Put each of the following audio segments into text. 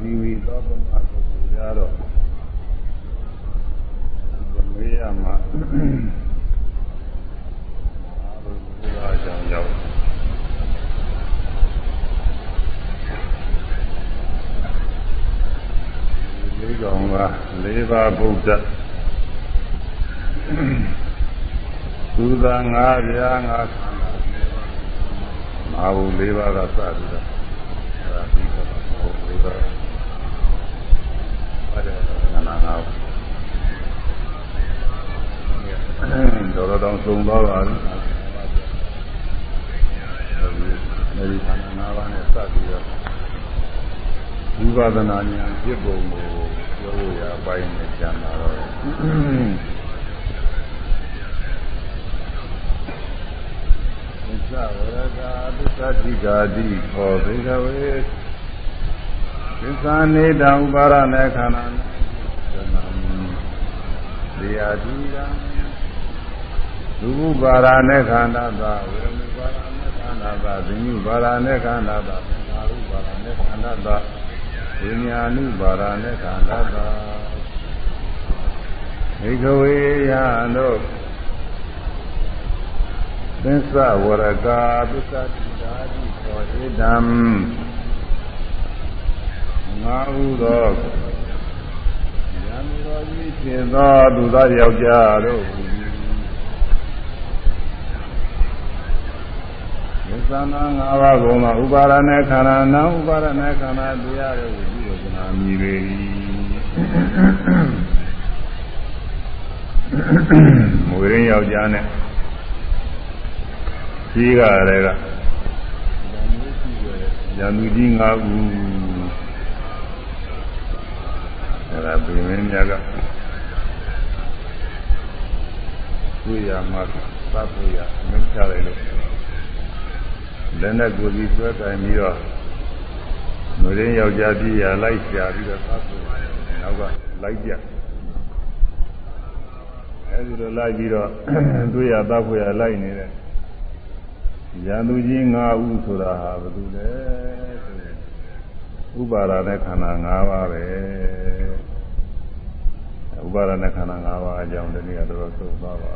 သီဝီသောပမပုဂ္ဂိုလ်များတော့မေးရမှာအာဘုရားကြောင့်ရောက်လေးကောင်ကလေးပါးဗုဒ္ဓသုသာငါးပြားငါးခန္ဓာမဟာဘူးလေးပါးကစပြီးတော့အဲဒါပြီးတော့ဟုတ်လေးပါးပါတယ် နာနာတော်တော်တောင်သုံသွားပါပြီအဲဒီခန္ဓာ၅ပါးနဲ့စပြီးတော့ဝိပဿနာဉာဏ်ဖြစ်ပုံကိုပြောလို့ရပိုင်းနဲ့ကျန်လာတော့သဝရကသစ္စာတိကာတိခောဘိကဝေသစ္စာနေတံဥပါရณะခန္ဓာသနာ သေယတိယဒုဗပါရณะခန္ဓာသာဝေမူပါရณะခန္ဓာသာသိညုပါရณะခန္ဓာသာသင်္ခါရုပါရณะခန္ဓာသာဝိညာဏုပါရณะခန္ဓာသာဘိကဝေယံတို့သစ္စာဝရကာသစ္စာတိဓာတိသောဧတံငါဟုသောယံ တော်ကြီးဖြစ်သောသူသားယောက်ျားတို့ဟူသည်သစ္စာနာ၅ပါးကိုမှဥပါရณะခန္ဓာနာဥပါရณะခန္ဓာတရားတို့ကိုပြုလို့ကနာမြည်ပေ၏မွေရင်းယောက်ျားနဲ့ကြီးကလည်းကရံသူကြီး၅ခု ဒါပြင်မင်းများကတွေ့ရမှာသတ်ဖို့ရမင်းချလိုက်လို့လက်နဲ့ကိုယ်စီဆွဲတိုင်ပြီးတော့မရင်းယောက်ျားပြည်ရလိုက်ရှာပြီးတော့သတ်ဖို့နောက်ကလိုက်ကြအဲဒီလိုလိုက်ပြီးတော့တွေ့ရသတ်ဖို့ရလိုက်နေတယ်ရန်သူကြီး၅ဦးဆိုတာဟာဘယ်သူလဲဆိုရင် ဥပါဒနဲ့ခန္ဓာ၅ပါးပဲဥပါဒနဲ့ခန္ဓာ၅ပါးအကြောင်းတနည်းကတော့သုံးသွားပါ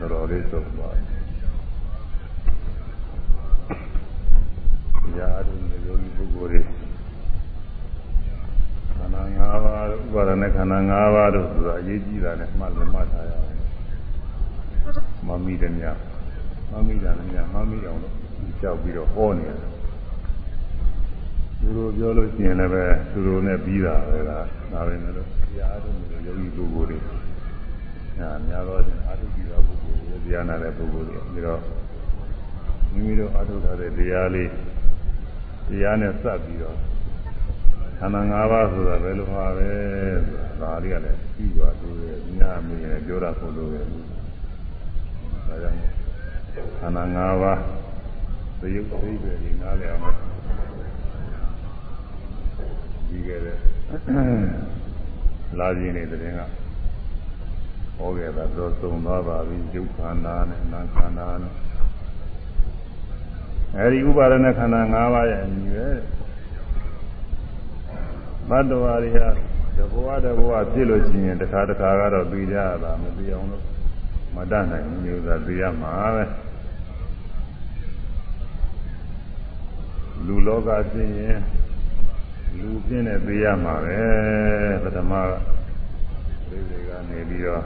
တော်တော်လေးသုံးသွားရာထုံယောဂီပုဂ္ဂိုလ်တွေခန္ဓာ၅ပါးဥပါဒနဲ့ခန္ဓာ၅ပါးတို့ဆိုတာအရေးကြီးတာနဲ့မှတ်လို့မှတ်ထားရအောင်မမိတယ်များမမိတာလည်းမမိအောင်လို့ကြောက်ပြီးတော့ဟောနေတယ် သူတို့ပြောလို့ရှိရင်လည်းပဲသူတို့နဲ့ပြီးတာပဲလားဒါပဲလေလို့တရားအားထုတ်နေတဲ့ယောဂီပုဂ္ဂိုလ်တွေညာများတော့အားထုတ်ပြီးတော့ပုဂ္ဂိုလ်တွေတရားနာတဲ့ပုဂ္ဂိုလ်တွေပြီးတော့မိမိတို့အားထုတ်ထားတဲ့တရားလေးတရားနဲ့စပ်ပြီးတော့ခန္ဓာ၅ပါးဆိုတာဘယ်လိုပါပဲဆိုတာဒါလေးကလည်းပြီးသွားသူရဲ့ညာမင်းရဲ့ပြောတာဆိုလို့ပဲဒါကြောင့်ခန္ဓာ၅ပါးသယုတ်သိပဲဒီနားလည်အောင် ဒီကဲတဲ့လာခြင်းနေတဲ့တဲ့ကဟောခဲ့တာတော့သုံးသွားပါပြီယုတ်ခန္ဓာနဲ့နာခန္ဓာနဲ့အဲဒီဥပါဒณะခန္ဓာ၅ပါးရဲ့အညီပဲဘတ်တော်ရီဟာတဘောတဘောဖြစ်လို့ရှိရင်တစ်ခါတစ်ခါကတော့သိကြရတာမသိအောင်လို့မတတ်နိုင်ဘူးမျိုးသာသိရမှာပဲလူလောကဖြစ်ရင် လူပြင်းနဲ့သိရမှာပဲပထမကလေးတွေကနေပြီးတော့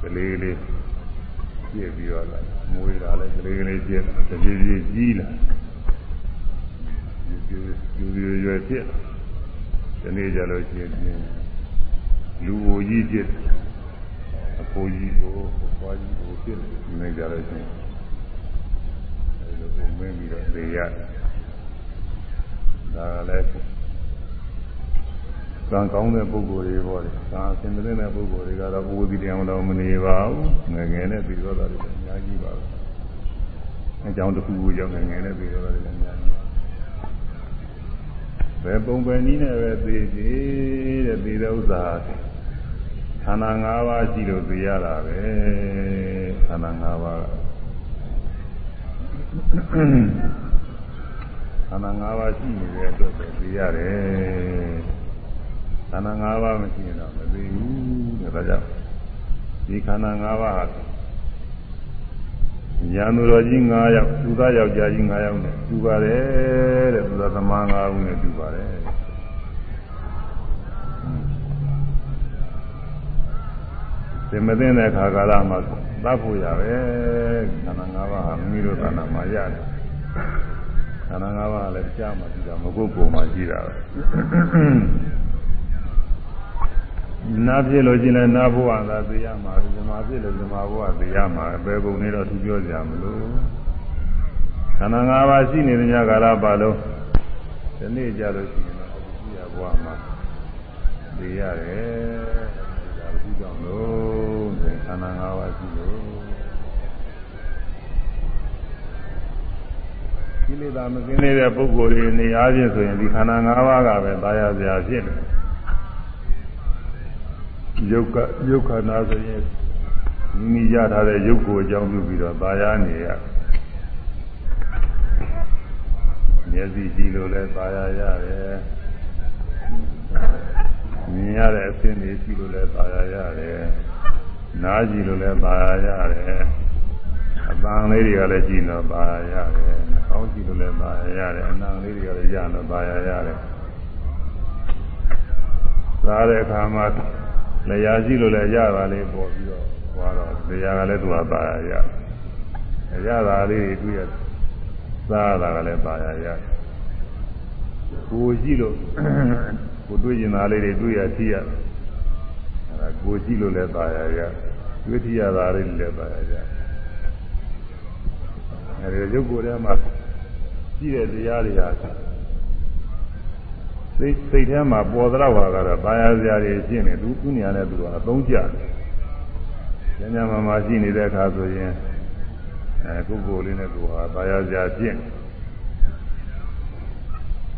ကလေးလေးပြည့်ပြီးတော့မွေးတာလည်းကလေးလေးပြည့်တပြေးပြေးကြီးလာယူယူယူရွယ်ဖြစ်ဒီနေ့ကြလို့ရှိရင်လူအိုကြီးဖြစ်အဖိုးကြီးကိုဘွားကြီးကိုဖြစ်နေကြလို့ရှိရင်အဲလိုပုံမင်းပြီးတော့သိရ ဒါလည်းကံကောင်းတဲ့ပုဂ္ဂိုလ်တွေပေါ့လေ။ဒါအစဉ်မတဲ့ပုဂ္ဂိုလ်တွေကတော့ဘုရားတရားတော်မနေပါဘူး။ငယ်ငယ်နဲ့ပြီးတော့တာတွေအများကြီးပါပဲ။အကြောင်းတစ်ခုခုကြောင့်ငယ်ငယ်နဲ့ပြီးတော့တာတွေအများကြီး။ဘယ်ပုံပဲနည်းနဲ့ပဲသိသေးတဲ့သိတဲ့ဥစ္စာခန္ဓာ၅ပါးရှိလို့သိရတာပဲ။ခန္ဓာ၅ပါးက ခန္ဓာ၅ပါးရှိနေတဲ့အတွက်ပဲသိရတယ်ခန္ဓာ၅ပါးမရှိရင်တော့မသိဘူးတဲ့ဒါကြောင့်ဒီခန္ဓာ၅ပါးညာသူတော်ကြီး9ယောက်သူသားယောက်ျားကြီး9ယောက်နဲ့တူပါတယ်တဲ့သူသားသမား9ဦးနဲ့တူပါတယ်ဒီမသိတဲ့ခါကာလမှာသတ်ဖို့ရပဲခန္ဓာ၅ပါးဟာမိမိတို့ခန္ဓာမှာရတယ် ခန္ဓာ၅ပါးလည်းကြားမှကြည့်တာမကုတ်ကိုမှကြည့်တာပဲနာဖြစ်လို့ရှိရင်နာဘဝသာသိရမှာဇမာဖြစ်လို့ဇမာဘဝသိရမှာဘယ်ပုံနေတော့သူပြောကြမလို့ခန္ဓာ၅ပါးရှိနေတဲ့ညကာလပါလုံးဒီနေ့ကြလို့ရှိရင်တော့အခုရဘဝမှာသိရတယ်ဒါဘူးကြောင့်လို့ခန္ဓာ၅ပါးရှိလို့ ကိလေသာမကင်းတဲ့ပုဂ္ဂိုလ်တွေနေအားဖြင့်ဆိုရင်ဒီခန္ဓာ၅ပါးကပဲသာယာစရာဖြစ်တယ်ယုတ်ကယုတ်ခန္ဓာဆိုရင်မိမိရထားတဲ့ယုတ်ကိုအကြောင်းပြုပြီးတော့သာယာနေရမျက်စိကြည့်လို့လည်းသာယာရတယ်မြင်ရတဲ့အဆင်းတွေကြည့်လို့လည်းသာယာရတယ်နားကြည့်လို့လည်းသာယာရတယ် အပန်းလေးတွေကလည်းကြည့်လို့သာယာရတယ်နှာခေါင်းကြည့်လို့လည်းသာယာရတယ်အနံလေးတွေကလည်းရလို့သာယာရတယ်စားတဲ့အခါမှာလျာရှိလို့လည်းရတာလေးပေါ်ပြီးတော့ဟောတော့လျာကလည်းသူကပါရရရတာလေးတွေတွေ့ရစားတာကလည်းပါရရကိုရှိလို့ကိုတွေ့ကျင်တာလေးတွေတွေ့ရသိရအဲဒါကိုရှိလို့လည်းပါရရတွေ့ထရတာလေးလည်းပါရရ အဲဒီရုပ်ကိုယ်ထဲမှာရှိတဲ့တရားတွေဟာစိတ်စိတ်ထဲမှာပေါ်သလောက်ဟာကတော့ဘာယာစရာတွေရှင်းနေသူသူနေရာနဲ့သူကအသုံးကျတယ်ညညမှာမှာရှိနေတဲ့အခါဆိုရင်အဲကိုယ်ကိုယ်လေးနဲ့သူဟာဘာယာစရာရှင်း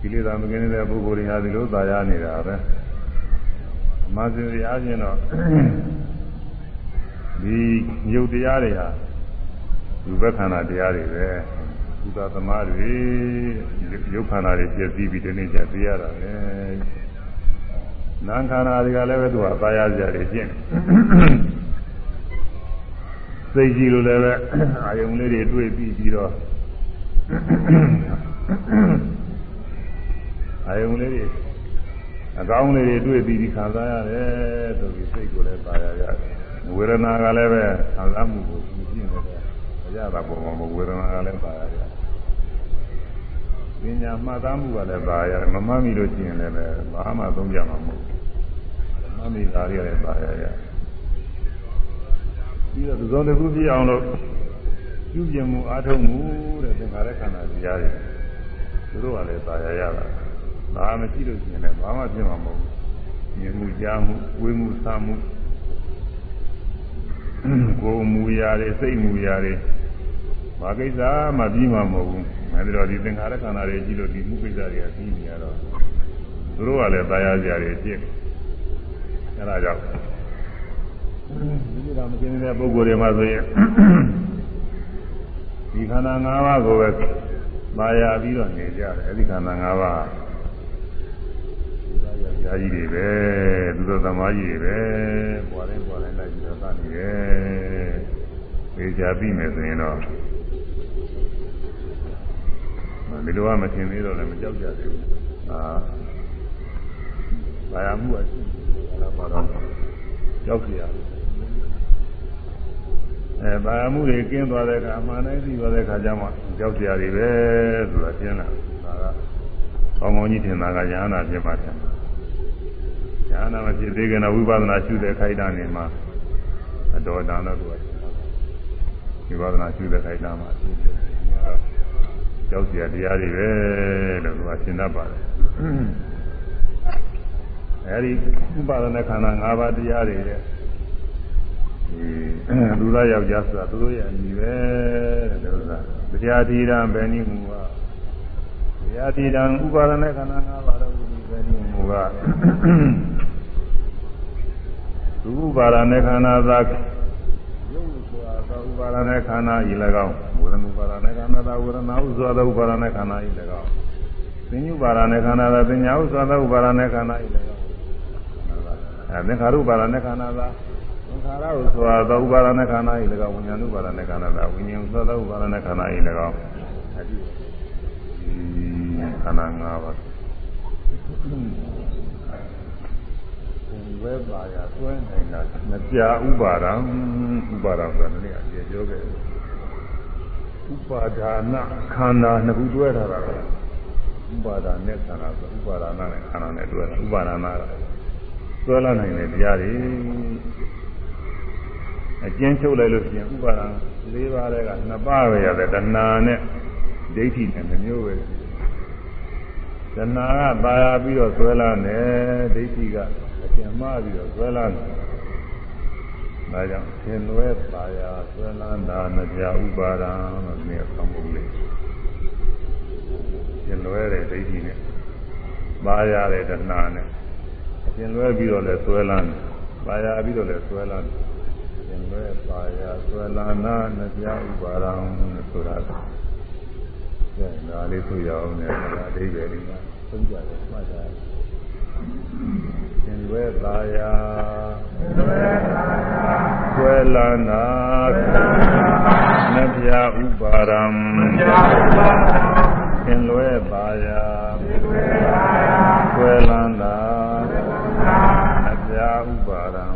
ကိလေသာမကင်းတဲ့ပုဂ္ဂိုလ်တွေဟာဒီလိုသာယာနေတာပဲအမှန်စင်ရအားဖြင့်တော့ဒီယုတ်တရားတွေဟာ ဒီဘက်ခန္ဓာတရားတွေပဲကုသသမားတွေရုပ်ခန္ဓာတွေပြည့်စည်ပြီးဒီနေ့ကျသိရတာလေနာမ်ခန္ဓာတွေကလည်းပဲသူကသာယာစရာတွေကျင့်စိတ်ကြည့်လို့လည်းပဲအာယုံလေးတွေတွေ့ပြီးပြီးတော့အာယုံလေးတွေအကောင်းလေးတွေတွေ့ပြီးဒီခံစားရတယ်ဆိုပြီးစိတ်ကိုလည်းသာယာရတယ်ဝေဒနာကလည်းပဲခံစားမှုကိုကြည့်နေတယ် ရတာပုံမှာဝေဒနာကလည်းသာရတယ်ပညာမှတ်သားမှုကလည်းသာရတယ်မမှတ်မိလို့ရှိရင်လည်းဘာမှသုံးကြမှာမဟုတ်ဘူးမှတ်မိတာတွေလည်းသာရရပြီးတော့သုံးတစ်ခုပြအောင်လို့ပြုပြင်မှုအားထုတ်မှုတဲ့သင်္ခါရခန္ဓာတရားတွေသူတို့ကလည်းသာရရတာဘာမရှိလို့ရှိရင်လည်းဘာမှဖြစ်မှာမဟုတ်ဘူးမြင်မှုကြားမှုဝေးမှုစားမှုကိုယ်မူရာတွေစိတ်မူရာတွေ ဘာကိစ္စမှပြီးမှာမဟုတ်ဘူးအဲဒီတော့ဒီသင်္ခါရခန္ဓာတွေကြည့်လို့ဒီမှုကိစ္စတွေကပြီးနေရတော့သူတို့ကလည်းသာယာကြရတယ်ဖြစ်အဲဒါကြောင့်ဒီလိုမကျင်းတဲ့ပုဂ္ဂိုလ်တွေမှာဆိုရင်ဒီခန္ဓာ၅ပါးကိုပဲသာယာပြီးတော့နေကြတယ်အဲဒီခန္ဓာ၅ပါးယာကြီးတွေပဲသူတို့သမားကြီးတွေပဲပွားတိုင်းပွားတိုင်းလိုက်ပြီးတော့သတ်နေတယ်ေချာပြီးမယ်ဆိုရင်တော့ ဒီလိုကမထင်သေးတော့လည်းမကြောက်ကြသေးဘူးအာဘာယာမှုအရှိတယ်ဘာတော့ကြောက်ကြရအဲဘာယာမှုတွေကင်းသွားတဲ့အခါအမှန်တိုင်းသိသွားတဲ့အခါကျမှကြောက်ကြရတယ်ပဲဆိုတာရှင်းလာဒါကကောင်းကောင်းကြီးထင်တာကယ ahanan ဖြစ်မှထင်တာယ ahanan မဖြစ်သေးခင်တော့ဝိပဿနာရှုတဲ့ခိုက်တာနေမှာအတော်တန်တော့သူကဝိပဿနာရှုတဲ့ခိုက်တာမှာရှုတယ် ကြောက်เสียတရားတွေပဲလို့သူကရှင်းတတ်ပါတယ်အဲဒီဥပါဒနာခန္ဓာ၅ပါးတရားတွေတဲ့ဒီလူသားယောက်ျားဆိုတာသူတို့ရဲ့အမိပဲတဲ့လို့ဆိုတာတရားတိရံပဲနိမူကတရားတိရံဥပါဒနာခန္ဓာ၅ပါးတော့ဒီပဲနိမူကသူဥပါဒနာခန္ဓာသာရုပ်ဆိုတာသာ ဥပါဒနာခန္ဓာဤ၎င်းဝေဒနာဥပါဒနာခန္ဓာသာဝေဒနာဥစွာသောဥပါဒနာခန္ဓာဤ၎င်းသင်္ညုပါဒနဲ့ခန္ဓာသာသင်ညာဥသောသောဥပါဒနဲ့ခန္ဓာဤလည်းအဲသင်္ခါရုပါဒနဲ့ခန္ဓာသာသင်္ခါရဥသောသောဥပါဒနဲ့ခန္ဓာဤလည်းဝိညာဉ်ဥပါဒနဲ့ခန္ဓာသာဝိညာဉ်ဥသောသောဥပါဒနဲ့ခန္ဓာဤလည်းအဲဒီခန္ဓာ၅ပါး ဝဲပါရသွဲနိုင်တာမပြဥပါဒံဥပါဒံဆိုတာလည်းအကျေပြောခဲ့ဥပါဒါနခန္ဓာနှစ်ခုတွဲထားတာဥပါဒါနဲ့ခန္ဓာဆိုဥပါဒါနနဲ့ခန္ဓာနဲ့တွဲတာဥပါဒါနကတွဲလာနိုင်တဲ့တရားတွေအကျဉ်းချုပ်လိုက်လို့ရှိရင်ဥပါဒါ၄ပါးတွေကနှစ်ပါးပဲရတယ်တဏှာနဲ့ဒိဋ္ဌိနဲ့တစ်မျိုးပဲတဏှာကပါရပြီးတော့ဆွဲလာတယ်ဒိဋ္ဌိက အကျဉ်းမှားပြီးတော့ဆွဲလာတယ်ဒါကြောင့်သင်လွဲပါရာဆွဲလာတာမကြဥပါဒံလို့ဒီကဆောင်းဖို့လေးသင်လွဲတဲ့ဒိဋ္ဌိနဲ့ပါရတဲ့တဏှာနဲ့သင်လွဲပြီးတော့လဲဆွဲလာတယ်ပါရပြီးတော့လဲဆွဲလာတယ်သင်လွဲပါရာဆွဲလာနာမကြဥပါဒံဆိုတာကဲဒါလေးဆိုရအောင်နဲ့ဒါအဓိပ္ပာယ်လေးကသုံးကြတယ်မှတ်ကြတယ် သင်လွဲပါရာသင်လွဲပါရာဆွဲလာနာမပြဥပါရံသင်လွဲပါရာဆွဲလာနာမပြဥပါရံ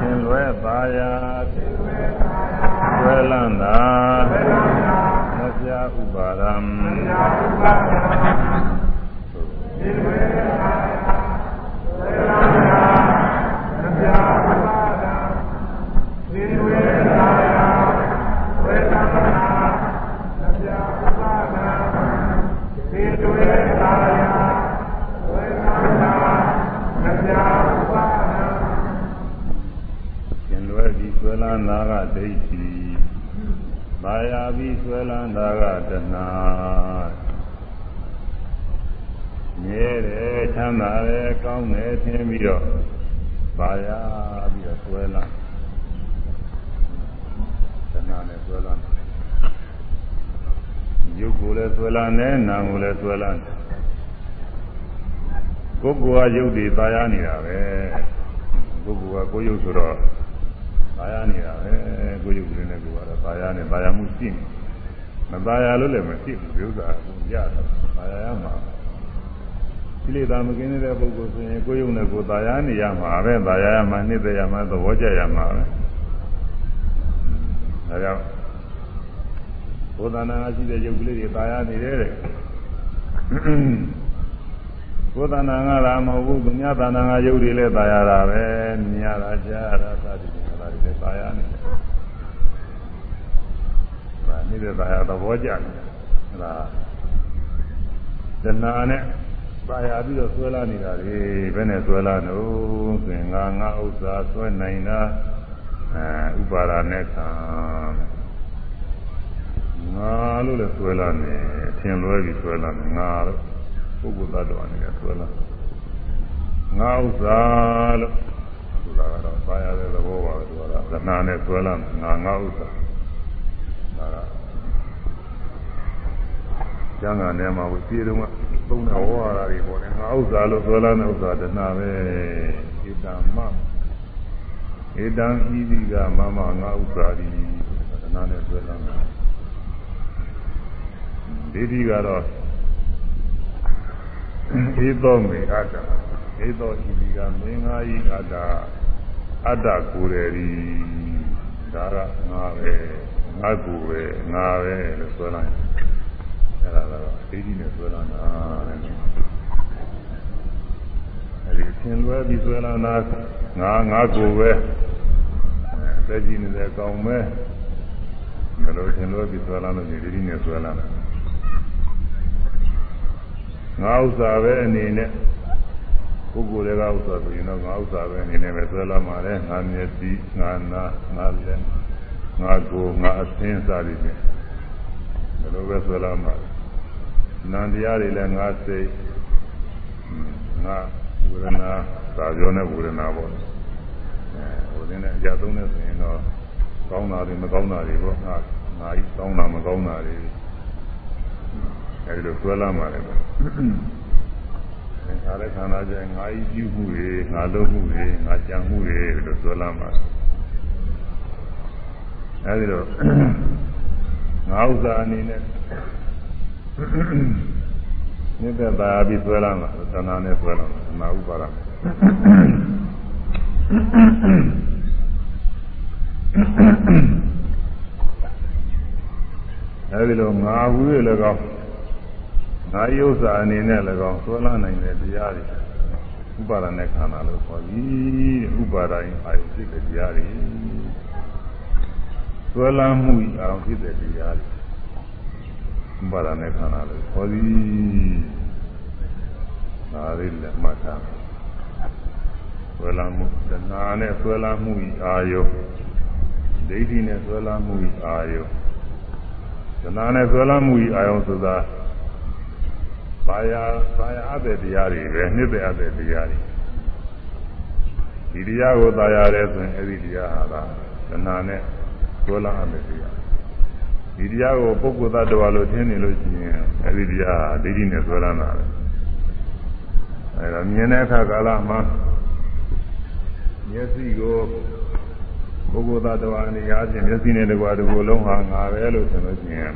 သင်လွဲပါရာဆွဲလာနာ ရုပ်တွေသာယာနေတာပဲပုဂ္ဂိုလ်ကကိုယ်ရုပ်ဆိုတော့သာယာနေတာပဲကိုယ်ရုပ်တွေနဲ့ကိုယ်ကတော့သာယာနေသာယာမှုရှိနေမသာယာလို့လည်းမရှိဘူးဥစ္စာကိုရတာသာယာရမှာကိလေသာမကင်းတဲ့ပုဂ္ဂိုလ်ဆိုရင်ကိုယ်ရုပ်နဲ့ကိုယ်သာယာနေရမှာပဲသာယာရမှာနှိမ့်သက်ရမှာသဘောကျရမှာပဲဒါကြောင့်ဘုဒ္ဓနာရှိတဲ့ရုပ်ကလေးတွေသာယာနေတယ်တဲ့ ကိုယ်တဏ္ဍာငါလားမဟုတ်ဘူးသူများတဏ္ဍာငါယုတ်တွေလည်းပါရတာပဲမြင်ရတာကြားရတာသာတိခလာတွေလည်းပါရနေတယ်။ဒါနေတဲ့ပါရသဘောကျတယ်။ဟလာတဏ္ဍာနဲ့ပါရပြီးတော့ဆွဲလာနေတာလေဘယ်နဲ့ဆွဲလာလို့ဆိုရင်ငါငါဥစ္စာဆွဲနိုင်တာအဲဥပါဒာနဲ့ခံငါလို့လည်းဆွဲလာနေထင်လွဲပြီးဆွဲလာနေငါလို့ ပုဂ္ဂိုလ်သတ္တဝါနေဆွဲလာငါဥစ္စာလို့ဆိုတာကတော့ပါရတဲ့သဘောပါပဲသူကသနာနဲ့ဆွဲလာငါငါဥစ္စာဒါကကျမ်းဂန်ထဲမှာဝိပြေတုံးကသုံးတဲ့ဝါရာတွေပေါ်တယ်ငါဥစ္စာလို့ဆွဲလာတဲ့ဥစ္စာတဏှာပဲဣတံမဣတံဤဒီကမမငါဥစ္စာဒီတဏှာနဲ့ဆွဲလာတာဒီဒီကတော့ ဧသောမေအတ္တဧသောဤဒီကမင်းငါဤအတ္တအတ္တကိုယ်ရည်ဒါကငါပဲငါကိုယ်ပဲငါပဲလို့ဆိုလိုက်အဲ့ဒါကတော့ဒိဋ္ဌိနဲ့ဆွဲလာတာတဲ့အဲ့ဒီသင်လွဲပြီးဆွဲလာတာငါငါကိုယ်ပဲသက်ကြီးနေတဲ့ကောင်းပဲဘယ်လိုသင်လွဲပြီးဆွဲလာလို့ဒီဒိဋ္ဌိနဲ့ဆွဲလာတာ ငါဥစ္စာပဲအနေနဲ့ပုဂ္ဂိုလ်တွေကဥစ္စာဆိုရင်တော့ငါဥစ္စာပဲအနေနဲ့ပဲဆွဲလာမှာလေငါမျက်စိငါနာငါလက်ငါကိုယ်ငါအသင်းစားတွေနဲ့ဘယ်လိုပဲဆွဲလာမှာနန္တရားတွေလည်းငါစိတ်ငါဝေဒနာသာပြောနဲ့ဝေဒနာပေါ့အဲဝေဒနာအကြသုံးနေဆိုရင်တော့ကောင်းတာတွေမကောင်းတာတွေပေါ့ငါငါဤကောင်းတာမကောင်းတာတွေ အဲဒီလိုဆွဲလာမှလည်းပဲသင်္ခါရခန္ဓာကျငါဤပြုမှုတွေငါလုပ်မှုတွေငါကြံမှုတွေဒီလိုဆွဲလာမှအဲဒီလိုငါဥစ္စာအနေနဲ့မြတ်တာပြီးဆွဲလာမှာသဏ္ဍာန်နဲ့ဆွဲလာမှာနာဥပါဒအဲဒီလိုငါဝူးရလည်းကောင်း ငါယုတ်စာအနေနဲ့လည်းကောင်းဆွဲလာနိုင်တဲ့တရားတွေဥပါဒနဲ့ခန္ဓာလို့ခေါ်ပြီးဥပါဒရင်အာယုဖြစ်တဲ့တရားတွေဆွဲလာမှုအာရုံဖြစ်တဲ့တရားတွေဥပါဒနဲ့ခန္ဓာလို့ခေါ်ပြီးဒါလေးလည်းမှတ်ထားဆွဲလာမှုတဏှာနဲ့ဆွဲလာမှုအာယုဒိဋ္ဌိနဲ့ဆွဲလာမှုအာယုတဏှာနဲ့ဆွဲလာမှုအာယုဆိုတာ ဘာယာဘာယာအပ်တဲ့တရားတွေပဲနှစ်သက်အပ်တဲ့တရားတွေဒီတရားကိုသာယာရဲဆိုရင်အဲ့ဒီတရားဟာလားတဏှာနဲ့ဆွဲလာအပ်တဲ့တရားဒီတရားကိုပုဂ္ဂိုလ်သတ္တဝါလို့ထင်နေလို့ရှိရင်အဲ့ဒီတရားဟာဒိဋ္ဌိနဲ့ဆွဲလာတာပဲအဲ့တော့မြင်တဲ့အခါကာလမှာမျက်စိကိုပုဂ္ဂိုလ်သတ္တဝါအနေအားဖြင့်မျက်စိနဲ့တကွာဒီလိုလုံးဟာငါပဲလို့ဆိုလို့ရှိရင်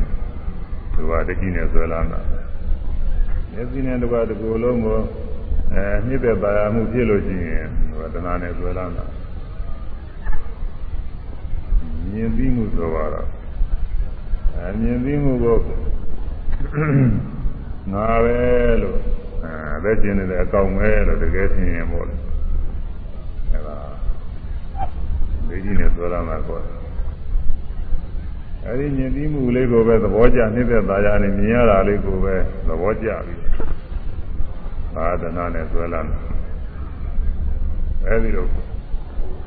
သူကဒိဋ္ဌိနဲ့ဆွဲလာတာ မျက်စိနဲ့တကွာဒီလိုလုံးကိုအဲမြစ်တဲ့ပါရမှုဖြစ်လို့ရှိရင်သူကတဏှာနဲ့ဆွဲလာတာမြင်ပြီးမှုဆိုတော့အဲမြင်ပြီးမှုကိုငါပဲလို့အဲလက်ကျင်နေတဲ့အကောင်ပဲလို့တကယ်ထင်ရင်ပေါ့လေအဲဒါဒိဋ္ဌိနဲ့ဆွဲလာမှာပေါ့အဲဒီမြင်ပြီးမှုလေးကိုပဲသဘောကျနှိမ့်သက်သာရနဲ့မြင်ရတာလေးကိုပဲသဘောကျပြီ သာသနာနဲ့ဆွဲလာတယ်အဲဒီလို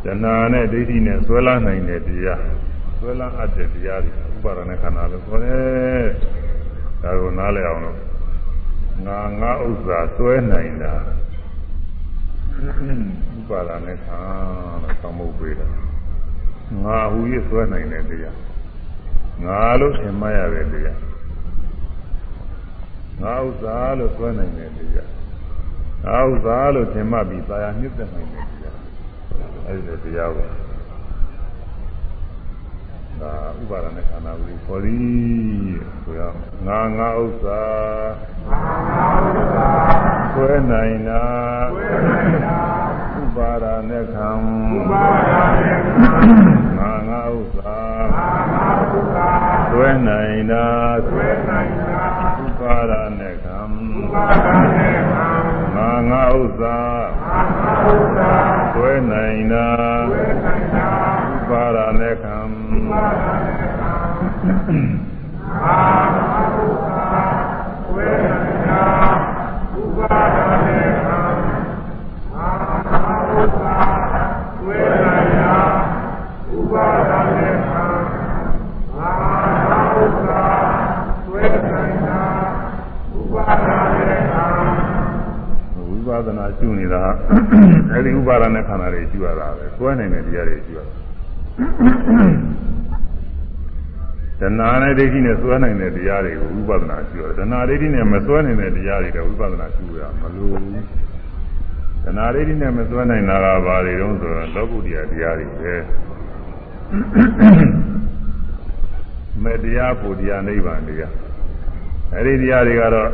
တဏှာနဲ့ဒိဋ္ဌိနဲ့ဆွဲလာနိုင်တဲ့တရားဆွဲလာအပ်တဲ့တရားတွေဥပါဒณะခန္ဓာလို့ခေါ်တယ်ဒါကိုနားလည်အောင်လို့ငါငါဥစ္စာဆွဲနိုင်တာဥပါဒณะခန္ဓာလို့သံမှုပေးတာငါဟူ၍ဆွဲနိုင်တဲ့တရားငါလို့ထင်မှရတဲ့တရားငါဥစ္စာလို့ဆွဲနိုင်တဲ့တရား ငါဥစ္စာလို့ထင်မှပြီးသာယာမြင့်တဲ့နိုင်တဲ့တရားအဲဒီတရားကိုဒါဥပါဒณะခန္ဓာကိုခေါ်သည်ဆိုရငါငါဥစ္စာဆွဲနိုင်တာဥပါဒณะခံငါငါဥစ္စာဆွဲနိုင်တာဥပါဒณะခံငါ ငါဥစ္စာဆွဲနိုင်တာဥပါဒณะခံအာဟုသာ ရှုနေတာအဲဒီဥပါဒနဲ့ခန္ဓာတွေရှုရတာပဲတွဲနိုင်တဲ့တရားတွေရှုရတာတဏှာနဲ့ဒိဋ္ဌိနဲ့စွဲနိုင်တဲ့တရားတွေကိုဝိပဿနာရှုရတယ်တဏှာဒိဋ္ဌိနဲ့မစွဲနိုင်တဲ့တရားတွေတော့ဝိပဿနာရှုရမလို့ဘူးတဏှာဒိဋ္ဌိနဲ့မစွဲနိုင်တာကဘာတွေတုံးဆိုတော့လောကုတ္တရာတရားတွေပဲမေတ္တရားပူတရားနိဗ္ဗာန်တရားအဲဒီတရားတွေကတော့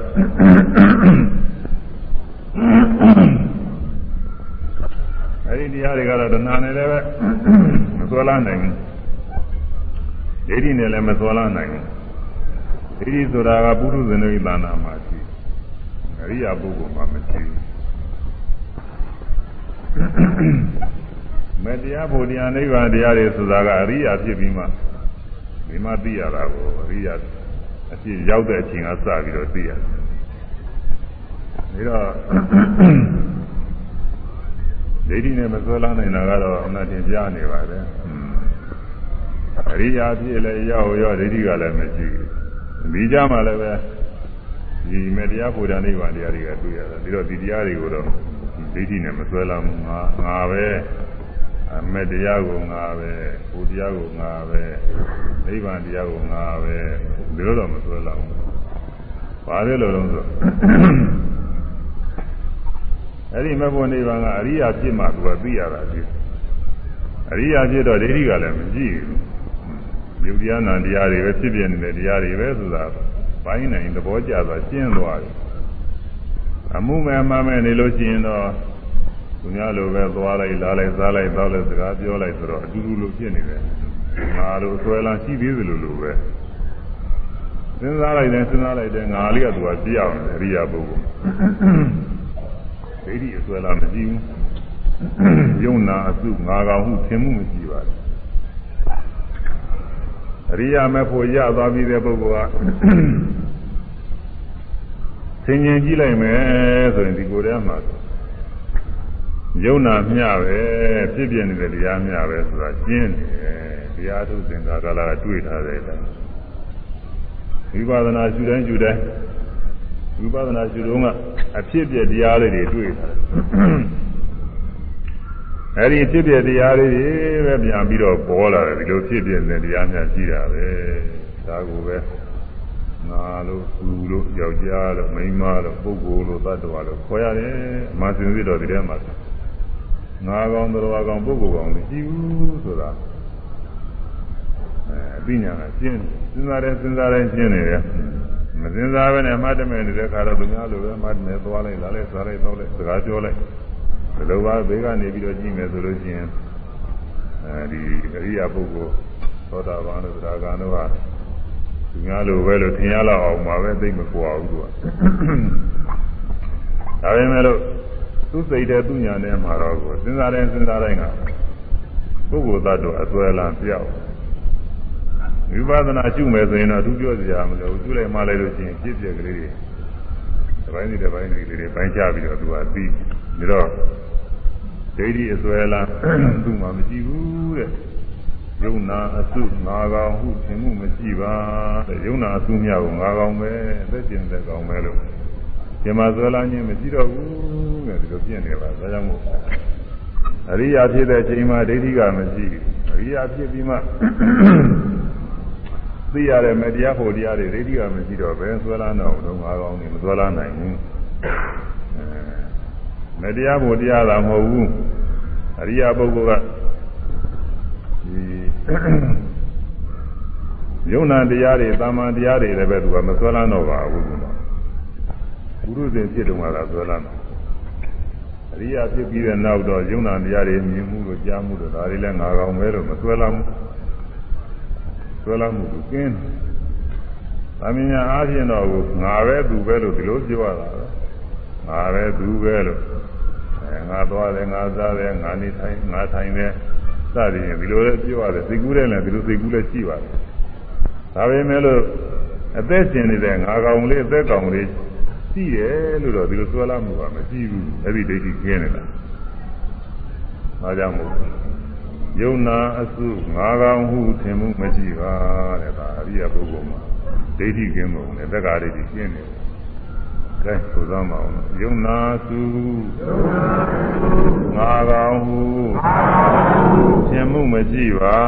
အဲဒီတရားတွေကတော့တဏှာနဲ့လည်းပဲမစွဲလာနိုင်ဘူးဒိဋ္ဌိနဲ့လည်းမစွဲလာနိုင်ဘူးဒိဋ္ဌိဆိုတာကပုထုဇဉ်တို့ဤသာနာမှာရှိအရိယာပုဂ္ဂိုလ်မှာမရှိဘူးမေတ္တရားဘုရားနိဗ္ဗာန်တရားတွေဆိုတာကအရိယာဖြစ်ပြီးမှဒီမှာသိရတာကိုအရိယာအဖြစ်ရောက်တဲ့အချိန်ကစပြီးတော့သိရတယ်ဒါတော့ ဒိဋ္ဌိနဲ့မစွဲလာနိုင်တာကတော့အမှန်တင်ပြနေပါတယ်အရိယာဖြစ်လဲရောက်ရောဒိဋ္ဌိကလည်းမရှိဘူးဒီကြမှာလည်းပဲဒီမေတ္တရားဘုရားနိဗ္ဗာန်တရားတွေကတွေ့ရတယ်ပြီးတော့ဒီတရားတွေကိုတော့ဒိဋ္ဌိနဲ့မစွဲလာဘူးငါငါပဲအမေတရားကိုငါပဲဘုရားကိုငါပဲနိဗ္ဗာန်တရားကိုငါပဲဒီလိုတော့မစွဲလာဘူးဘာလဲလို့တော့ဆို အဲ့ဒီမဘုံနိဗ္ဗာန်ကအရိယာဖြစ်မှသူကသိရတာဖြစ်အရိယာဖြစ်တော့ဒိဋ္ဌိကလည်းမကြည့်ဘူးယုတ်တရားနာတရားတွေပဲဖြစ်ပြနေတဲ့တရားတွေပဲဆိုတာဘိုင်းနိုင်သဘောကျသွားရှင်းသွားတယ်အမှုမဲ့မှမဲ့နေလို့ရှိရင်တော့သူများလိုပဲသွားလိုက်လာလိုက်စားလိုက်တောက်လိုက်စကားပြောလိုက်ဆိုတော့အတူတူလိုဖြစ်နေတယ်ငါလိုဆွဲလန်းရှိသေးသလိုလိုပဲစဉ်းစားလိုက်တယ်စဉ်းစားလိုက်တယ်ငါလေးကသူကပြအောင်တယ်အရိယာပုဂ္ဂိုလ် ဒိဋ္ဌိအဆွဲလန်းမရှိဘူးယုံနာအစုငါကောင်ဟုထင်မှုမရှိပါဘူးအရိယာမဲ့ဖို့ရသွားပြီးတဲ့ပုဂ္ဂိုလ်ကသင်ញင်ကြည့်လိုက်မယ်ဆိုရင်ဒီကိုယ်ထဲမှာယုံနာမျှပဲဖြစ်ပြနေတဲ့တရားမျှပဲဆိုတာရှင်းတယ်တရားထုတ်စဉ်ကာလကတွေ့ထားတယ်လားဝိပဿနာရှုတိုင်းရှုတိုင်း ဝိပဿနာရှုတော့ကအဖြစ်ပြတရားလေးတွေတွေ့ထားတယ်အဲဒီဖြစ်ပြတရားလေးတွေပဲပြန်ပြီးတော့ပေါ်လာတယ်ဒီလိုဖြစ်ပြတဲ့တရားများရှိတာပဲဒါကိုပဲငါလို့သူလို့ယောက်ျားလို့မိန်းမလို့ပုဂ္ဂိုလ်လို့သတ္တဝါလို့ခေါ်ရတယ်အမှန်စင်စစ်တော့ဒီထဲမှာငါကောင်တော်ကောင်ပုဂ္ဂိုလ်ကောင်မရှိဘူးဆိုတာအဲအသိဉာဏ်ကရှင်းစဉ်းစားတယ်စဉ်းစားတယ်ရှင်းနေတယ် မစဉ်းစားဘဲနဲ့မှတ်တမဲ့နေတဲ့ခါတော့သူများလိုပဲမှတ်နေသွားလိုက်လာလိုက်စားလိုက်တော့လိုက်စကားပြောလိုက်ဒီလိုပါဘေးကနေပြီးတော့ကြည့်မယ်ဆိုလို့ရှိရင်အဲဒီအရိယာပုဂ္ဂိုလ်သောတာပန်တို့သရဂံတို့ဟာသူများလိုပဲလို့ထင်ရလောက်အောင်မှာပဲသိမကွာဘူးသူကဒါပေမဲ့လို့သူစိတ်တဲ့သူညာနဲ့မှာတော့ကိုစဉ်းစားတဲ့စဉ်းစားတိုင်းကပုဂ္ဂိုလ်သတ္တအစွဲလန်းပြောက် ဝိပဿနာရှုမယ်ဆိုရင်တော့အထူးပြောစရာမလိုဘူးရှုလိုက်မှလိုက်လို့ရှိရင်ဖြစ်ပြကလေးတွေတစ်ပိုင်းစီတစ်ပိုင်းစီလေးတွေပိုင်းချပြီးတော့သူကသိပြီးတော့ဒိဋ္ဌိအစွဲလန်းသူ့မှာမရှိဘူးတဲ့ယုံနာအစုငါကောင်ဟုသင်မှုမရှိပါတဲ့ယုံနာအစုမြကိုငါကောင်ပဲအသက်ရှင်တဲ့ကောင်ပဲလို့ဒီမှာဇောလာခြင်းမရှိတော့ဘူးတဲ့ဒီလိုပြင့်နေပါဒါကြောင့်မို့အရိယာဖြစ်တဲ့အချိန်မှာဒိဋ္ဌိကမရှိဘူးအရိယာဖြစ်ပြီးမှ သိရတဲ့မတရားဖို့တရားတွေဒိဋ္ဌိကမရှိတော့ဘယ်ဇောလာတော့တော့ငါကောင်နေမဇောလာနိုင်ဘူးမတရားဖို့တရားသာမဟုတ်ဘူးအရိယာပုဂ္ဂိုလ်ကယုံနာတရားတွေတာမန်တရားတွေလည်းပဲသူကမဆွဲလန်းတော့ပါဘူးကွာဘုရုဇဉ်ဖြစ်တုန်းကသာဆွဲလန်းတော့အရိယာဖြစ်ပြီးတဲ့နောက်တော့ယုံနာတရားတွေမြင်မှုလို့ကြားမှုလို့ဒါတွေလည်းငါကောင်ပဲလို့မဆွဲလန်းဘူး ဆွဲလန်းမှုကကျင်းအမြင်ညာအားဖြင့်တော့ငါပဲသူပဲလို့ဒီလိုပြောရတာပဲငါပဲသူပဲလို့အဲငါသွားတယ်ငါစားတယ်ငါနေထိုင်ငါထိုင်တယ်စသည်ဖြင့်ဒီလိုလည်းပြောရတယ်စိတ်ကူးတယ်လည်းဒီလိုစိတ်ကူးလည်းရှိပါတယ်ဒါပေမဲ့လို့အသက်ရှင်နေတဲ့ငါကောင်လေးအသက်ကောင်လေးရှိတယ်လို့တော့ဒီလိုဆွဲလာမှုကမရှိဘူးအဲ့ဒီဒိဋ္ဌိကျင်းနေတာဒါကြောင့်မို့ ယုံနာအစုငါကောင်ဟုထင်မှုမရှိပါတဲ့ဒါအရိယပုဂ္ဂိုလ်မှာဒိဋ္ဌိကျင်းပုံနဲ့တက္ကရာဒိဋ္ဌိကျင်းနေတယ်ကဲဆိုသမ်းပါအောင်ယုံနာစုငါကောင်ဟုသင်မှုမရှိပါ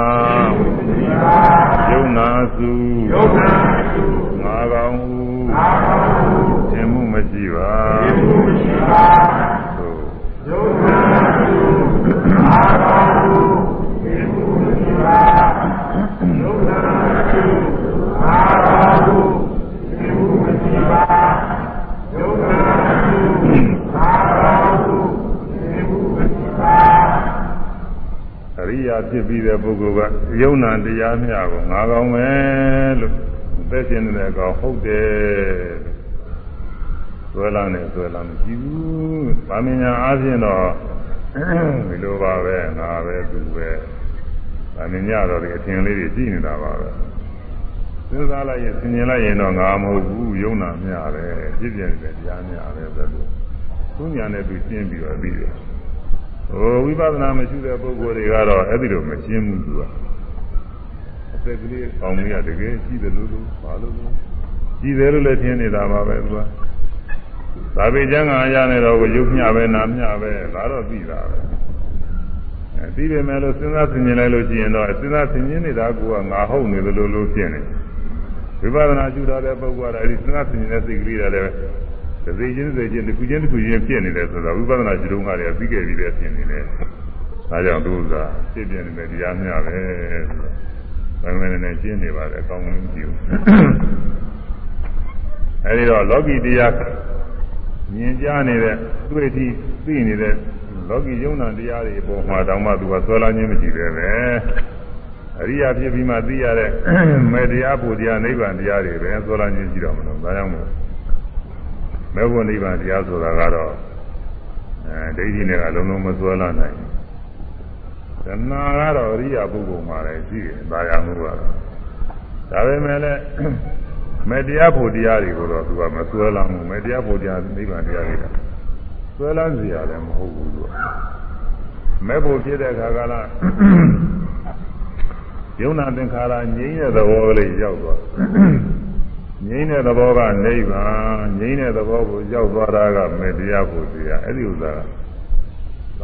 ယုံနာစုငါကောင်ဟုသင်မှုမရှိပါ သက်ရှင်နေတဲ့ကောင်ဟုတ်တယ်ဆွဲလာနေဆွဲလာမရှိဘူး။ဗာမညာအားဖြင့်တော့ဒီလိုပါပဲငါပဲသူပဲ။ဗာမညာတော့ဒီအထင်လေးတွေရှိနေတာပါပဲ။စဉ်းစားလိုက်ရင်ဆင်ញင်လိုက်ရင်တော့ငါမဟုတ်ဘူးယုံနာမျှပဲဖြစ်ပြနေတဲ့တရားမျှပဲပဲလို့သူညာနဲ့သူရှင်းပြီးတော့ပြီးတယ်။ဟိုဝိပဿနာမရှိတဲ့ပုဂ္ဂိုလ်တွေကတော့အဲ့ဒီလိုမရှင်းဘူးသူက အသက်ကလေးကောင်းလေးကတကယ်ရှိတယ်လို့လို့ဘာလို့လဲရှိတယ်လို့လည်းထင်နေတာပါပဲသူကသာပေကျမ်းဂန်ရနေတော့ကိုရုပ်မျှပဲနာမျှပဲဒါတော့သိတာပဲအဲသိပေမဲ့လို့စဉ်းစားဆင်ခြင်လိုက်လို့ရှိရင်တော့စဉ်းစားဆင်ခြင်နေတာကငါဟုတ်နေတယ်လို့လို့ဖြစ်နေယဝိပဿနာရှုထားတဲ့ပုဂ္ဂိုလ်ကအဲဒီသင်္ခါဆင်နေတဲ့စိတ်ကလေးတွေလည်းတစ်စိချင်းတစ်စိချင်းတစ်ခုချင်းတစ်ခုချင်းဖြစ်နေတယ်ဆိုတော့ဝိပဿနာရှုတုန်းကလည်းပြီးခဲ့ပြီးပဲဖြစ်နေတယ်ဒါကြောင့်သူကဖြစ်ပြနေတဲ့တရားမျှပဲဆိုတော့ ဘယ်မှလည်းရှင်းနေပါတယ်အကောင်းဆုံးကြည့်ဦးအဲဒီတော့လောကီတရားမြင်ကြားနေတဲ့တွေ့ထိသိနေတဲ့လောကီယုံနာတရားတွေအပေါ်မှာတောင်မှသူကဆွဲလာခြင်းမရှိပဲပဲအရိယာဖြစ်ပြီးမှသိရတဲ့မေတရားပူတရားနိဗ္ဗာန်တရားတွေပဲဆွဲလာခြင်းရှိတော့မလို့ဒါကြောင့်မို့မေဖို့နိဗ္ဗာန်တရားဆိုတာကတော့အဲဒိဋ္ဌိနဲ့ကလုံးလုံးမဆွဲလာနိုင်ဘူး တဏှာကတော့အရိယာပုဂ္ဂိုလ်မှာလည်းရှိတယ်ဒါရမှုကတော့ဒါပေမဲ့လည်းမေတရားဖို့တရားတွေကိုတော့သူကမဆွဲလာဘူးမေတရားဖို့တရားနိဗ္ဗာန်တရားတွေကဆွဲလန်းစရာလည်းမဟုတ်ဘူးသူကမဲ့ဖို့ဖြစ်တဲ့အခါကလားယုံနာသင်္ခါရငြိမ်းတဲ့သဘောလေးရောက်သွားငြိမ်းတဲ့သဘောကနိဗ္ဗာန်ငြိမ်းတဲ့သဘောကိုရောက်သွားတာကမေတရားဖို့တရားအဲ့ဒီဥစ္စာက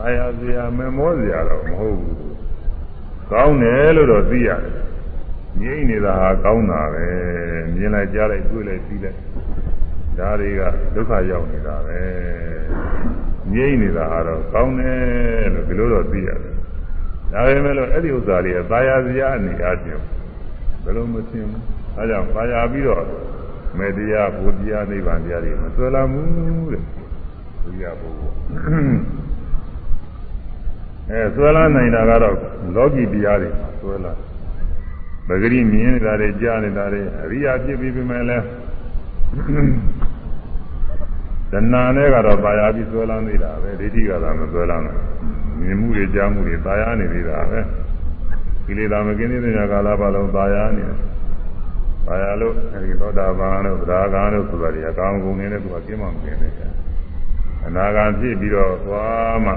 သာယာစရာမမောစရာတော့မဟုတ်ဘူးကောင်းတယ်လို့တော့သိရတယ်ငြိမ်းနေတာဟာကောင်းတာပဲမြင်လိုက်ကြားလိုက်တွေ့လိုက်သိလိုက်ဒါတွေကဒုက္ခရောက်နေတာပဲငြိမ့်နေတာကတော့ကောင်းတယ်လို့ဒီလိုတော့သိရတယ်ဒါပေမဲ့လို့အဲ့ဒီဥစ္စာတွေကသာယာစရာအနေအချင်းဘယ်လိုမသိဘူးအဲကြောင့်သာယာပြီးတော့မေတ္တရားဘုရားနိဗ္ဗာန်တရားတွေမဆွဲလာဘူးတဲ့ဘုရားဘုရား အဲဆွဲလာနိုင်တာကတော့လောကီတရားတွေဆွဲလာပဂရိမြင်နေတာတွေကြားနေတာတွေအရိယာဖြစ်ပြီးပြီမဲ့လဲတဏှာနဲ့ကတော့ပါရပြီးဆွဲလန်းနေတာပဲဒိဋ္ဌိကတော့မဆွဲလန်းဘူးမြင်မှုတွေကြားမှုတွေပါရနေသေးတာပဲကိလေသာမကင်းသေးတဲ့ကာလပတ်လုံးပါရနေတယ်ပါရလို့အဲဒီသောတာပန်တို့ဗราဂန်တို့ဆိုတာတွေအကောင်းကုန်နေတဲ့သူကကျင်းမှမကင်းသေးဘူးအနာဂတ်ဖြစ်ပြီးတော့သွားမှ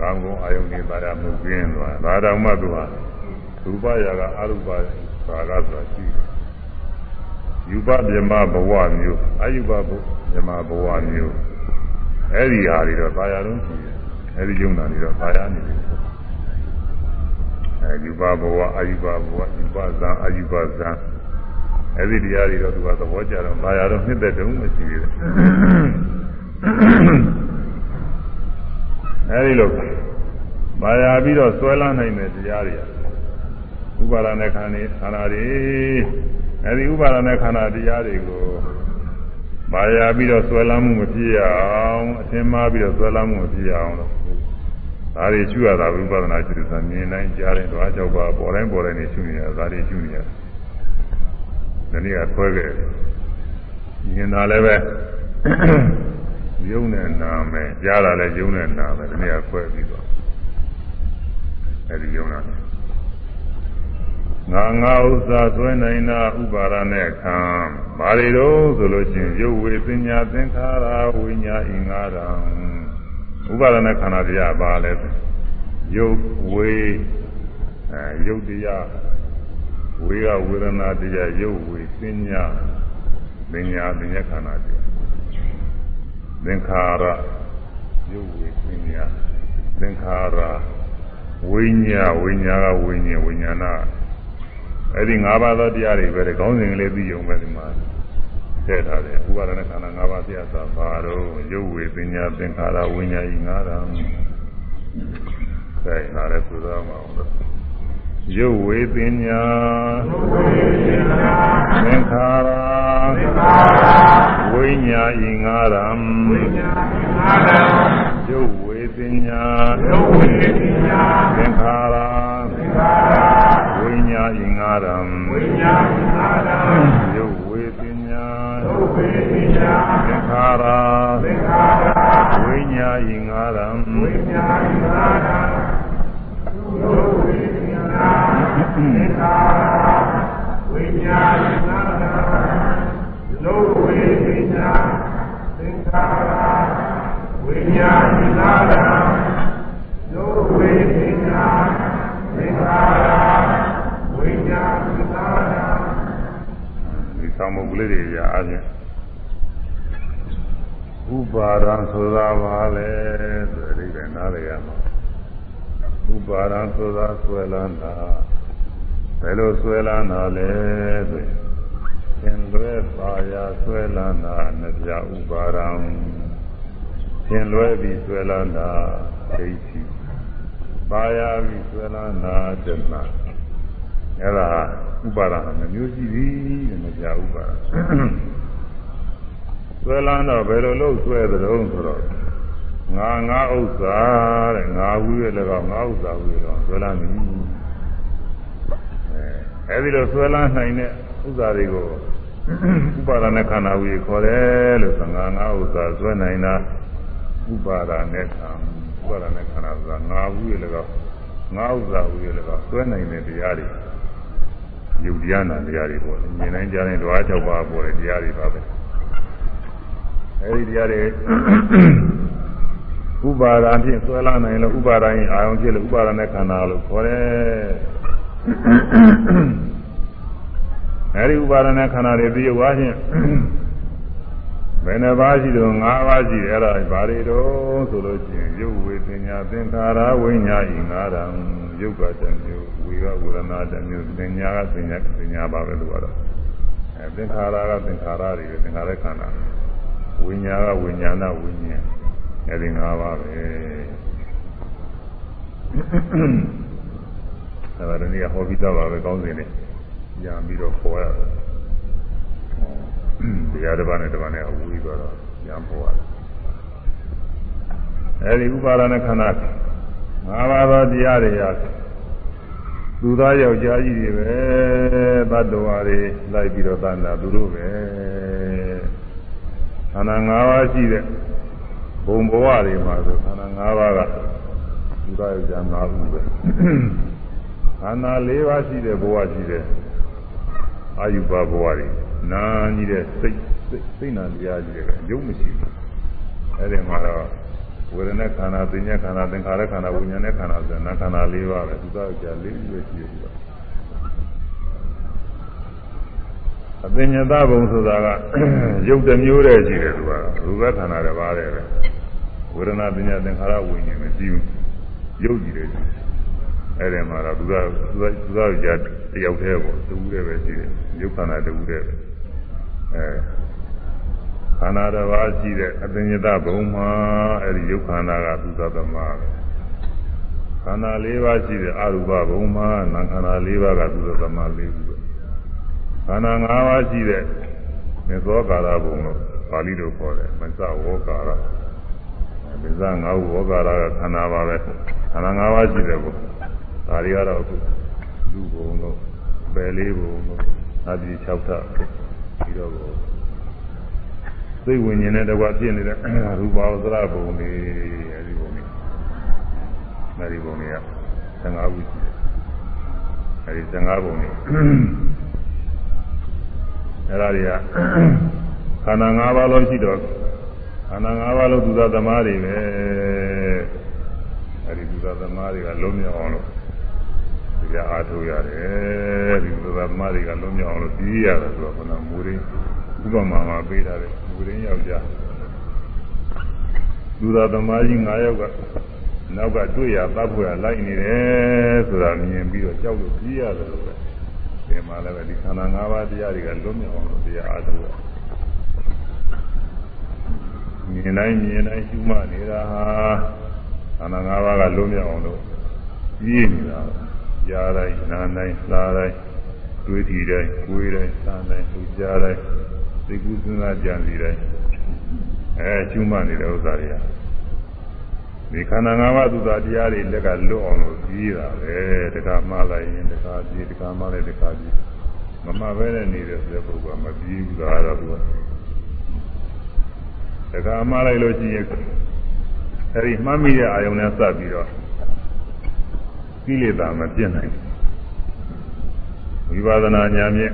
ကောင်းကုန်အာယုန်တွေပါရမှုကင်းသွားဒါတောင်မှသူဟာရူပရာကအရူပရာဂဆိုတာရှိတယ်ယူပပြမဘဝမျိုးအယူပပြမဘဝမျိုးအဲ့ဒီဟာတွေတော့သာယာလုံးရှိတယ်အဲ့ဒီယုံနာတွေတော့သာယာနေတယ်အဲယူပဘဝအယူပဘဝယူပဇံအယူပဇံအဲ့ဒီတရားတွေတော့သူကသဘောကျတော့သာယာတော့နှစ်သက်တုံးမရှိသေးတယ် အဲ့ဒီလိုသာယာပြီးတော့ဆွဲလန်းနိုင်တဲ့တရားတွေဥပါဒနဲ့ခန္ဓာခန္ဓာတွေအဲဒီဥပါဒနဲ့ခန္ဓာတရားတွေကိုမာယာပြီးတော့ဆွဲလမ်းမှုမဖြစ်ရအောင်အသင်မှားပြီးတော့ဆွဲလမ်းမှုမဖြစ်ရအောင်လို့ဒါတွေရှုရတာဝိပဿနာရှုတဲ့မြင်တိုင်းကြားတိုင်းတော့အကြောက်ပါပေါ်တိုင်းပေါ်တိုင်းနေရှုနေရတာဒါတွေရှုနေရဒီနေ့ကဆွဲခဲ့မြင်တာလည်းပဲ ယုံနဲ့နာမယ်ကြားတာလည်းယုံနဲ့နာမယ်ဒီနေ့ကဆွဲပြီးတော့အဲဒီယုံနာငါငါဥစ္စာဆွဲနိုင်တာဥပါရနဲ့ခံဘာတွေတော့ဆိုလို့ချင်းရုပ်ဝေပညာသင်္ခါရဝိညာဉ်ငါးရံဥပါရနဲ့ခန္ဓာတရားပါလဲရုပ်ဝေအဲရုပ်တရားဝေကဝေဒနာတရားရုပ်ဝေပညာပညာပညာခန္ဓာတရား သင်္ခါရရုပ်ဝေပညာသင်္ခါရဝိညာဝိညာကဝိညာဉ်ဝိညာဏအဲ့ဒီ၅ပါးသောတရားတွေပဲတဲ့ခေါင်းစဉ်ကလေးသိုံပဲဒီမှာထည့်ထားတယ်ဥပါဒနာခန္ဓာ၅ပါးပြသပါတော့ရုပ်ဝေပညာသင်္ခါရဝိညာဉ်၅ဓာတ်ဆိုင်လာတဲ့သုသောမှာအောင် ရုပ်ဝေပညာသင်္ခါရဝိညာဉ်၅ဓာတ်ရုပ်ဝေပညာသင်္ခါရဝိညာဉ်ငါရံဝိညာဉ်ငါရံယုတ်ဝေပညာယုတ်ဝေပညာသင်္ခါရသင်္ခါရဝိညာဉ်ငါရံဝိညာဉ်ငါရံယုတ်ဝေပညာ သင်္ခါရဝိညာဉ်ငါရံယုတ်ဝေပညာသင်္ခါရဝိညာဉ်ငါရံယုတ်ဝေပညာသင်္ခါရဝိညာဉ်သာရဒီသံမုတ်ကလေးတွေရအားဖြင့်ဥပါဒံဆိုတာပါလေဆိုတဲ့အိဗယ်နားလည်ရမှာ ဥပါဒံဆိုတာဆွဲလန်းတာဘယ်လိုဆွဲလန်းတာလဲဆိုရင်သင်လွဲပါရာဆွဲလန်းတာနှပြဥပါရံသင်လွဲပြီးဆွဲလန်းတာဒိဋ္ဌိပါရာပြီးဆွဲလန်းတာတဏှာအဲ့ဒါဥပါဒနာမျိုးရှိသည်တဲ့နှပြဥပါဒဆွဲလန်းတော့ဘယ်လိုလုပ်ဆွဲသတုံးဆိုတော့ ငါငါဥစ္စာတဲ့ငါဝူရဲ့လည်းကောငါဥစ္စာဝူရဲ့တော့ဆွဲလန်းပြီအဲအဲဒီလိုဆွဲလန်းနိုင်တဲ့ဥစ္စာတွေကိုဥပါဒနဲ့ခန္ဓာဝေခေါ်တယ်လို့သံဃာငါဥစ္စာဆွဲနိုင်တာဥပါဒနဲ့ခန္ဓာဥပါဒနဲ့ခန္ဓာဆိုတာငါဝူရဲ့လည်းကောငါဥစ္စာဝူရဲ့လည်းကောဆွဲနိုင်တဲ့တရားတွေယုတ်တရားနာတရားတွေပေါ့မြင်နိုင်ကြတဲ့ဓဝါ၆ပါးပေါ်တဲ့တရားတွေပါပဲအဲဒီတရားတွေ ဥပါဒာဖြင့်ဆွဲလာနိုင်လို့ဥပါဒာရင်အာယုံဖြစ်လို့ဥပါဒနဲ့ခန္ဓာလို့ခေါ်တယ်အဲဒီဥပါဒနဲ့ခန္ဓာတွေသိရပါချင်းဘယ်နှပါးရှိတော့၅ပါးရှိတယ်အဲ့ဒါဘာတွေတော့ဆိုလို့ချင်းရုပ်ဝေသညာသင်္ခါရဝိညာဉ်ဤ၅ဓာတ်ရုပ်ကတမျိုးဝေကဝေဒနာတမျိုးသင်ညာကသင်ညာသင်ညာပါပဲလို့ကတော့အဲသင်္ခါရကသင်္ခါရတွေသင်္ခါရခန္ဓာဝိညာကဝိညာဏဝိညာဉ် အဲဒီ၅ပါးပဲအဲဒါလည်းဒီဟောပြီးတော့ပါပဲကောင်းစဉ်နဲ့ရံပြီးတော့ခေါ်ရတယ်တရားတစ်ပါးနဲ့တစ်ပါးနဲ့အဝေးသွားတော့ရံပေါ်ရတယ်အဲဒီဥပါဒနာခန္ဓာ၅ပါးသောတရားတွေရသူသားယောက်ျားကြီးတွေပဲတတ္တဝါတွေလိုက်ပြီးတော့သန္တာသူတို့ပဲခန္ဓာ၅ပါးရှိတဲ့ ဘုံဘဝတွေမှာဆိုခန္ဓာ၅ပါးကသူသားယောက်ျား၅ခုပဲခန္ဓာ၄ပါးရှိတဲ့ဘဝရှိတဲ့အာယုဘဘဝတွေနာကြီးတဲ့စိတ်စိတ်နာတရားကြီးတွေပဲရုပ်မရှိဘူးအဲ့ဒီမှာတော့ဝေဒနာခန္ဓာပညာခန္ဓာသင်္ခါရခန္ဓာဝိညာဉ်နဲ့ခန္ဓာဆိုနာခန္ဓာ၄ပါးပဲသူသားကြ၄ခုပဲရှိတယ်သူကအပညာသဘုံဆိုတာကရုပ်တစ်မျိုးတည်းရှိတယ်သူကရူပခန္ဓာတစ်ပါးတည်းပဲ ဝေဒနာပညာသင်္ခါရဝိညာဉ်မရှိဘူးရုပ်ကြည့်တယ်အဲ့ဒီမှာတော့သူကသူကသူကကြတယောက်တည်းပေါ့တူးတည်းပဲရှိတယ်ရုပ်ခန္ဓာတူးတည်းပဲအဲခန္ဓာတစ်ပါးရှိတဲ့အပင်ညတဘုံမှာအဲဒီယုတ်ခန္ဓာကသုသသမပဲခန္ဓာ၄ပါးရှိတဲ့အရူပဘုံမှာနာခန္ဓာ၄ပါးကသုသသမ၄ခုပဲခန္ဓာ၅ပါးရှိတဲ့မေသောကာရဘုံလို့ပါဠိလိုခေါ်တယ်မစ္စဝောကာရ မစ္စ၅ခုဝောကာရကခန္ဓာပါပဲခန္ဓာ၅ပါးရှိတဲ့ဘုံဒါတွေကတော့အခုလူဘုံလို့ပယ်လေးဘုံလို့အဒီ၆ထပ်ပြီးတော့စိတ်ဝိညာဉ်နဲ့တကွဖြစ်နေတဲ့ရူပဝသရဘုံလေးအဲဒီဘုံလေးအဲဒီဘုံလေးက15ခုရှိတယ်အဲဒီ15ဘုံလေးအဲဒါတွေကခန္ဓာ၅ပါးလုံးရှိတော့ခ န္ဓာ၅ပါးလုံးသူသာသမားတွေပဲအဲဒီသူသာသမားတွေကလုံးမြောက်အောင်လို့ဒီကအားထုတ်ရတယ်ဒီသူသာသမားတွေကလုံးမြောက်အောင်လို့ပြီးရတယ်ဆိုတော့ခန္ဓာမူရင်းဥပမာမှာပေးထားတယ်လူရင်းယောက်ျားလူသားသမားကြီး9ယောက်ကနောက်ကတွေ့ရသတ်ဖို့ရလိုက်နေတယ်ဆိုတာမြင်ပြီးတော့ကြောက်လို့ကြီးရတယ်လို့ပဲဒီမှာလည်းပဲဒီခန္ဓာ၅ပါးတရားတွေကလွတ်မြောက်အောင်လို့တရားအားထုတ်ရ မြင်တိုင်းမြင်တိုင်းရှုမှတ်နေတာဟာခန္ဓာ၅ပါးကလွတ်မြောက်အောင်လို့ကြီးနေတာကြားတိုင်းနားတိုင်းစားတိုင်းတွေးထီတိုင်းကိုယ်တိုင်းစားတိုင်းသူကြားတိုင်းသိကုသနာကြံစီတိုင်းအဲကျူးမနေတဲ့ဥစ္စာတွေကဒီခန္ဓာ၅ပါးသုသာတရားတွေလက်ကလွတ်အောင်လို့ကြီးတာပဲတခါမှားလိုက်ရင်တခါပြေးတခါမှားလိုက်တခါပြေးမမပဲနဲ့နေတဲ့ဆိုတဲ့ပုဂ္ဂိုလ်ကမပြေးဘူးလားတော့သူကတ ခါမှားလိုက်လို့ရှိရင်အဲဒီမှတ်မိတဲ့အာယုံနဲ့စပ်ပြီးတော့ကိလေသာမပြတ်နိုင်ဘူးဝိပဿနာဉာဏ်ဖြင့်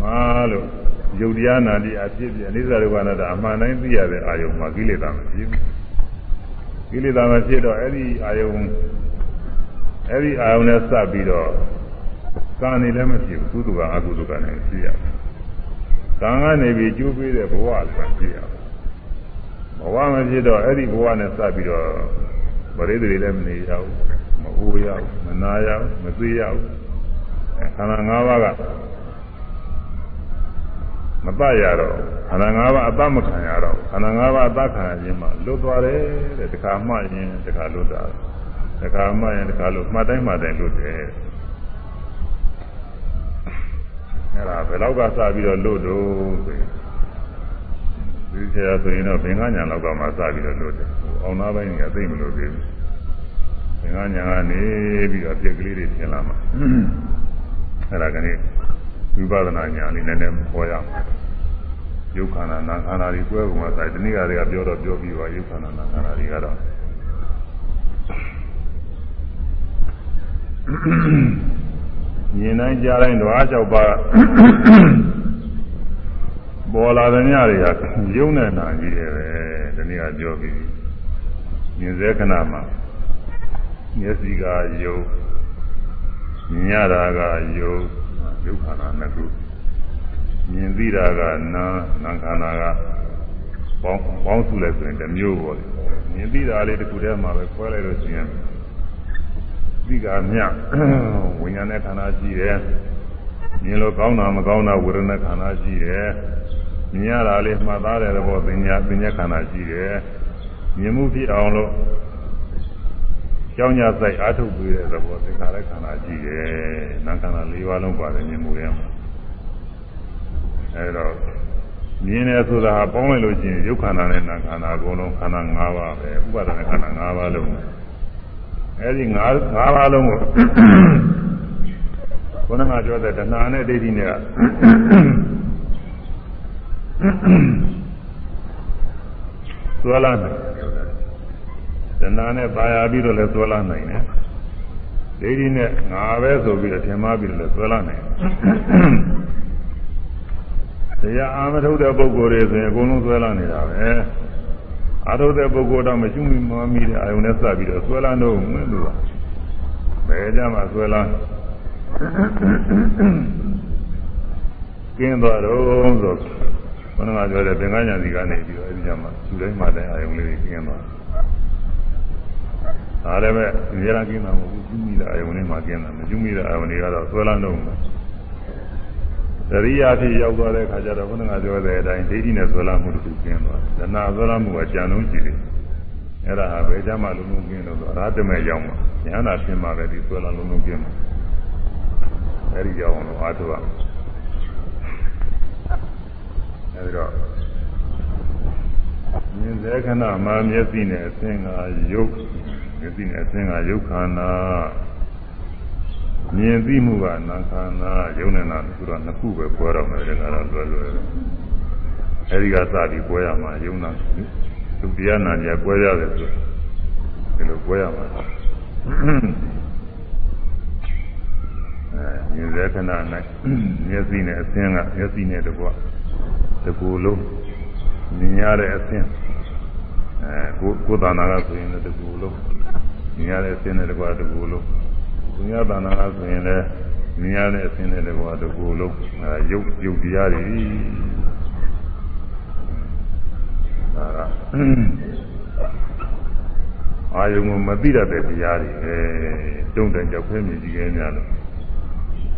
မာလို့ယုတ်တရားနာတိအဖြစ်ပြအိသရုပ္ပနာတအမှန်တိုင်းသိရတဲ့အာယုံမှာကိလေသာမဖြစ်ဘူးကိလေသာမဖြစ်တော့အဲ့ဒီအာယုံအဲ့ဒီအာယုံနဲ့စပ်ပြီးတော့ကာနေလည်းမဖြစ်ဘူးကုသကအကုသကနဲ့ဖြစ်ရကံကနေပြီးကျိုးပေးတဲ့ဘဝလည်းဖြစ်ရ ဘဝမဖြစ်တော့အဲ့ဒီဘဝနဲ့စပ်ပြီးတော့ပရိသေတွေလည်းမနေရဘူးမအိုးရဘူးမနာရဘူးမသိရဘူးခန္ဓာ၅ပါးကမတရတော့ခန္ဓာ၅ပါးအတမခံရတော့ခန္ဓာ၅ပါးအတခံရခြင်းမှာလွတ်သွားတယ်တဲ့တခါမှရင်တခါလွတ်တာတခါမှရင်တခါလွတ်မှတ်တိုင်းမှတ်တိုင်းလွတ်တယ်အဲ့ဒါဘယ်လောက်ကစပြီးတော့လွတ်တော့ဆိုရင် ဒီဆရာဆိုရင်တော့ဘင်္ဂညာလောက်ကမှစပြီးတော့လွတ်တယ်အောင်သားပိုင်းကသိမလို့သေးဘူးဘင်္ဂညာကနေပြီးတော့ပြက်ကလေးတွေပြင်လာမှာအဲ့ဒါကနေ့ဝိပဿနာဉာဏ်လေးနည်းနည်းဟောရမှာယုတ်ခန္ဓာနာခန္ဓာတွေကွဲပုံမှာဆိုင်ဒီနေ့ကတည်းကပြောတော့ပြောပြီးပါယုတ်ခန္ဓာနာခန္ဓာတွေကတော့မြင်တိုင်းကြားတိုင်းတော့အားလျှောက်ပါ ပေါ်လာတဲ့ညတွေကယုံနဲ့နာကြီးတယ်ပဲဒီနေ့ကပြောပြီးမြင်စေခဏမှာမျက်စိကယုံမြင်ရတာကယုံယုတ်ခန္ဓာနှစ်ခုမြင်သိတာကနာနာခန္ဓာကပေါင်းပေါင်းစုလိုက်ဆိုရင်တစ်မျိုးပေါ့လေမြင်သိတာလေးတစ်ခုတည်းမှာပဲခွဲလိုက်လို့ရှိရင်သိကမြဝိညာဉ်နဲ့ခန္ဓာရှိတယ်မြင်လို့ကောင်းတာမကောင်းတာဝေဒနာခန္ဓာရှိတယ် မြင်ရတာလေးမှတ်သားတဲ့သဘောပညာပညာခန္ဓာရှိတယ်မြင်မှုဖြစ်အောင်လို့ကြောင်းကြဆိုင်အာထုတ်ပြီးတဲ့သဘောသင်္ခါရခန္ဓာရှိတယ်နာခန္ဓာ၄ပါးလုံးပါတယ်မြင်မှုရဲ့မှာအဲဒါမြင်တယ်ဆိုတာပေါင်းလိုက်လို့ရှိရင်ရုပ်ခန္ဓာနဲ့နာခန္ဓာအကုန်လုံးခန္ဓာ၅ပါးပဲဥပါဒနာခန္ဓာ၅ပါးလုံးအဲဒီ၅၅ပါးလုံးကိုဘုန်းတော်ကပြောတဲ့တဏှာနဲ့ဒိဋ္ဌိနဲ့က သွေးလာတယ်တဏှာနဲ့ပါရပြီးတော့လည်းသွေးလာနိုင်တယ်ဒိဋ္ဌိနဲ့ငါပဲဆိုပြီးတော့ထင်မှားပြီးတော့လည်းသွေးလာနိုင်တယ်တရားအာမထုတ်တဲ့ပုဂ္ဂိုလ်တွေဆိုရင်အကုန်လုံးသွေးလာနေတာပဲအာထုတ်တဲ့ပုဂ္ဂိုလ်တော့မရှိမမီတဲ့အာယုန်နဲ့စပြီးတော့သွေးလာတော့မင်းတို့ကဘယ်ကြမှာသွေးလာကျင်းသွားတော့ဆို ဘုရားပြောတဲ့သင်္ကန်းညာစီကနေပြီးတော့အဲဒီကြမှာသူတိုင်းမှတိုင်းအာယုန်လေးကျင်းသွားဒါလည်းပဲအများကြီးကျင်းတာမဟုတ်ဘူးကျူးမိတဲ့အာယုန်လေးမှကျင်းတာမကျူးမိတဲ့အာယုန်တွေကတော့သွေးလာတော့မှာသရိယာဖြစ်ရောက်သွားတဲ့အခါကျတော့ဘုရားပြောတဲ့အတိုင်းဒိဋ္ဌိနဲ့သွေးလာမှုတစ်ခုကျင်းသွားတယ်။ဒါနာသွေးလာမှုကကြံလုံးရှိတယ်။အဲ့ဒါဟာဘယ်ကြမှာလုံးလုံးကျင်းလို့ဆိုအရဟတမေရောက်မှာဉာဏ်သာဖြစ်မှာပဲဒီသွေးလာလုံးလုံးကျင်းမှာ။အဲ့ဒီကြောင့်လို့အားထုတ်ရမယ်။ အဲဒီတော့မြင်တဲ့ခဏမှာမျက်စိနဲ့အသင်္ကယုတ်မျက်စိနဲ့အသင်္ကယုတ်ခန္ဓာမြင်သိမှုကနာခန္ဓာယုံနဲ့နာဆိုတော့နှစ်ခုပဲပွဲတော့မယ်တဲ့ကတော့လွယ်လွယ်အဲဒီကစပြီးပွဲရမှာယုံနာသူတရားနာကြပွဲရတယ်ဆိုဒီလိုပွဲရမှာအဲမြင်တဲ့ခဏ၌မျက်စိနဲ့အသင်္ကမျက်စိနဲ့တကွ တကူလုံးမြင်ရတဲ့အသင်းအဲကိုကိုယ်တဏ္ဍာကဆိုရင်လည်းတကူလုံးမြင်ရတဲ့အသင်းနဲ့တကွတကူလုံးသူများတဏ္ဍာကဆိုရင်လည်းမြင်ရတဲ့အသင်းနဲ့တကွတကူလုံးအဲရုပ်ရုပ်တရားတွေဒါကအာယုံကိုမသိတတ်တဲ့တရားတွေအဲတုံ့တန်ကြောက်ဖဲမြည်ကြီးခဲများလို့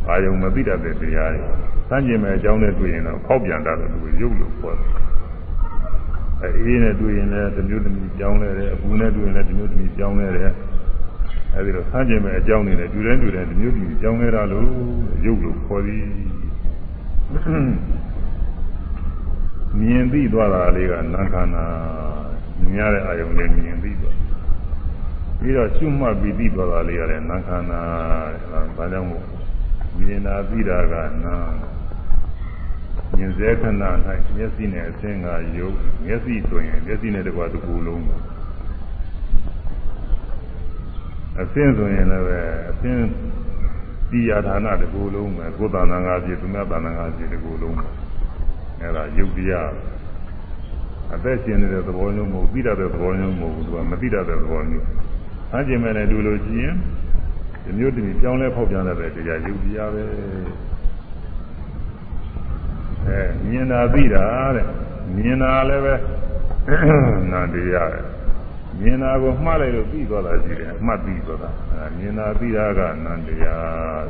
အာယုံမသိတတ်တဲ့တရားတွေစမ်းကျင်မဲ့အကြောင်းနဲ့တွေ့ရင်တော့ဖောက်ပြန်တာလို့သူရုပ်လို့ခေါ်တယ်။အဲအေးနဲ့တွေ့ရင်လည်းတစ်မျိုးတစ်မျိုးကြောင်းလဲတယ်အပူနဲ့တွေ့ရင်လည်းတစ်မျိုးတစ်မျိုးကြောင်းလဲတယ်။အဲဒီတော့စမ်းကျင်မဲ့အကြောင်းတွေနဲ့တွေ့တိုင်းတွေ့တိုင်းတစ်မျိုးတစ်မျိုးကြောင်းလဲတာလို့ရုပ်လို့ခေါ်သည်။မြင်သိသွားတာလေးကနာခန္ဓာမြင်ရတဲ့အာယုံလေးမြင်သိသွားပြီးတော့ရှုမှတ်ပြီးသိသွားတာလေးကလည်းနာခန္ဓာတဲ့။ဒါကြောင့်မို့ မြင်တာသိတာကနာမြင်စေခဏ၌မျက်စိနဲ့အသင်္ကာယုတ်မျက်စိဆိုရင်မျက်စိနဲ့တကွာတစ်ခုလုံးအသင်ဆိုရင်လည်းပဲအသင်ဒီယာဌာနတစ်ခုလုံးပဲကိုယ်တဏ္ဍာငါးပြည့်သူများတဏ္ဍာငါးပြည့်တစ်ခုလုံးပဲအဲ့ဒါယုတ်တရားအသက်ရှင်နေတဲ့သဘောမျိုးမဟုတ်ပြီးတဲ့သဘောမျိုးမဟုတ်ဘူးသူကမသိတဲ့သဘောမျိုးအကျင့်မဲ့နဲ့ดูလို့ရှိရင် ဒီမျိုးတည်းကြောင်းလဲဖောက်ပြန်တဲ့တရားယုတ်တရားပဲအဲမြင်တာသိတာတဲ့မြင်တာလည်းပဲနာတရားပဲမြင်တာကိုမှားလိုက်လို့ပြီးသွားတာရှိတယ်မှတ်ပြီးသွားတာအဲမြင်တာသိတာကနန္တရား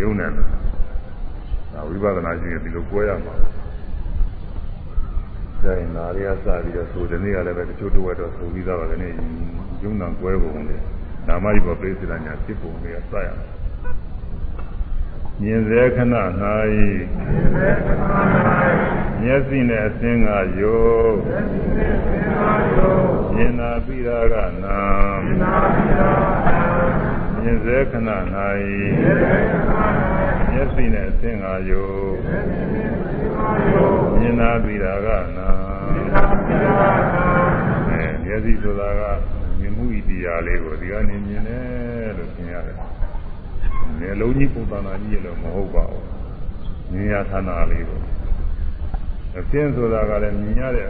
ယုံနေတယ်ဒါဝိပဿနာရှိရင်ဒီလိုကြွယ်ရမှာဒါရင်နာရီကစပြီးတော့ဆိုဒီနေ့ကလည်းပဲတချို့တော့တော့ဆိုပြီးသားပါကနေယုံနာကွဲပုံနဲ့ နာမကြီးပေါ်ပြိစိတညာဖြစ်ပုံတွေကစရမြင်စေခဏ၌မျက်စိနဲ့အစင်းကယုတ်မြင်နာပြီးတာကနာမြင်စေခဏ၌မျက်စိနဲ့အစင်းကယုတ်မြင်နာပြီးတာကနာအဲမျက်စိဆိုတာက မြင်မှုဤတရားလေးကိုဒီကနေမြင်တယ်လို့သင်ရတယ်။မျက်လုံးကြီးပုံသဏ္ဍာန်ကြီးလည်းမဟုတ်ပါဘူး။မြင်ရဌာနလေးကိုအစင်းဆိုတာကလည်းမြင်ရတဲ့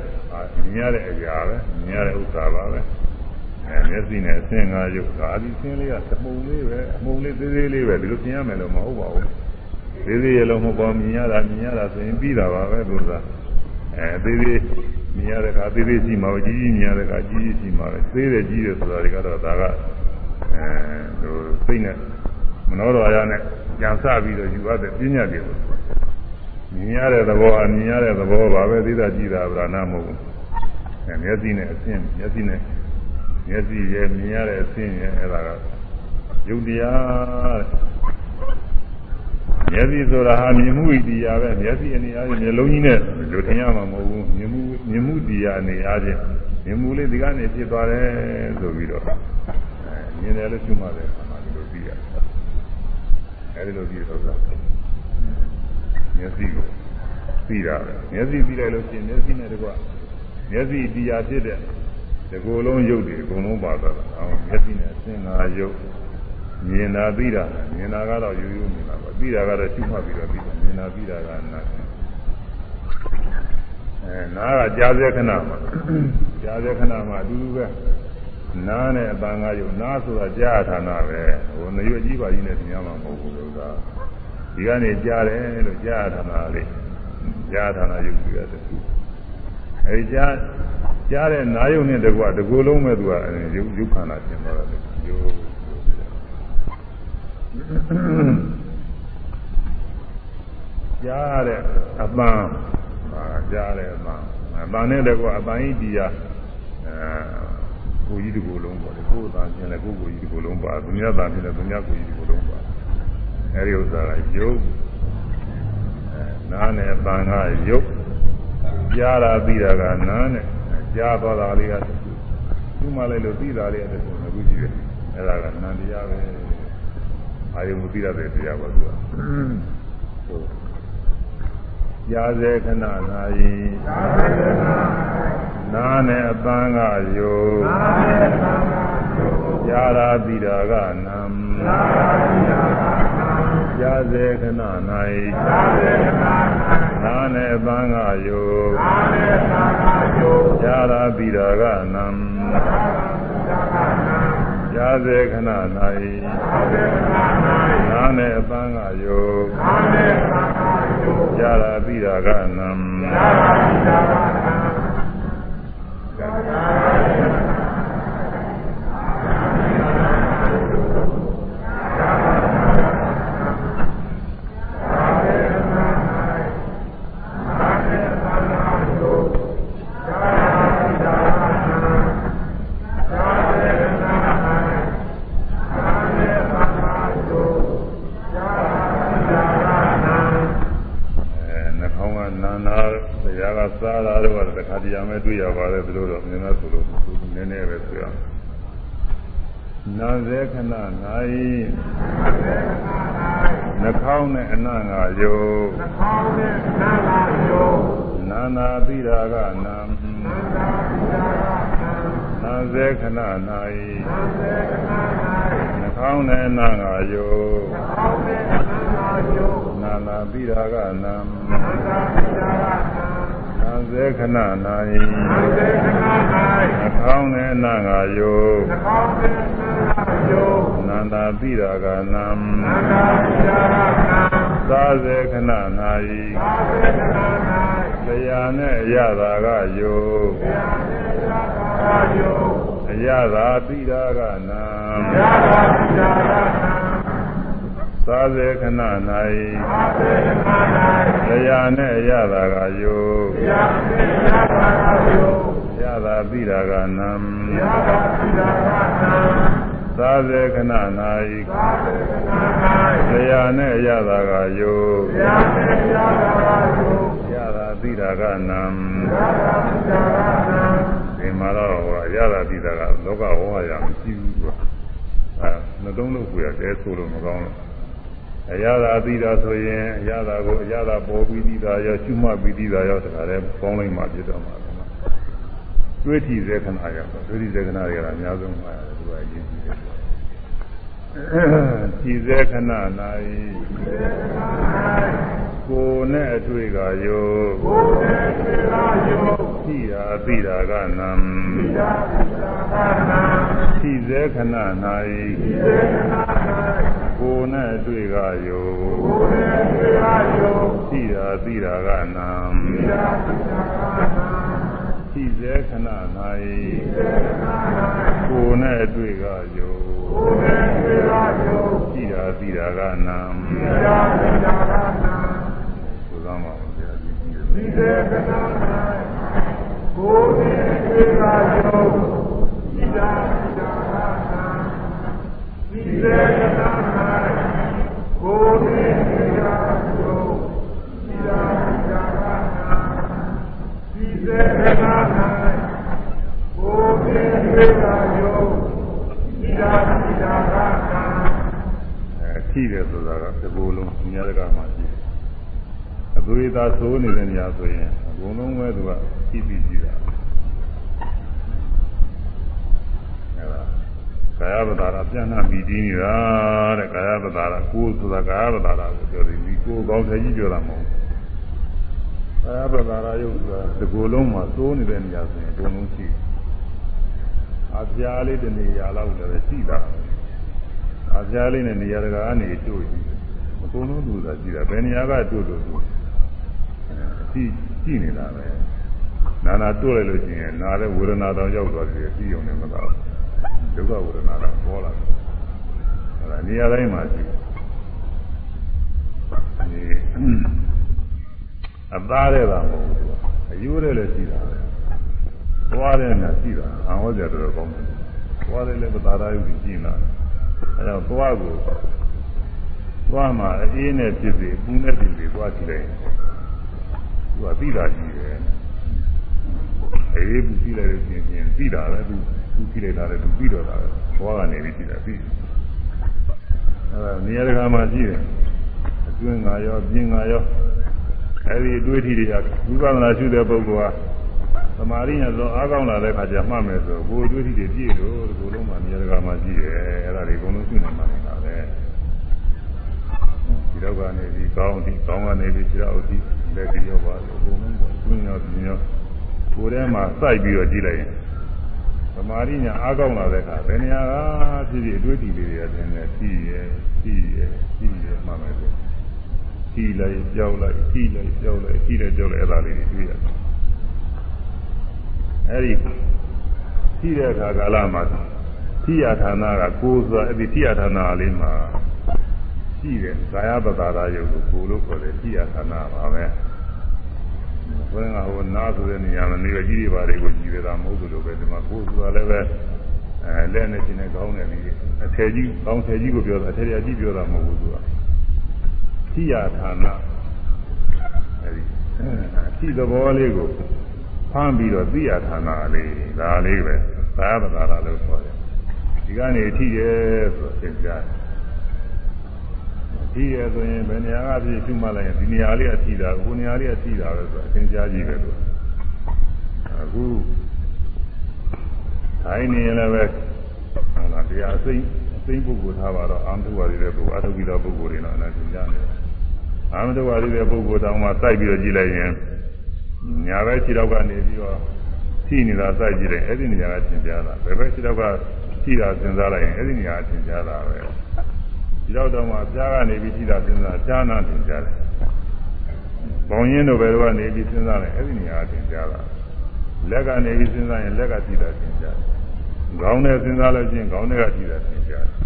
မြင်ရတဲ့အရာပဲမြင်ရတဲ့ဥစ္စာပါပဲ။အဲမျက်စိနဲ့အစင်းငါရုပ်ဒါဒီစင်းလေးကသမှုံလေးပဲအမှုံလေးသေးသေးလေးပဲဒီလိုသင်ရမယ်လို့မဟုတ်ပါဘူး။သေးသေးရလုံးမဟုတ်ပါမြင်ရတာမြင်ရတာဆိုရင်ပြီးတာပါပဲသူကအဲသေးသေး မြင်ရတဲ့အခါသေးသေးရှိမှာပဲကြီးကြီးမြင်ရတဲ့အခါကြီးကြီးရှိမှာပဲသေးတယ်ကြီးတယ်ဆိုတာတွေကတော့ဒါကအဲဟိုစိတ်နဲ့မနောတော်ရနဲ့ကြံစပြီးတော့ယူရတဲ့ပညာတွေကိုမြင်ရတဲ့သဘောအမြင်ရတဲ့သဘောပါပဲသိတာကြည့်တာဗราဏမဟုတ်ဘူးအဲမျက်စိနဲ့အဆင်းမျက်စိနဲ့မျက်စိရဲ့မြင်ရတဲ့အဆင်းရဲ့အဲ့ဒါကယုတ်တရား မျက်စိဆိုတာဟာမြင်မှုဣတရားပဲမျက်စိအနေအားဖြင့်မျက်လုံးကြီးနဲ့လူထင်ရမှာမဟုတ်ဘူးမြင်မှုမြင်မှုတရားအနေအားဖြင့်မြင်မှုလေးဒီကနေဖြစ်သွားတယ်ဆိုပြီးတော့အဲမြင်တယ်လို့ရှုမှတ်တယ်အမှန်ဒီလိုသိရတယ်အဲဒီလိုပြီးတော့မျက်စိကိုသိတာပဲမျက်စိသိလိုက်လို့ရှိရင်မျက်စိနဲ့တကွမျက်စိတရားဖြစ်တဲ့ဒီကိုယ်လုံးရုပ်တွေအကုန်လုံးပါသွားတာအော်မျက်စိနဲ့သင်္ဃာရုပ် မြင်တာသိတာမြင်တာကတော့ရိုးရိုးမြင်တာပါသိတာကတော့ရှုမှတ်ပြီးတော့သိတာမြင်တာသိတာကနာအဲနားကကြားစေခဏမှာကြားစေခဏမှာအတူတူပဲနားနဲ့အပန်းကားရုပ်နားဆိုတာကြားဌာနပဲဟိုနေရွအကြီးပါကြီးနဲ့သင်ရမှာမဟုတ်ဘူးလို့သာဒီကနေကြားတယ်လို့ကြားဌာနလေးကြားဌာနရုပ်ပြီးရတယ်အဲဒီကြားကြားတဲ့နာယုံနဲ့တကွတကူလုံးမဲ့သူကရုပ်ရုပ်ခန္ဓာရှင်းသွားတယ်ရုပ် ကြားတဲ့အပန်းဟာကြားတဲ့အပန်းအပန်းနဲ့တကွအပန်းဤတရားအဲကိုကြီးတကူလုံးပေါ့လေကိုယ်သာရှင်းလဲကိုယ်ကိုကြီးတကူလုံးပါသူများသာရှင်းလဲသူများကိုကြီးတကူလုံးပါအဲဒီဥစ္စာကရုပ်အဲနားနဲ့အပန်းကရုပ်ကြားတာပြီးတာကနားနဲ့ကြားသွားတာလေးကသူ့မှလည်းလို့ပြီးတာလေးအဲ့ဒါကိုအခုကြည့်တယ်အဲ့ဒါကနန္တရားပဲ အာယုံမပြီးရတဲ့တရားပါသူကဟုတ်ရာဇေခဏနာယီနာနဲ့အပန်းကယုရာရာပြီးတာကနံရာဇေခဏနာယီနာနဲ့အပန်းကယုရာရာပြီးတာကနံ ရာဇေခဏနာယီနာနဲ့အပန်းကယုရတာပြီးတာကနံရတာပြီးတာကနံစားတာတော့တခါတရံမဲ့တွေ့ရပါတယ်သူတို့တော့မြင်တော့သူတို့နည်းနည်းပဲဆိုရနာစေ ခဏ၌နှာခေါင်းနဲ့အနံ့ငါယုနှာခေါင်းနဲ့အနံ့ငါယုနာနာပိရာကနံနာစေခဏ၌နှာခေါင်းနဲ့အနံ့ငါယုနာနာပိရာကနံနာနာပိရာကနံံစေခဏ၌ံစေခဏ၌အကောင်းနဲ့နာငါယုအကောင်းနဲ့ နာယုနန္တာပိရာကနံနန္တာပိရာကနံသာစေခဏ၌သာစေခဏ၌တရားနဲ့အရသာကယုတရားနဲ့အရသာကယုအရသာပိရာကနံအရသာပိရာကနံသာစေခဏ၌တရားနဲ့ရတာကယုရတာသိတာကနံ သာစေခဏ၌တရားနဲ့ရတာကယုရတာသိတာကနံဒီမှာတော့ရတာသိတာကလောကဝေါ်ရမရှိဘူးကွာအဲနှလုံးလို့ကိုရတဲဆိုလို့မကောင်းလို့အရာသာသိတာဆိုရင်အရာသာကိုအရာသာပေါ်ပြီးသိတာရောရှုမှတ်ပြီးသိတာရောတခါတည်းပေါင်းလိုက်မှဖြစ်တော့မှာ တွေးထီစေခဏရောတွေးထီစေခဏတွေကအများဆုံးမှာသူကအရေးကြီးတယ်ကြည်စေခဏ၌ကိုယ်နဲ့အတွေ့ကယောကိုယ်နဲ့အတွေ့ကယောသိတာသိတာကနံသိတာသိတာကနံသိစေခဏ၌သိစေခဏ၌ကိုယ်နဲ့အတွေ့ကယောကိုယ်နဲ့အတွေ့ကယောသိတာသိတာကနံသိတာသိတာက နံသိစေခဏ၌ကိုယ်နဲ့အတွေ့ကယောကိုယ်နဲ့အတွေ့ကယောသိတာသိတာကနံသိတာသိတာကနံသောမှာဘုရားကြည့်ကြည့်ဒီစေကနာ၌ကိုယ်နဲ့တွေ့တာယောသိတာသိတာကနံဒီစေကနာ၌ကိုယ်နဲ့တွေ့တာယောသိတာသိတာကနံဒီ စေကနာ၌ကိုယ်နဲ့တွေ့တာယောသိတာသိတာကနံအဲထိတယ်ဆိုတာကဒီလိုလုံးအများကမှရှိတယ်အသွေးသားသိုးနေတဲ့နေရာဆိုရင်အကုန်လုံးပဲသူကကြည့်ပြီးကြည့်တာအဲဒါကာယပဒါရပြန့်နှံ့ပြီးတည်နေတာတဲ့ကာယပဒါရကိုယ်ဆိုတာကာယပဒါရကိုပြောတယ်ဒီကိုယ်ကောင်းတယ်ကြီးပြောတာမဟုတ်ဘူး ကာယပဒါရယုတ်ဆိုတာဒီကိုယ်လုံးမှာသိုးနေတဲ့နေရာဆိုရင်အကုန်လုံးရှိတယ်အပြားလေးတနေရာလောက်လည်းရှိတာအပြားလေးနဲ့နေရာတကာကနေတွေ့ကြည့်အကုန်လုံးလူသာရှိတာဘယ်နေရာကတွေ့လို့သူကြည့်ကြည့်နေတာပဲနာနာတွေ့လိုက်လို့ရှိရင်နာတဲ့ဝေဒနာတောင်ရောက်သွားတယ်ပြီးုံနဲ့မတော့ဒုက္ခဝေဒနာတော့ပေါ်လာတယ်အဲဒါနေရာတိုင်းမှာရှိတယ် အသားတဲ့တာမဟုတ်ဘူးအယိုးတဲ့လည်းရှိတာပဲသွားတဲ့နဲ့ရှိတာအဟောကြတော်ကောင်းတယ်သွားတယ်လည်းပသာရယုတ်ကြီးနေတာအဲတော့သွားကိုသွားမှာအေးနဲ့ဖြစ်စေပူနဲ့ဖြစ်စေသွားကြည့်လိုက်သူကသိတာကြီးတယ်အေးပူကြည့်လိုက်လို့ရှိရင်သိတာပဲသူသူကြည့်လိုက်တာလည်းသူပြီးတော့တာပဲသွားကနေပြီးကြည့်တာပြီးအဲဒါနေရာတကာမှာရှိတယ်အတွင်းငါရောပြင်းငါရော အဲဒီအတွေ့အထိတွေကဝိပဿနာရှုတဲ့ပုဂ္ဂိုလ်ကသမာဓိနဲ့သောအားကောင်းလာတဲ့ခါကျမှတ်မယ်ဆိုကိုယ်အတွေ့အထိတွေပြည့်လို့ဒီလိုလုံးမှာနေရာတကာမှာရှိတယ်အဲဒါတွေအကုန်လုံးရှုနေမှနေတာပဲဒီတော့ကနေပြီးကောင်းဒီကောင်းကနေပြီးခြေတော်ဒီလက်ပြီးရောပါလို့အကုန်လုံးပေါ့တွင်းရောပြင်းရောကိုယ်ထဲမှာစိုက်ပြီးတော့ကြည့်လိုက်ရင်သမာဓိညာအားကောင်းလာတဲ့အခါဘယ်နေရာကဖြစ်ဖြစ်အတွေ့အထိလေးတွေကသင်တယ်ကြည့်ရကြည့်ရကြည့်ရမှမယ်ဆို ကြည့်လိုက်ကြောက်လိုက်ကြည့်လိုက်ကြောက်လိုက်ကြည့်လိုက်ကြောက်လိုက်အဲ့ဒါလေးတွေတွေ့ရတယ်အဲ့ဒီကြည့်တဲ့အခါကာလမှာထိယဌာနကကိုယ်ဆိုတာအဲ့ဒီထိယဌာနလေးမှာကြည့်တယ်ကာယပတာရယုတ်ကိုကိုယ်လို့ခေါ်တယ်ထိယဌာနပါပဲဘယ်ငါဟိုနားဆိုတဲ့နေရာမှာနေရကြီးတွေပါတွေကိုကြည့်ရတာမဟုတ်ဘူးလို့ပဲဒီမှာကိုယ်ဆိုတာလည်းပဲအဲလက်နဲ့ရှင်နဲ့ကောင်းတယ်လေအထယ်ကြီးကောင်းထယ်ကြီးကိုပြောတာအထယ်ကြီးပြောတာမဟုတ်ဘူးသူက ထိယဌာနအဲဒီထိသဘောလေးကိုဖမ်းပြီးတော့သိရဌာနလေးဒါလေးပဲသာယပတာရလို့ခေါ်တယ်ဒီကနေထိရဲဆိုသင်ကြားတယ်ထိရဲဆိုရင်ဘယ်နေရာကဖြစ်ရှုမှတ်လိုက်ရင်ဒီနေရာလေးအထိတာကိုနေရာလေးအထိတာပဲဆိုသင်ကြားကြည့်ပဲလို့အခုတိုင်းနေရင်လည်းပဲဟုတ်လားတရားအစိမ့်အစိမ့်ပုဂ္ဂိုလ်ထားပါတော့အာမထုဝါရီတဲ့ပုဂ္ဂိုလ်အထုကိတော်ပုဂ္ဂိုလ်တွေတော့လည်းသင်ကြားနေတယ် အာမထုဝါရီတဲ့ပုဂ္ဂိုလ်တောင်မှစိုက်ပြီးတော့ကြည့်လိုက်ရင်ညာဘက်ခြေတော့ကနေပြီးတော့ထိနေတာစိုက်ကြည့်တယ်အဲ့ဒီနေရာကသင်ကြားတာဘယ်ဘက်ခြေတော့ကထိတာသင်စားလိုက်ရင်အဲ့ဒီနေရာကသင်ကြားတာပဲခြေတော့တော့မှပြားကနေပြီးထိတာသင်စားဈာနာသင်ကြားတယ်ဘောင်ရင်းတို့ဘယ်တော့ကနေပြီးသင်စားလိုက်အဲ့ဒီနေရာကသင်ကြားတာလက်ကနေပြီးသင်စားရင်လက်ကထိတာသင်ကြားတယ်ခေါင်းနဲ့သင်စားလို့ချင်းခေါင်းနဲ့ကထိတာသင်ကြားတယ်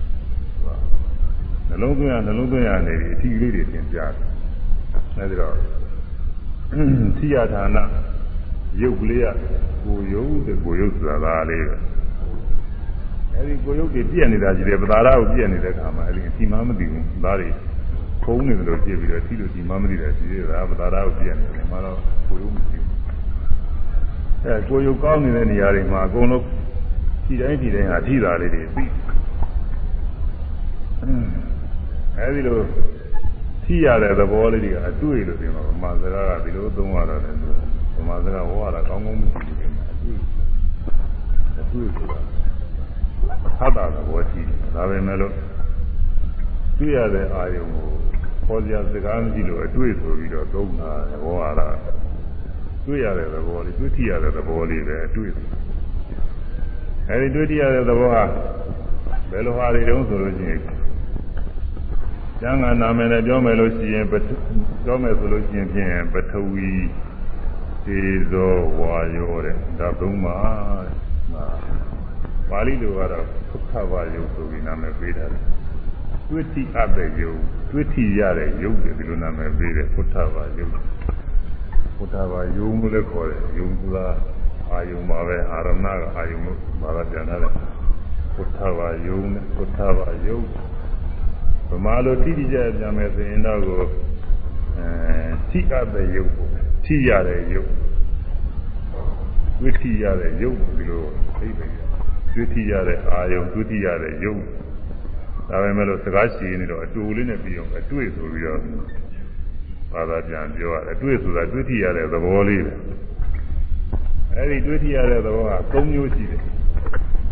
နှလုံးသွင်းရနှလုံးသွင်းရနေပြီးအထီးလေးတွေသင်ကြားတယ် အဲဒီတော့သိရဌာနရုပ်ကလေးကကိုယုတ်တဲ့ကိုယုတ်ဆိုတာဒါလေးပဲအဲဒီကိုယုတ်တွေပြည့်နေတာကြီးတယ်ပသာရကိုပြည့်နေတဲ့ခါမှာအဲဒီအစီမမသိဘူးဒါတွေခုံးနေတယ်လို့ပြည့်ပြီးတော့သိလို့ဒီမမသိတယ်ရှိသေးတာပသာရကိုပြည့်နေတယ်မှာတော့ကိုယုတ်မရှိဘူးအဲကိုယုတ်ကောင်းနေတဲ့နေရာတွေမှာအကုန်လုံးဒီတိုင်းဒီတိုင်းဟာထိတာလေးတွေပြီးအဲဒီလို ထိရတဲ့သဘောလေးတွေကအတွေ့လို့ပြောမှာဗမာစကားကဒီလိုသုံးရတာလည်းဗမာစကားဟောရတာကောင်းကောင်းမရှိဘူးခင်ဗျအတွေ့အတွေ့ဆိုတာဟတ်တာသဘောရှိတယ်ဒါပဲမဲ့လို့တွေ့ရတဲ့အာယုံကိုခေါ်ကြစကားမရှိလို့အတွေ့ဆိုပြီးတော့သုံးတာဟောရတာတွေ့ရတဲ့သဘောလေးတွေ့ထိရတဲ့သဘောလေးပဲအတွေ့အဲဒီတွေ့ထိရတဲ့သဘောဟာဘယ်လိုဟာတွေတုံးဆိုလို့ရှိရင် ကျမ်းဂန်နာမည်နဲ့ပြောမယ်လို့ရှိရင်ပြောမယ်ဆိုလို့ရှိရင်ဖြင့်ပထဝီသေဇောဝါယောတဲ့ဒါသုံးပါပါဠိလိုကတော့သုခဝါယုဆိုပြီးနာမည်ပေးထားတယ်တွဋ္ဌိအပ်တဲ့ယုတွဋ္ဌိရတဲ့ယုတယ်ဒီလိုနာမည်ပေးတယ်သုခဝါယုသုခဝါယုလို့လည်းခေါ်တယ်ယုံကူလားအာယုံပါပဲအာရဏကအာယုံလို့ဘာသာပြန်ထားတယ်သုခဝါယုနဲ့သုခဝါယု ဗမာလိုတိတိကျကျပြန်မယ်ဆိုရင်တော့ကိုအဲထိအပ်တဲ့ယုတ်ပေါ့ထိရတဲ့ယုတ်ဝိထိရတဲ့ယုတ်ဒီလိုသိတယ်ဝိထိရတဲ့အာယုံဝိထိရတဲ့ယုတ်ဒါပဲမဲ့လို့စကားရှိနေတော့အတူလေးနဲ့ပြီးအောင်အတွေ့ဆိုပြီးတော့ဘာသာပြန်ပြောရတယ်အတွေ့ဆိုတာတွေ့ထိရတဲ့သဘောလေးပဲအဲဒီတွေ့ထိရတဲ့သဘောက၃မျိုးရှိတယ်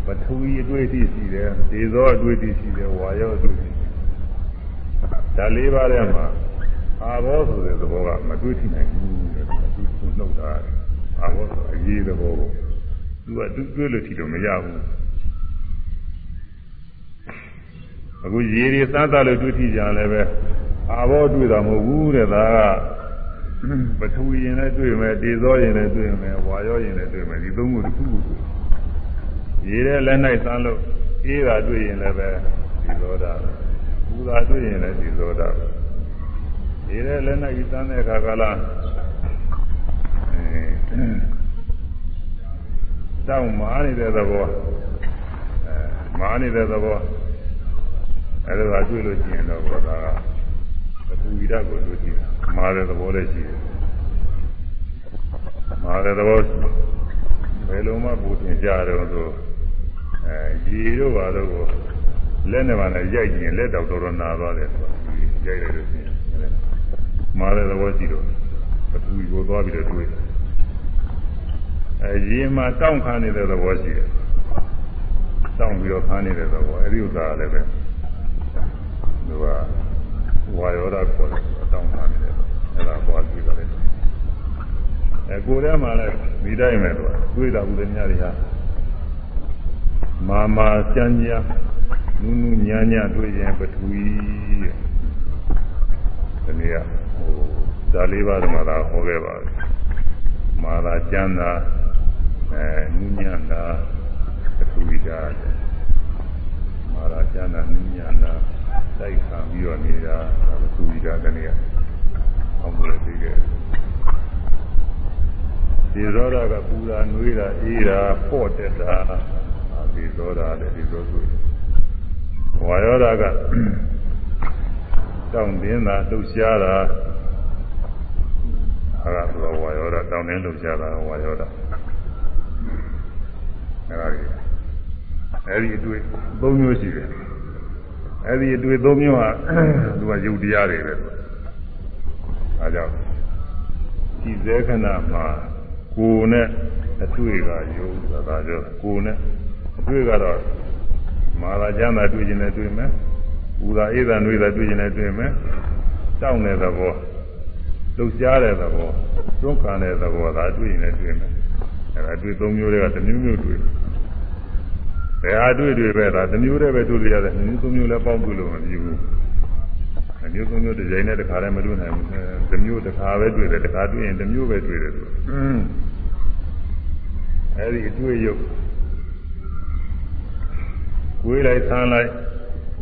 ပထဝီအတွေ့အထိရှိတယ်ဒေဇောအတွေ့အထိရှိတယ်ဝါယောအတွေ့အထိ ဒါလေးပါးထဲမှာအာဘောဆိုတဲ့သဘောကမတွေ့ထိနိုင်ဘူးတဲ့သူသူနှုတ်တာအာဘောဆိုအရေးသဘောကိုသူကသူတွေ့လို့ထိလို့မရဘူးအခုရေတွေစားတာလို့တွေ့ထိကြလည်းပဲအာဘောတွေ့တာမဟုတ်ဘူးတဲ့ဒါကပထဝီရင်လည်းတွေ့မယ်တေဇောရင်လည်းတွေ့မယ်ဝါရောရင်လည်းတွေ့မယ်ဒီသုံးခုတစ်ခုခုရေထဲလက်၌စမ်းလို့အေးတာတွေ့ရင်လည်းပဲဒီသောတာပဲ ပူတာတွေ့ရင်လည်းဒီသောတာပဲဒီတဲ့လက်နဲ့ကြီးတန်းတဲ့အခါကလာအဲတောင်းမာနေတဲ့သဘောအဲမာနေတဲ့သဘောအဲဒါကတွေ့လို့ရှိရင်တော့ဘောကပထဝီဓာတ်ကိုတွေ့ကြည့်မာတဲ့သဘောလည်းရှိတယ်မာတဲ့သဘောဘယ်လိုမှပူတင်ကြတော့ဆိုအဲရေတို့ပါတော့ကို လက်နဲ့ပါနဲ့ရိုက်ကြည့်ရင်လက်တော့တော်တော်နာသွားတယ်ဆိုတာရိုက်ရလို့ရှိရင်မာတဲ့သဘောရှိတော့ပထဝီကိုသွားပြီးတော့တွေ့တယ်အဲရေမှာတောင့်ခါနေတဲ့သဘောရှိတယ်တောင့်ပြီးတော့ခါနေတဲ့သဘောအဲဒီဥစ္စာလည်းပဲသူကဝါယောဓာတ်ခေါ်တယ်တောင့်ခါနေတယ်အဲဒါပေါ်ပြီးတော့လေအဲကိုယ်ထဲမှာလည်းဒီတိုင်းပဲသူကတွေ့တာဘူးလေများတွေဟာမာမာစံကြ နုနုညာညာတွေ့ရင်ပထဝီတဲ့ဒီနေ့ကဟိုဇာလေးပါးမှာသာဟောခဲ့ပါတယ်မာသာကျမ်းသာအဲနုညာသာပထဝီဓာတ်မာသာကျမ်းသာနုညာသာတိုက်ခံပြီးတော့နေတာပထဝီဓာတ်တနေ့ကအောင်းလို့သိခဲ့ဒီရောဓကပူတာနှွေးတာအေးတာပေါ့တက်တာဒီသောတာလည်းဒီသောဆို ဝါယောဓာကတောင်းတင်းတာလှုပ်ရှားတာဟာကဆိုဝါယောဓာတောင်းတင်းလှုပ်ရှားတာဝါယောဓာအဲ့ဒါကြီးအဲ့ဒီအတွေ့သုံးမျိုးရှိတယ်အဲ့ဒီအတွေ့သုံးမျိုးဟာသူကယုတ်တရားတွေပဲအဲကြောင့်ဒီဇေခဏမှာကိုယ်နဲ့အတွေ့ကယုတ်ဆိုတာကြောကိုယ်နဲ့အတွေ့ကတော့ မာလာကျမ်းသာတွေ့ခြင်းနဲ့တွေ့မယ်။ဘူသာအေးသာနှွေးသာတွေ့ခြင်းနဲ့တွေ့မယ်။တောင်းတဲ့သဘောလှုပ်ရှားတဲ့သဘောတွန်းကန်တဲ့သဘောသာတွေ့ရင်လည်းတွေ့မယ်။အဲဒါတွေ့သုံးမျိုးတွေကတစ်မျိုးမျိုးတွေ့တယ်။ဘယ်ဟာတွေ့တွေ့ပဲဒါတစ်မျိုးတည်းပဲတွေ့ရရတယ်။မျိုးသုံးမျိုးလည်းပေါင်းတွေ့လို့မပြီးဘူး။အမျိုးသုံးမျိုးတစ်ကြိမ်နဲ့တစ်ခါတည်းမတွေ့နိုင်ဘူး။တစ်မျိုးတစ်ခါပဲတွေ့တယ်တစ်ခါတွေ့ရင်တစ်မျိုးပဲတွေ့တယ်ဆို။အဲဒီအတွေ့ရုပ်ကို ယ်လိုက်ဆန်းလိုက်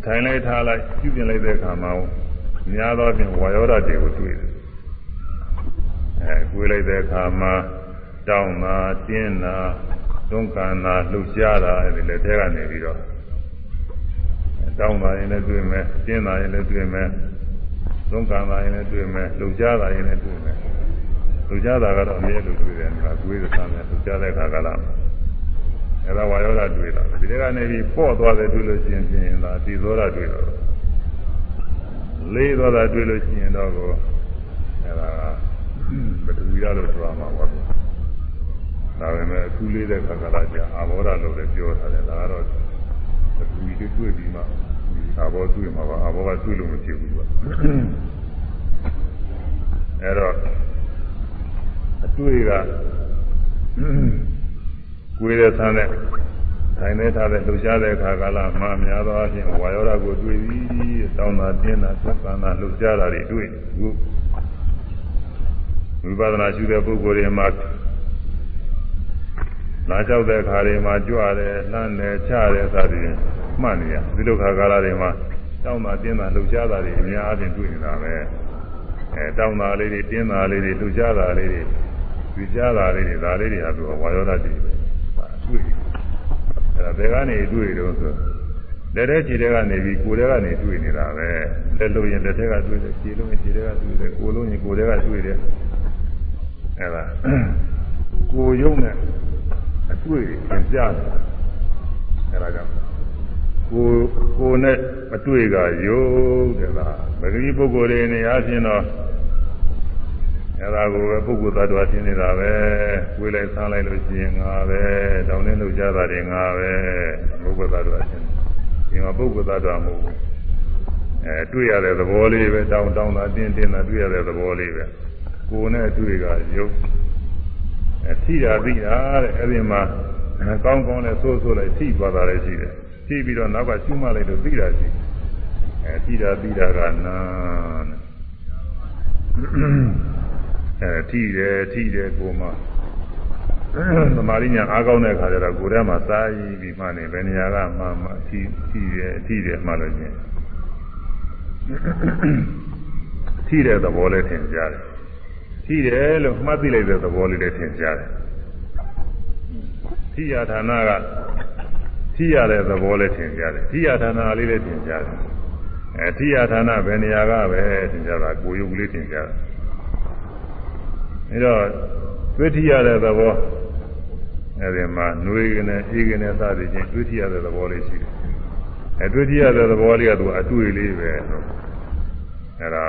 ထိုင်လိုက်ထားလိုက်ပြုပြင်လိုက်တဲ့အခါမှာများသောဖြင့်ဝါယောဓာတ်တွေကိုတွေ့တယ်အဲကိုယ်လိုက်တဲ့အခါမှာတောင်းတာတင်းတာတွန်းကန်တာလှုပ်ရှားတာအဲဒီလက်ထဲကနေပြီးတော့တောင်းတာရင်လည်းတွေ့မယ်တင်းတာရင်လည်းတွေ့မယ်တွန်းကန်တာရင်လည်းတွေ့မယ်လှုပ်ရှားတာရင်လည်းတွေ့မယ်လှုပ်ရှားတာကတော့အမြဲလိုတွေ့တယ်ကွာကိုယ်ရတဲ့လှုပ်ရှားတဲ့အခါကလား အဲဒါဝါယောဓာတ်တွေ့တာဒီထဲကနေပြီးပေါ့သွားတယ်တွေ့လို့ရှိရင်ဖြင့်ဒါသိသောဓာတ်တွေ့တော့လေးသောဓာတ်တွေ့လို့ရှိရင်တော့ကိုအဲဒါဘယ်သူရလို့ဆိုရမှာပါဒါပေမဲ့အခုလေးတဲ့ခါကလာကျအာဘောဓာလို့လည်းပြောထားတယ်ဒါကတော့အခုဒီတွေ့ပြီးမှအာဘောတွေ့မှာပါအာဘောကတွေ့လို့မဖြစ်ဘူးကွာအဲတော့အတွေ့က ကိုယ်တဲ့ဆန်းတဲ့ထိုင်နေထားတဲ့လှူရှားတဲ့အခါကာလမှာများသောအားဖြင့်ဝါယောဓာကိုတွေ့ပြီးတောင်းတာတင်းတာသက္ကနာလှူရှားတာတွေတွေ့ခုဝိပဿနာရှုတဲ့ပုဂ္ဂိုလ်တွေမှာလာလျှောက်တဲ့အခါတွေမှာကြွတယ်လှမ်းတယ်ချတယ်စသည်ဖြင့်မှတ်နေရဒီလိုခါကာလတွေမှာတောင်းတာတင်းတာလှူရှားတာတွေအများအားဖြင့်တွေ့နေတာပဲအဲတောင်းတာလေးတွေတင်းတာလေးတွေလှူရှားတာလေးတွေကြွကြတာလေးတွေဒါလေးတွေဟာသူဝါယောဓာတွေတွေ့ အဲဒါဘယ်ကနေတွေ့တော့ဆိုလက်ထဲခြေထဲကနေပြီးကိုယ်ထဲကနေတွေ့နေတာပဲလက်လို့ရင်လက်ထဲကတွေ့တယ်ခြေလို့ရင်ခြေထဲကတွေ့တယ်ကိုယ်လို့ရင်ကိုယ်ထဲကတွေ့တယ်အဲဒါကိုယ်ယုံနဲ့အတွေ့သင်ပြတယ်အဲဒါကြောင့်ကိုယ်ကိုယ်နဲ့အတွေ့ကယုံတယ်လားပဂတိပုဂ္ဂိုလ်တွေနေအားဖြင့်တော့ အဲဒါကိုပဲပုဂ္ဂိုလ်သတ္တဝါရှင်းနေတာပဲကိုယ်လိုက်ဆန်းလိုက်လို့ရှိရင်ငါပဲတောင်းနေလို့ကြတာတွေငါပဲပုဂ္ဂိုလ်သတ္တဝါရှင်းဒီမှာပုဂ္ဂိုလ်သတ္တဝါမဟုတ်ဘူးအဲတွေ့ရတဲ့သဘောလေးပဲတောင်းတောင်းတာတင်းတင်းတာတွေ့ရတဲ့သဘောလေးပဲကိုယ်နဲ့တွေ့ကယုံအဲထိတာသိတာတဲ့အဲဒီမှာကောင်းကောင်းနဲ့ဆိုးဆိုးလိုက်ထိသွားတာလည်းရှိတယ်ထိပြီးတော့နောက်ကရှုမှလိုက်လို့သိတာရှိအဲထိတာသိတာကနာ အဲထိတယ်ထိတယ်ကိုမှသမာဓိညာအားကောင်းတဲ့ခါကျတော့ကိုယ်ထဲမှာစာရည်ပြီးမှနေဘယ်နေရာကမှမှထိထိတယ်ထိတယ်မှလို့ချင်းထိတဲ့သဘောလေးထင်ရှားတယ်ထိတယ်လို့မှတ်သိလိုက်တဲ့သဘောလေးလည်းထင်ရှားတယ်ထိရဌာနကထိရတဲ့သဘောလေးထင်ရှားတယ်ထိရဌာနလေးလည်းထင်ရှားတယ်အဲထိရဌာနဘယ်နေရာကပဲထင်ရှားတာကိုယ်ယုတ်ကလေးထင်ရှားတယ် ဒါတော့တွေ့ထိရတဲ့သဘောအဲဒီမှာနှွေးကနေအေးကနေစသည်ချင်းတွေ့ထိရတဲ့သဘောလေးရှိတယ်အဲတွေ့ထိရတဲ့သဘောလေးကသူအတွေ့လေးပဲအဲဒါ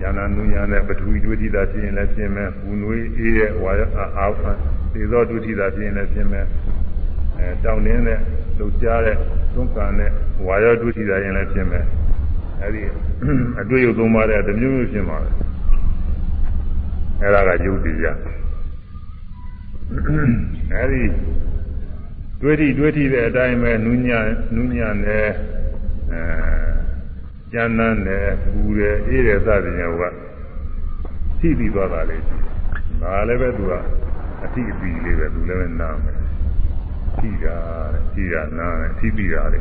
ဉာဏ်နုညာနဲ့ပထဝီတွေ့ထိတာဖြစ်ရင်လည်းဖြစ်မယ်ပူနွေးအေးရဲ့ဝါရအာဖန်သေသောတွေ့ထိတာဖြစ်ရင်လည်းဖြစ်မယ်အဲတောင်းနေတဲ့လှုပ်ရှားတဲ့သွန်ကန်တဲ့ဝါရတွေ့ထိတာရင်လည်းဖြစ်မယ်အဲဒီအတွေ့အကြုံသုံးပါးတဲ့တမျိုးမျိုးဖြစ်မှာပဲ အဲဒါကယုတ်တရားအဲဒီတွေ့ထိတွေ့ထိတဲ့အတိုင်းပဲနုညာနုညာနဲ့အဲကျမ်းမ်းနဲ့ပူတယ်အေးတယ်စသည်ဖြင့်ဟိုကသိပြီးသွားတာလေဒါလည်းပဲသူကအတိအပြီးလေးပဲသူလည်းပဲနားမယ်သိတာတဲ့သိတာနားတယ်သိပြီးတာလေ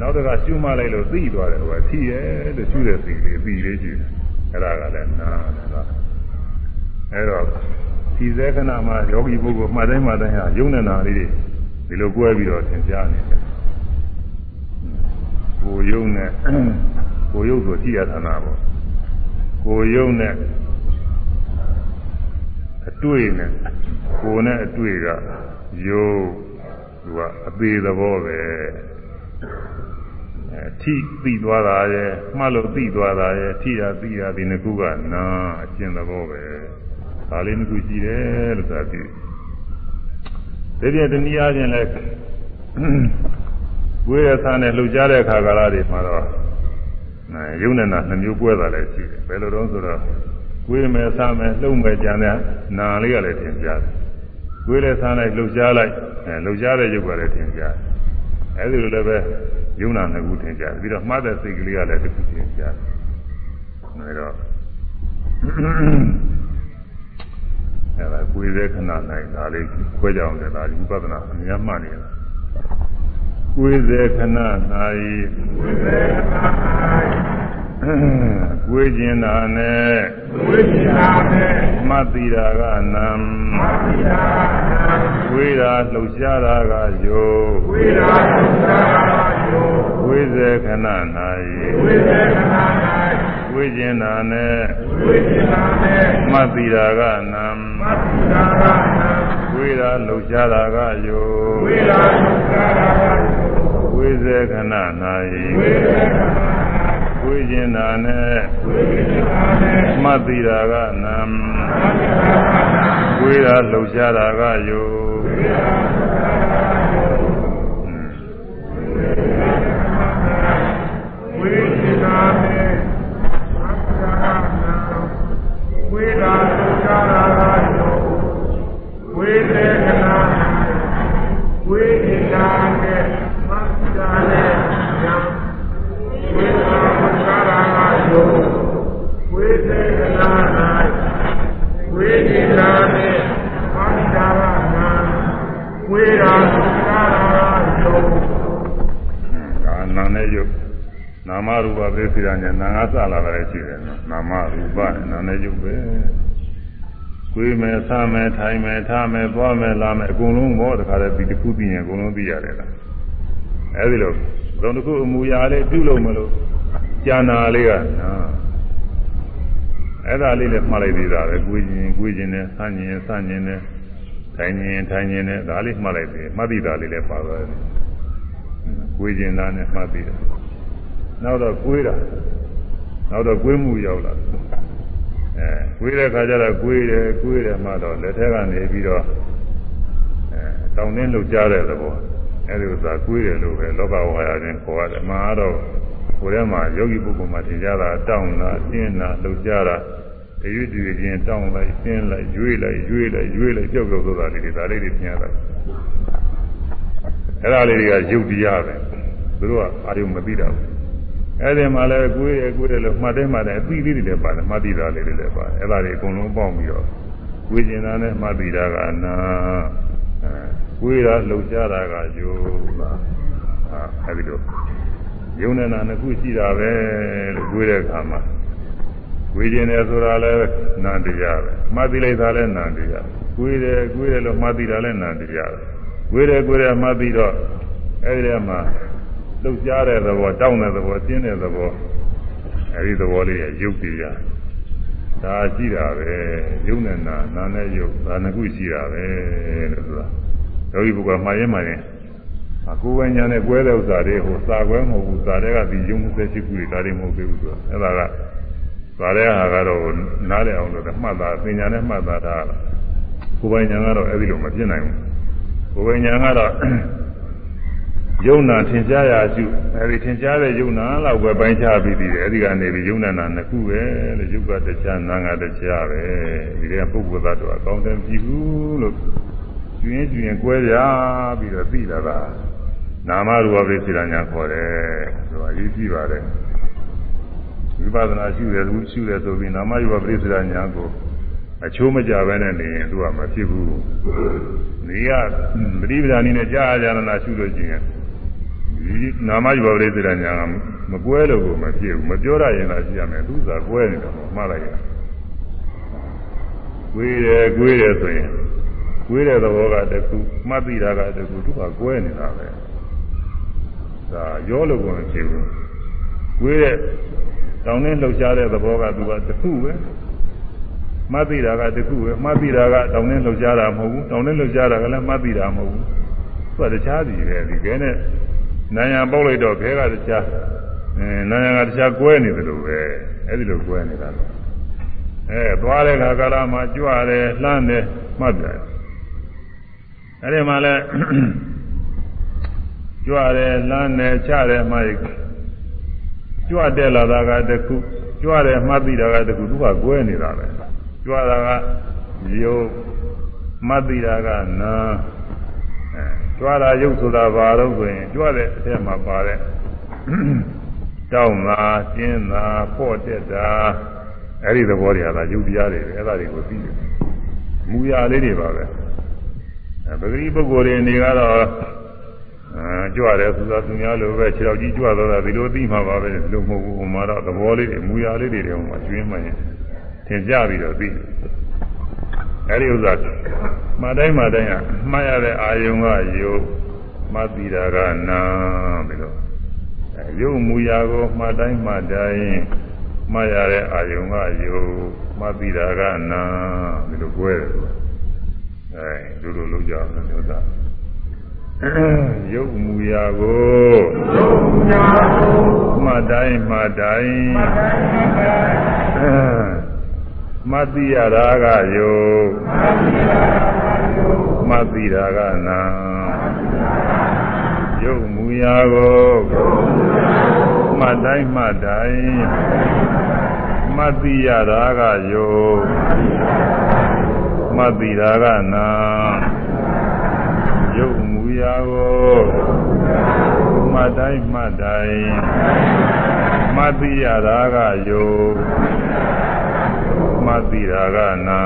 နောက်တစ်ခါရှုမှလိုက်လို့သိသွားတယ်ဟိုကသိရဲ့လို့ရှုတဲ့သိလေးပြီးလေးရှိတယ်အဲ့ဒါကလည်းနားတယ်က အဲ့တော့ဒီစေခဏမှာယောဂီပုဂ္ဂိုလ်မှတ်တိုင်းမှတ်တိုင်းဟာယုံနေတာလေးတွေဒီလိုကွဲပြီးတော့သင်ကြားနေတယ်ကိုယုံနဲ့ကိုယုံဆိုကြည့်ရတာနာပေါ့ကိုယုံနဲ့အတွေ့နဲ့ကိုနဲ့အတွေ့ကယုံသူကအသေးသဘောပဲအဲထိသိသွားတာရဲ့မှတ်လို့သိသွားတာရဲ့ထိတာသိတာဒီနှစ်ခုကနာအကျင့်သဘောပဲ ဒါလေးနှစ်ခုရှိတယ်လို့ဆိုတာသိတယ်ဒီပြတနည်းအားဖြင့်လဲကိုယ်ရဆန်းနဲ့လှုပ်ရှားတဲ့အခါကာလတွေမှာတော့ယုံနေတာနှမျိုးကွဲတာလည်းရှိတယ်ဘယ်လိုတော့ဆိုတော့ကိုယ်မယ်ဆန်းမယ်လှုပ်မယ်ကြံတဲ့နာလေးကလည်းထင်ရှားတယ်ကိုယ်လည်းဆန်းလိုက်လှုပ်ရှားလိုက်အဲလှုပ်ရှားတဲ့ရုပ်ကလည်းထင်ရှားတယ်အဲဒီလိုလည်းပဲယုံနာနှစ်ခုထင်ရှားတယ်ပြီးတော့မှားတဲ့စိတ်ကလေးကလည်းတစ်ခုထင်ရှားတယ်အဲတော့ အဲဒါကိုယ်ရဲ့ခဏနိုင်ဒါလေးခွဲကြအောင်လေဒါဒီဥပဒနာအများမှတ်နေတာကိုယ်စေခဏ၌ကိုယ်စေခဏ၌ကိုယ်ကျင်တာနဲ့ကိုယ်ကျင်တာနဲ့မတ်တိရာကနံမတ်တိရာကနံကိုယ်ရာလှုပ်ရှားတာကယောကိုယ်ရာလှုပ်ရှားတာကယောကိုယ်စေခဏ၌ကိုယ်စေခဏ၌ကိုယ်ကျင်တာနဲ့ကိုယ်ကျင်တာနဲ့မတ်တိရာကနံ မတ်တိရာကနံကိုယ်ရာလှုပ်ရှားတာကယောကိုယ်ရာလှုပ်ရှားတာကယောဝိဇေခဏ၌ဝိကျင်နာနဲ့မတ်တိရာကနံဝိရာလှုပ်ရှားတာကယုဝိကျင်နာ မရူပပရိစ္ဆေယညာနာငါစလာတယ်ရှိတယ်နော်နာမရူပနာနဲ့ယုတ်ပဲကိုယ်မယ်ဆာမယ်ထိုင်မယ်ထားမယ်သွားမယ်လာမယ်အကုန်လုံးဘောတခါတည်းဒီတစ်ခုပြီးရင်အကုန်လုံးသိရတယ်လားအဲဒီလိုသုံးတစ်ခုအမူအရာလေးပြုလုပ်မလို့ကြာနာလေးကနော်အဲ့ဒါလေးလည်းမှားလိုက်သေးတာပဲကိုယ်ချင်းကိုယ်ချင်းနဲ့ဆန့်ကျင်ဆန့်ကျင်နဲ့ထိုင်ရင်ထိုင်ရင်နဲ့ဒါလေးမှားလိုက်သေးမှတ်သိတာလေးလည်းပါသွားတယ်ကိုယ်ချင်းသားနဲ့မှတ်သိတယ် နောက်တော့ကိုယ်တာနောက်တော့ကိုယ်မှုရောက်လာအဲကိုယ်တဲ့ခါကျတော့ကိုယ်တယ်ကိုယ်တယ်မှတော့လက်ထက်ကနေပြီးတော့အဲတောင်းတင်းလှုပ်ရှားတဲ့သဘောအဲဒီဥစ္စာကွေးတယ်လို့ပဲလောကဝါယာချင်းခေါ်ရတယ်မှာတော့ကိုယ်ထဲမှာယောဂီပုဂ္ဂိုလ်မှာသင်ကြတာတောင်းတာတင်းတာလှုပ်ရှားတာတရွေ့တရွေ့ချင်းတောင်းလိုက်ဆင်းလိုက်ရွေ့လိုက်ရွေ့လိုက်ရွေ့လိုက်ကြောက်ကြောက်ဆိုတာလေးတွေဒါလေးတွေသင်ရတာအဲ့ဒါလေးတွေကယုတ်တရားပဲသူတို့ကအာရုံမသိတာဘူး အဲ့ဒီမှာလည်းကိုယ်ရကိုယ်ရလို့မှတ်တယ်မှတ်တယ်အပြီးလေးတွေလည်းပါတယ်မှတ်သိတာလေးတွေလည်းပါတယ်အဲ့ဒါတွေအကုန်လုံးပေါင်းပြီးတော့ကိုယ်ကျင်တာနဲ့မှတ်သိတာကနာဝေးတာလှုပ်ရှားတာကယုံတာအဲဒီလိုယုံနေတာနှစ်ခုရှိတာပဲလို့ဝေးတဲ့အခါမှာဝေးခြင်းတယ်ဆိုတာလည်းနာတရားပဲမှတ်သိလိုက်တာလည်းနာတရားကိုယ်တယ်ကိုယ်တယ်လို့မှတ်သိတာလည်းနာတရားပဲဝေးတယ်ကိုယ်တယ်မှတ်သိတော့အဲဒီထဲမှာ လှုပ်ရှားတဲ့သဘောတောင်းတဲ့သဘောတင်းတဲ့သဘောအဲဒီသဘောလေးရယုတ်တရားဒါရှိတာပဲယုံနဲ့နာနာနဲ့ယုတ်ဒါနှစ်ခုရှိတာပဲလို့ဆိုတာယောဂီပုဂ္ဂိုလ်မှားရင်မှားရင်အကိုယ်ဝဉာဏ်နဲ့ကွဲတဲ့ဥစ္စာတွေဟိုစာကွဲမဟုတ်ဘူးစာတွေကဒီယုံ28ခုတွေဒါတွေမဟုတ်သေးဘူးဆိုတာအဲ့ဒါကစာတဲ့ဟာကတော့နားလည်အောင်လို့မှတ်တာပညာနဲ့မှတ်တာဒါကိုယ်ပိုင်ဉာဏ်ကတော့အဲ့ဒီလိုမဖြစ်နိုင်ဘူးကိုယ်ပိုင်ဉာဏ်ကတော့ ယုံနာထင်ရှားရာရှုအဲဒီထင်ရှားတဲ့ယုံနာလောက်ပဲပိုင်းခြားပြီးပြီးတယ်အဲဒီကနေပြီးယုံနာနာနှစ်ခုပဲလို့ယုတ်ကတရားနာငါတရားပဲဒီကပုဂ္ဂိုလ်သားတော့အကောင်းတယ်ပြီဘူးလို့ကျွင်းကျွင်းကွဲပြားပြီးတော့သိလာတာနာမရူပပရိစ္ဆေဒညာခေါ်တယ်ဆိုတာအရေးကြီးပါတယ်ဝိပဿနာရှုတယ်သူရှုတယ်ဆိုပြီးနာမရူပပရိစ္ဆေဒညာကိုအချိုးမကြဘဲနဲ့နေရင်သူကမဖြစ်ဘူးနေကပရိပဒာနည်းနဲ့ကြာအာရဏရှုလို့ရှိရင် ဒီနာမရူပပရိစ္ဆေဒညာကမကွဲလို့ကိုမဖြစ်ဘူးမပြောရရင်လည်းရှိရမယ်သူကကွဲနေတယ်မှားလိုက်ရကွေးတယ်ကွေးတယ်ဆိုရင်ကွေးတဲ့သဘောကတခုမှတ်သိတာကတခုသူကကွဲနေတာပဲဒါရောလို့ကိုမဖြစ်ဘူးကွေးတဲ့တောင်းနဲ့လှုပ်ရှားတဲ့သဘောကသူကတခုပဲမှတ်သိတာကတခုပဲမှတ်သိတာကတောင်းနဲ့လှုပ်ရှားတာမဟုတ်ဘူးတောင်းနဲ့လှုပ်ရှားတာကလည်းမှတ်သိတာမဟုတ်ဘူးသူကတခြားစီပဲဒီကဲနဲ့ နာယံပေါက်လိုက်တော့ခဲကတခြားအဲနာယံကတခြားကွဲနေတယ်လို့ပဲအဲ့ဒီလိုကွဲနေတာအဲသွားတဲ့ခါကာလမှာကြွရတယ်လှမ်းတယ်မှတ်တယ်အဲ့ဒီမှာလဲကြွတယ်လမ်းတယ်ချတယ်မှကြွတက်လာတာကတခုကြွတယ်မှတ်သိတာကတခုသူကကွဲနေတာပဲကြွတာကယုတ်မှတ်သိတာကနာအဲ ကြွတာယုတ်ဆိုတာဘာလို့ဆိုရင်ကြွတဲ့အထက်မှာပါတဲ့တောင်းတာကျင်းတာပေါ့တက်တာအဲ့ဒီသဘောတွေကသာယုတ်တရားတွေပဲအဲ့ဒါတွေကိုသိတယ်မူရလေးတွေပါပဲပဂတိပုဂ္ဂိုလ်တွေနေကတော့ကြွတယ်ဆိုတာသူများလိုပဲခြေတော်ကြီးကြွတော့တာဒီလိုသိမှာပါပဲဒီလိုမဟုတ်ဘူးဟိုမှာတော့သဘောလေးတွေမူရလေးတွေတွေဟိုမှာကျွင်းမှရင်သင်ကြပြီးတော့သိတယ် အဲဒီဥစ္စာမှတိုင်းမှတိုင်းကမှားရတဲ့အာယုံကယုတ်မှတ်ပြီးတာကနာပြီးတော့အဲယုတ်မူရာကိုမှတ်တိုင်းမှတိုင်းမှားရတဲ့အာယုံကယုတ်မှတ်ပြီးတာကနာဒီလိုကွဲတယ်အဲဒီလိုလိုလုပ်ကြအောင်ဥစ္စာရုပ်မူရာကိုရုပ်မူရာကိုမှတ်တိုင်းမှတ်တိုင်းမှတ်တိုင်းမှတ်တိုင်း မှတ်သိရတာကယုတ်မှတ်သိရတာကယုတ်မှတ်သိတာကနာရုပ်မူရာကိုရုပ်မူရာကိုမှတ်တိုင်းမှတ်တိုင်းမှတ်သိရတာကယုတ်မှတ်သိတာကနာရုပ်မူရာကိုမှတ်တိုင်းမှတ်တိုင်းမှတ်သိရတာကယုတ် မှတ်သိတာကနာ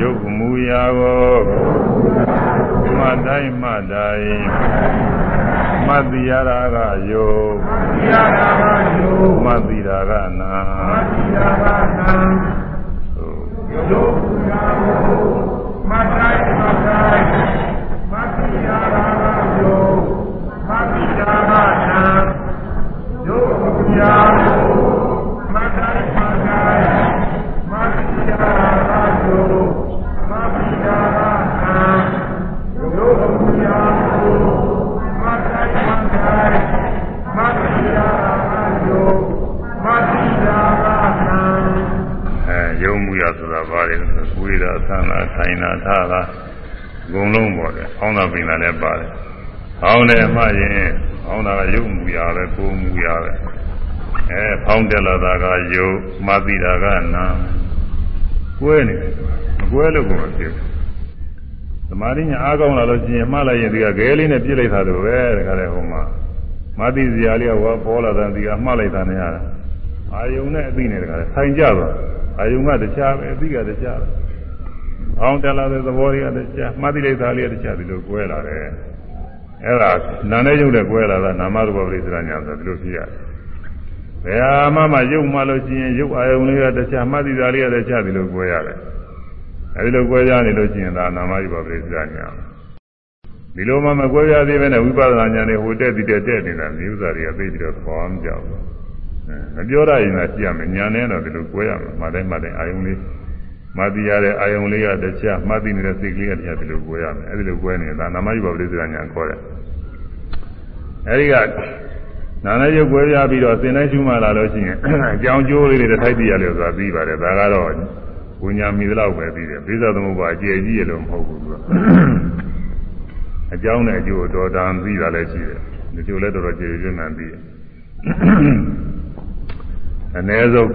ရုပ်မူရာကိုမှတ်တိုင်းမှတ်တိုင်းမှတ်သိရတာကယုတ်မှတ်သိတာကနာမှတ်သိတာကနာရုပ်မူရာကိုမတိုင်းမတိုင်းမတိယာရာယုမတိယာရာနာယုယာမ ဆိုကိုယ်တာသံသာထိုင်တာထားတာအကုန်လုံးပေါ့လေအောင်းတာပင်တာလည်းပါတယ်အောင်းတယ်မှရင်အောင်းတာကယုံမှုရပဲကိုယ်မှုရပဲအဲဖောင်းတက်လာတာကယုံမသိတာကနာကွဲနေမကွဲလို့ကိုမဖြစ်ဘူးသမာဓိညာအားကောင်းလာလို့ရှိရင်မှားလိုက်ရင်ဒီကဂဲလေးနဲ့ပြစ်လိုက်တာလို့ပဲတခါလေဟိုမှာမသိစရာလေးကဝါပေါ်လာတဲ့ဒီကမှားလိုက်တာနဲ့ရတာအာယုံနဲ့အသိနဲ့တခါလေဆိုင်ကြတော့အာယုံကတခြားပဲအသိကတခြား အောင်းတက်လာတဲ့သဘောတွေကတခြားမှတ်တိလိုက်တာလေးကတခြားဒီလိုကွဲလာတယ်အဲ့ဒါနာနဲ့ရုပ်နဲ့ကွဲလာတာနာမရူပပရိစ္ဆရာညာဆိုဒီလိုဖြစ်ရတယ်ဘယ်ဟာမှမရုပ်မှလို့ရှိရင်ရုပ်အာယုံလေးကတခြားမှတ်တိတာလေးကတခြားဒီလိုကွဲရတယ်အဲဒီလိုကွဲကြနေလို့ရှိရင်ဒါနာမရူပပရိစ္ဆရာညာဒီလိုမှမကွဲပြားသေးပဲနဲ့ဝိပဿနာဉာဏ်နဲ့ဟိုတက်ပြီးတက်နေတာမျိုးစားတွေကသိပြီးတော့သဘောမကြောက်ဘူးမပြောရရင်လည်းကြည့်ရမယ်ညာနဲ့တော့ဒီလိုကွဲရမယ်မှတိုင်းမှတိုင်းအာယုံလေး မသိရတဲ့အာယုံလေးကတခြားမှသိနေတဲ့စိတ်ကလေးကတခြားဒီလိုကွဲရမယ်အဲဒီလိုကွဲနေတာနာမယုပပရိစ္ဆာညာခေါ်တယ်အဲဒီကနာနဲ့ရုပ်ကွဲပြပြီးတော့စင်တိုင်းရှုမှလာလို့ရှိရင်အကြောင်းကျိုးလေးတွေထိုက်ပြရလို့ဆိုတာပြီးပါတယ်ဒါကတော့ဝိညာဉ်မိသလောက်ပဲပြီးတယ်ပိဿသမုပ္ပါအကျယ်ကြီးရလို့မဟုတ်ဘူးသူကအကြောင်းနဲ့အကျိုးတော်တာပြီးတာလည်းရှိတယ်ဒီကျိုးလည်းတော်တော်ကျေကျေမှန်ပြီးတယ်အ ਨੇ ဆုံး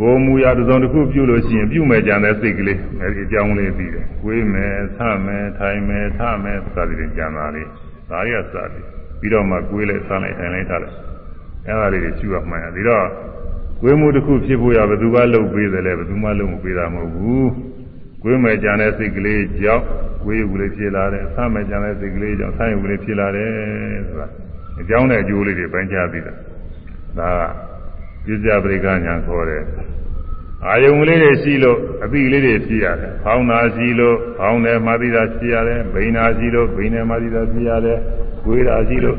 ကိုမူရတစ်စုံတစ်ခုပြုလို့ရှိရင်ပြုမယ်ကြံတဲ့စိတ်ကလေးအဲဒီအကြောင်းလေးပြီးတယ်။ကိုယ်မယ်၊ဆမယ်၊ထိုင်မယ်၊ထမယ်စသည်ဖြင့်ကြံတာလေးဒါရီကစသည်ပြီးတော့မှကိုယ်လိုက်ဆန်းလိုက်ထိုင်လိုက်ထားလိုက်အဲဒါလေးတွေရှုရမှန်းပြီးတော့ကိုယ်မှုတစ်ခုဖြစ်ဖို့ရဘယ်သူကလုပ်ပေးတယ်လဲဘယ်သူမှလုပ်မပေးတာမဟုတ်ဘူး။ကိုယ်မယ်ကြံတဲ့စိတ်ကလေးကြောင့်ကိုယ်ရုပ်ကလေးဖြစ်လာတယ်ဆမယ်ကြံတဲ့စိတ်ကလေးကြောင့်ဆရုပ်ကလေးဖြစ်လာတယ်ဆိုတာအကြောင်းနဲ့အကျိုးလေးတွေပိုင်းခြားပြီးတာ။ဒါက ပြစ္ဆပရိက္ခညာခေါ်တယ်အာယုံလေးတွေရှိလို့အပိလေးတွေဖြစ်ရတယ်။ဖောင်းတာရှိလို့ဖောင်းတယ်မာသီတာဖြစ်ရတယ်။ဘိန်းတာရှိလို့ဘိန်းတယ်မာသီတာဖြစ်ရတယ်။ကိုယ်တာရှိလို့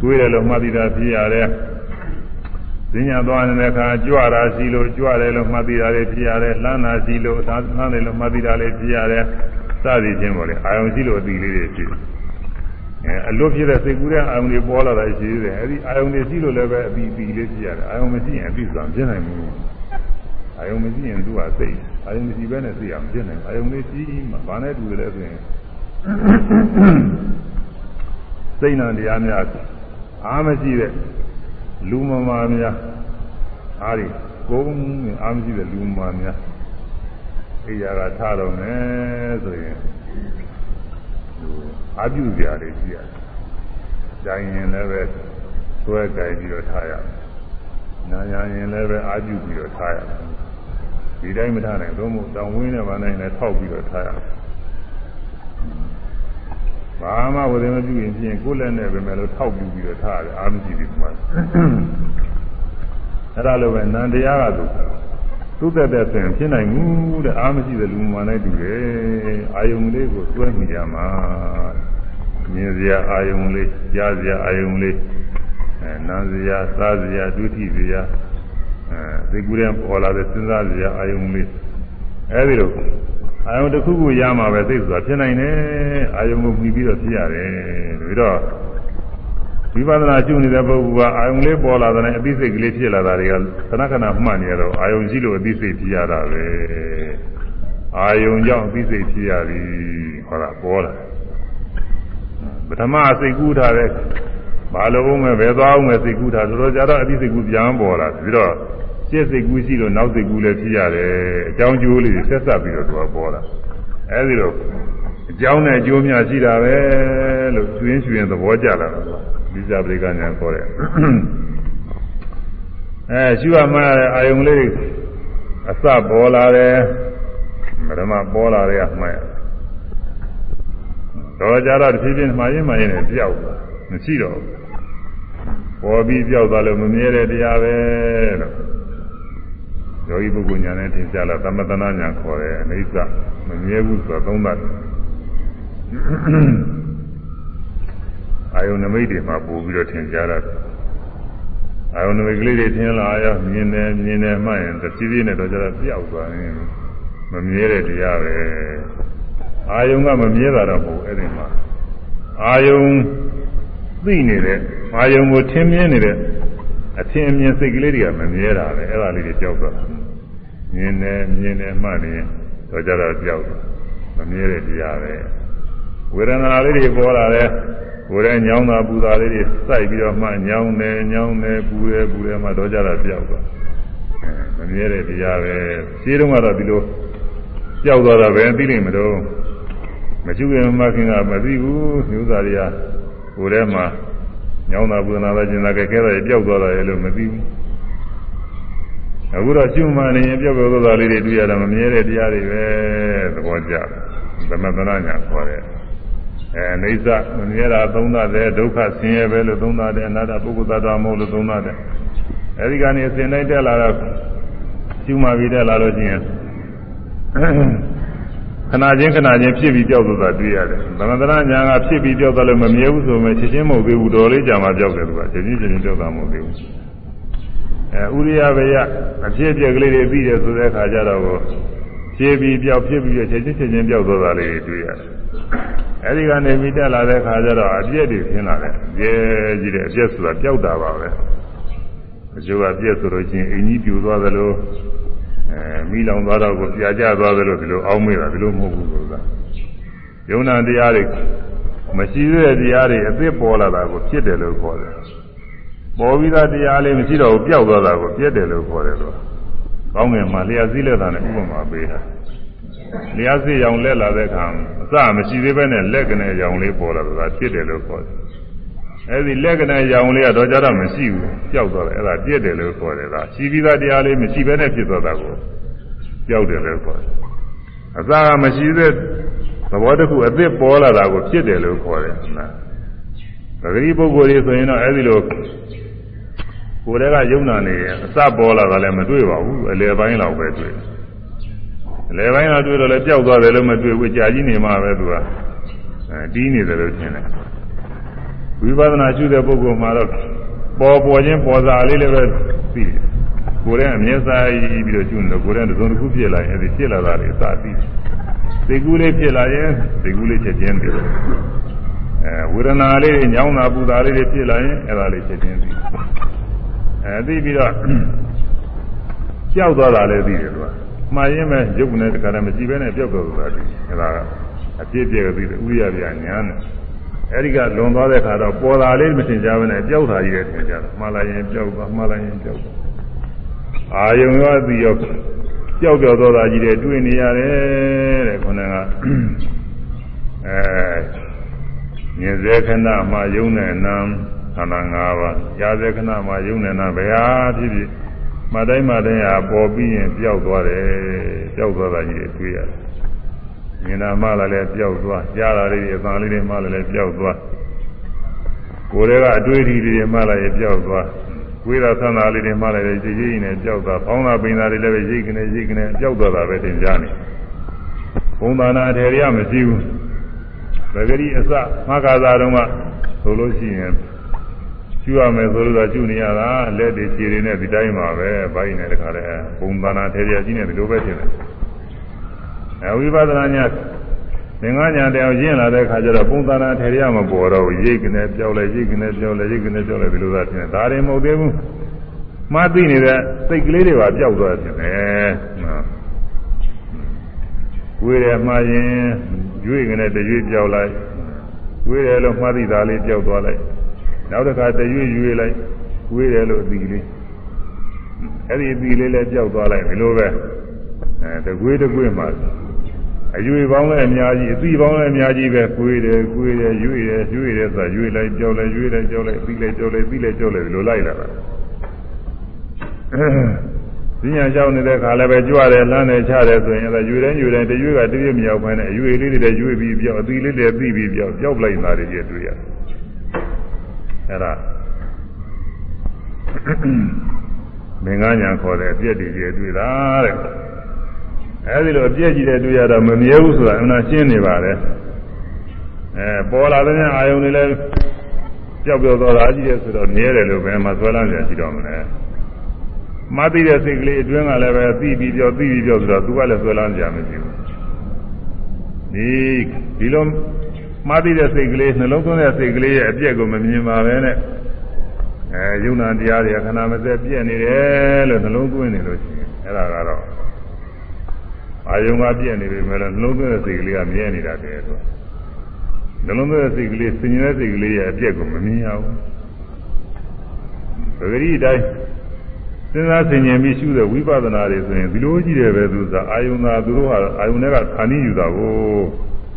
ကိုယ်တယ်လို့မာသီတာဖြစ်ရတယ်။ဈဉ္ညာသွားနေတဲ့အခါကြွတာရှိလို့ကြွတယ်လို့မှတ်သိတာလေးဖြစ်ရတယ်။လှမ်းတာရှိလို့လှမ်းတယ်လို့မှတ်သိတာလေးဖြစ်ရတယ်။စသည်ချင်းပေါ့လေအာယုံရှိလို့အတိလေးတွေဖြစ်တယ် အဲအလွတ်ဖြစ်တဲ့စိတ်ကူးတဲ့အာယုန်တွေပေါ်လာတာရှိသေးတယ်အဲဒီအာယုန်တွေရှိလို့လည်းပဲအပြီးပြီးလေးဖြစ်ရတယ်အာယုန်မရှိရင်အပြီးဆိုတာမဖြစ်နိုင်ဘူးအာယုန်မရှိရင်သူကစိတ်အာယုန်မရှိဘဲနဲ့သိအောင်ဖြစ်နိုင်အာယုန်လေးရှိမှဘာနဲ့တူတယ်လဲဆိုရင်စိတ်နာတရားများအားမရှိတဲ့လူမမာများအားဒီကိုယ်အားမရှိတဲ့လူမမာများအိယာကထားတော့မယ်ဆိုရင် အာပြုစရာတွေရှိရတယ်။ကြိုင်ရင်လည်းပဲသွဲကြိုင်ပြီးတော့ထားရတယ်။နာရရင်လည်းပဲအာပြုပြီးတော့ထားရတယ်။ဒီတိုင်းမထားနိုင်တော့မို့တောင်ဝင်းနဲ့ဗာနိုင်လည်းထောက်ပြီးတော့ထားရတယ်။ဘာမှဝေဒမပြုရင်ဖြင့်ကိုယ်လက်နဲ့ပဲမဲ့လို့ထောက်ပြပြီးတော့ထားရတယ်အာမရှိဘူးကွာအဲ့ဒါလိုပဲနန္တရားကသူ သူ့သက်သက်ဆိုရင်ဖြစ်နိုင်ဘူးတဲ့အာမရှိတဲ့လူမှန်လိုက်တူတယ်အာယုံလေးကိုတွဲမိရမှာမြင်စရာအာယုံလေးကြားစရာအာယုံလေးအဲနားစရာစားစရာဒုတိစရာအဲသိကူတဲ့ပေါ်လာတဲ့စဉ်းစားစရာအာယုံလေးအဲဒီလိုအာယုံတစ်ခုခုရမှာပဲသိဆိုတာဖြစ်နိုင်တယ်အာယုံကိုပြီးပြီးတော့ဖြစ်ရတယ်ပြီးတော့ ဝိပဿနာရှုနေတဲ့ပုဂ္ဂိုလ်ကအာယုံလေးပေါ်လာတဲ့အသိစိတ်ကလေးဖြစ်လာတာတွေကခဏခဏမှတ်နေရတော့အာယုံရှိလို့အသိစိတ်ဖြစ်ရတာပဲအာယုံကြောင့်အသိစိတ်ဖြစ်ရပြီဟောတာပေါ်လာပထမစိတ်ကူးထားတဲ့ဘာလို့အောင်မဲ့ဘယ်သွားအောင်မဲ့စိတ်ကူးထားတော်တော်ကြတော့အသိစိတ်ကူးပြန်ပေါ်လာပြီးတော့ရှင်းစိတ်ကူးရှိလို့နောက်စိတ်ကူးလည်းဖြစ်ရတယ်အကြောင်းကျိုးလေးဆက်ဆက်ပြီးတော့သူကပေါ်လာအဲဒီတော့အကြောင်းနဲ့အကျိုးများရှိတာပဲလို့ကျွင်းကျွင်းသဘောကျလာတာ ဒီဇာပရိကညာခေါ်တယ်အဲရှုရမှအာယုံလေးအစပေါ်လာတယ်ပထမပေါ်လာတယ်အမှန်တော့ကြတော့တဖြည်းဖြည်းမှားရင်မှားရင်လည်းပြောက်သွားမရှိတော့ပေါ်ပြီးပြောက်သွားလို့မမြဲတဲ့တရားပဲလို့ယောဂီပုဂ္ဂိုလ်ညာနဲ့သင်ကြလာသမတနာညာခေါ်တယ်အိဋ္ဌမမြဲဘူးဆိုတော့သုံးသတ် အာယုန်နမိတ်တွေမှာပို့ပြီးတော့ထင်ကြတာအာယုန်နမိတ်ကလေးတွေထင်လာရောမြင်တယ်မြင်တယ်မှရင်တဖြည်းဖြည်းနဲ့တော့ကျတော့ပြောက်သွားရင်မမြဲတဲ့တရားပဲအာယုန်ကမမြဲတာတော့မဟုတ်အဲ့ဒီမှာအာယုန်သိနေတဲ့အာယုန်ကိုထင်မြင်နေတဲ့အထင်အမြင်စိတ်ကလေးတွေကမမြဲတာပဲအဲ့ဒါလေးတွေပြောက်သွားမြင်တယ်မြင်တယ်မှနေတော့ကြတော့ပြောက်သွားမမြဲတဲ့တရားပဲဝေဒနာလေးတွေပေါ်လာတယ် ကိုယ်ရဲ့ညောင်းတာပူတာလေးတွေစိုက်ပြီးတော့မှညောင်းတယ်ညောင်းတယ်ပူတယ်ပူတယ်မှတော့ကြတာပြောက်သွားမမြဲတဲ့တရားပဲရှင်းတော့ကတော့ဒီလိုပြောက်သွားတာပဲသိလိမ့်မလို့မကျွေမခင်ကမသိဘူးမျိုးသားတွေကကိုယ်ထဲမှာညောင်းတာပူနာတာကျင်တာကဲခဲတာပြောက်သွားတာရဲ့လို့မသိဘူးအခုတော့ရှုမှန်နေရင်ပြောက်ပြောက်သွားတာလေးတွေတွေ့ရတာမမြဲတဲ့တရားတွေပဲသဘောကျတယ်သမထနာညာခေါ်တယ် အဲအိဋ္ဌမမြဲတာသုံးသတဲ့ဒုက္ခဆင်းရဲပဲလို့သုံးသတဲ့အနာတ္တပုဂ္ဂိုလ်သတ္တဝါမဟုတ်လို့သုံးသတဲ့အဲဒီကနေအစဉ်တိုင်းတက်လာတော့ရှုမှပြီးတက်လာလို့ရှိရင်ခဏချင်းခဏချင်းဖြစ်ပြီးပြောက်သွားတာတွေ့ရတယ်။သမထနာညာကဖြစ်ပြီးပြောက်သွားလို့မမြဲဘူးဆိုမှချက်ချင်းမဟုတ်သေးဘူးတော်လေးကြာမှပြောက်တယ်သူကချက်ချင်းချက်ချင်းပြောက်တာမဟုတ်သေးဘူး။အဲဥရိယဘေယအဖြစ်အပျက်ကလေးတွေပြီးတယ်ဆိုတဲ့အခါကျတော့ ဖြစ်ပြီးပြောက်ဖြစ်ပြီးချက်ချင်းချက်ချင်းပြောက်သွားတာလေးတွေ့ရတယ်။အဲဒီကနေပြီးတက်လာတဲ့အခါကျတော့အပြည့်တွေခင်းလာတယ်။ကျဲကြည့်တယ်အပြည့်ဆိုတာပြောက်တာပါပဲ။အကျိုးအပြည့်ဆိုလို့ချင်းအင်ကြီးပြူသွားသလိုအဲမိလောင်သွားတော့ကိုပြာကျသွားသလိုဒီလိုအောင်းမေးတာဒီလိုမဟုတ်ဘူးဆိုတာယုံနာတရားတွေမရှိတဲ့တရားတွေအသစ်ပေါ်လာတာကိုဖြစ်တယ်လို့ခေါ်တယ်ပေါ်ပြီးသားတရားလေးမရှိတော့ဘူးပျောက်သွားတာကိုပြည့်တယ်လို့ခေါ်တယ်လို့ ကောင်းငင်မှာလျှာစည်းလက်တာနဲ့ဥပမာပေးတာလျှာစည်းရောင်လက်လာတဲ့အခါအစမရှိသေးဘဲနဲ့လက်ကနေရောင်လေးပေါ်လာတာဖြစ်တယ်လို့ခေါ်တယ်အဲဒီလက်ကနဲ့ရောင်လေးကတော့ကြတော့မရှိဘူးကြောက်သွားတယ်အဲ့ဒါပြည့်တယ်လို့ခေါ်တယ်ကရှိပြီးသားတရားလေးမရှိဘဲနဲ့ဖြစ်သွားတာကိုကြောက်တယ်လို့ခေါ်တယ်အသာကမရှိတဲ့သဘောတစ်ခုအသစ်ပေါ်လာတာကိုဖြစ်တယ်လို့ခေါ်တယ်နော်ပဂရိပုဂ္ဂိုလ်တွေဆိုရင်တော့အဲဒီလို ကိုယ်တည်းကယုံနာနေအစပေါ်လာတာလည်းမတွေ့ပါဘူးအလယ်ပိုင်းလောက်ပဲတွေ့အလယ်ပိုင်းလောက်တွေ့တော့လည်းကြောက်သွားတယ်လို့မတွေ့ဘူးကြာကြီးနေမှပဲသူကအဲတီးနေတယ်လို့ထင်တယ်ဝိပဿနာရှုတဲ့ပုဂ္ဂိုလ်မှာတော့ပေါ်ပေါ်ချင်းပေါ်စာလေးလည်းပဲသိတယ်။ကိုယ်ရဲ့အမျက်စာကြီးပြီးတော့ရှုနေတော့ကိုယ်ရဲ့သုံးတစ်ခုဖြစ်လာရင်အဲဒီဖြစ်လာတာလေးစသိတယ်။သိကူးလေးဖြစ်လာရင်သိကူးလေးချက်ချင်းသိတယ်။အဲဝေဒနာလေးညောင်းတာပူတာလေးတွေဖြစ်လာရင်အဲဒါလေးချက်ချင်းသိတယ်။ အဲသိပြီးတော့ကြောက်သွားတာလည်းသိတယ်သူက။မှားရင်ပဲရုပ်နဲ့တခါတည်းမရှိဘဲနဲ့ပြောက်ပြောက်သွားတယ်။အဲဒါကအပြည့်ပြည့်သိတယ်ဥရိယပြညာနဲ့အဲဒီကလွန်သွားတဲ့ခါတော့ပေါ်လာလေးမထင်ကြဘဲနဲ့ကြောက်တာကြီးတယ်ထင်ကြတယ်မှားလိုက်ရင်ကြောက်သွားမှားလိုက်ရင်ကြောက်သွားအာယုံရောသိရောကြောက်ကြောက်သောတာကြီးတွေတွေ့နေရတယ်တဲ့ခေါင်းကအဲမြင်စေခဏမှာယုံနဲ့နံခ န္ဓာ၅ပါးကြားစေခဏမှာယုံနဲ့နံဘယ်ဟာဖြစ်ဖြစ်မတိုင်းမတိုင်းဟာပေါ်ပြီးရင်ပျောက်သွားတယ်ပျောက်သွားတာကြီးတွေတွေ့ရတယ်မြင်တာမှလည်းပျောက်သွားကြားတာလေးတွေအသံလေးတွေမှလည်းပျောက်သွားကိုယ်တွေကအတွေ့အထိတွေမှလည်းပျောက်သွားကိုယ်သာသံသာလေးတွေမှလည်းကြည်ကြည်နဲ့ပျောက်သွားဖောင်းတာပိန်တာတွေလည်းပဲရိတ်ကနေရိတ်ကနေပျောက်သွားတာပဲသင်ကြားနေဘုံသာနာအထေရမရှိဘူးပဂရိအစမဂ္ဂသာတုန်းကဆိုလို့ရှိရင် ကျူရမယ်ဆိုလို့တော့ကျူနေရတာလက်တွေခြေတွေနဲ့ဒီတိုင်းပါပဲဘိုင်းနဲ့တခါလဲဘုံသာနာထေရကြီးနဲ့ဒီလိုပဲဖြစ်တယ်အဝိပဿနာညာသင်္ကညာတရားရင့်လာတဲ့ခါကျတော့ပုံသဏ္ဍာန်ထေရမပေါ်တော့ဘူးရိတ်ကနေပြောက်လဲရိတ်ကနေပြောက်လဲရိတ်ကနေပြောက်လဲဒီလိုသာဖြစ်နေဒါရင်မဟုတ်သေးဘူးမှသိနေတဲ့စိတ်ကလေးတွေပါပျောက်သွားတယ်နော်ကိုယ်ရမှားရင်ရွေ့ကနေတရွေ့ပြောက်လိုက်ကိုယ်ရလို့မှားသိတာလေးပျောက်သွားလိုက် နောက်တစ်ခါတရွေ့ရွေ့လိုက်ကိုယ်ရလို့အသီလေးအဲ့ဒီအသီလေးလည်းပျောက်သွားလိုက်ဒီလိုပဲအဲတကွေးတကွေးမှာအရွေပေါင်းလည်းအများကြီးအသီပေါင်းလည်းအများကြီးပဲကိုယ်တယ်ကိုယ်တယ်ရွေ့တယ်ရွေ့တယ်ဆိုတာရွေ့လိုက်ကြောက်လိုက်ရွေ့လိုက်ကြောက်လိုက်ပြီးလိုက်ကြောက်လိုက်ပြီးလိုက်ကြောက်လိုက်ဒီလိုလိုက်လာတာပညာရှောင်းနေတဲ့ခါလည်းပဲကြွတယ်လမ်းတယ်ချတယ်ဆိုရင်အဲဒါရွေတိုင်းရွေတိုင်းတရွေကတရွေမရောက်ခိုင်းနဲ့အရွေလေးတွေရွေပြီးပြောက်အသီလေးတွေပြီးပြီးပြောက်ကြောက်လိုက်တာတွေတွေ့ရတယ် အဲဒါမင်္ဂညာခေါ်တဲ့အပြည့်တွေတွေ့တာတဲ့အဲဒီလိုအပြည့်ကြီးတဲ့တွေ့ရတော့မမြဲဘူးဆိုတာအမှန်ရှင်းနေပါလေအဲပေါ်လာတဲ့အာယုန်တွေလည်းကြောက်ပြောတော့တာကြီးတယ်ဆိုတော့မြဲတယ်လို့ပဲမဆွဲလန်းကြရှိတော့မလဲမသိတဲ့စိတ်ကလေးအတွင်းကလည်းပဲသိပြီးပြောသိပြီးပြောဆိုတော့သူကလည်းဆွဲလန်းကြမရှိဘူးဒီဒီလို မသိတဲ့စိတ်ကလေးနှလုံးသွင်းတဲ့စိတ်ကလေးရဲ့အပြည့်ကိုမမြင်ပါပဲနဲ့အဲယုံနာတရားတွေခဏမစက်ပြည့်နေတယ်လို့နှလုံးသွင်းနေလို့ရှိရင်အဲ့ဒါကတော့အာယုံကပြည့်နေပြီမဲ့လို့နှလုံးသွင်းတဲ့စိတ်ကလေးကမြဲနေတာတည်းဆိုနှလုံးသွင်းတဲ့စိတ်ကလေးစင်ញတဲ့စိတ်ကလေးရဲ့အပြည့်ကိုမမြင်ရဘူးပဂရိတိုင်းစဉ်းစားဆင်ခြင်ပြီးရှုတဲ့ဝိပဿနာတွေဆိုရင်ဒီလိုကြီးတယ်ပဲသူကအာယုံသာသူတို့ဟာအာယုံတွေကခဏယူတာကို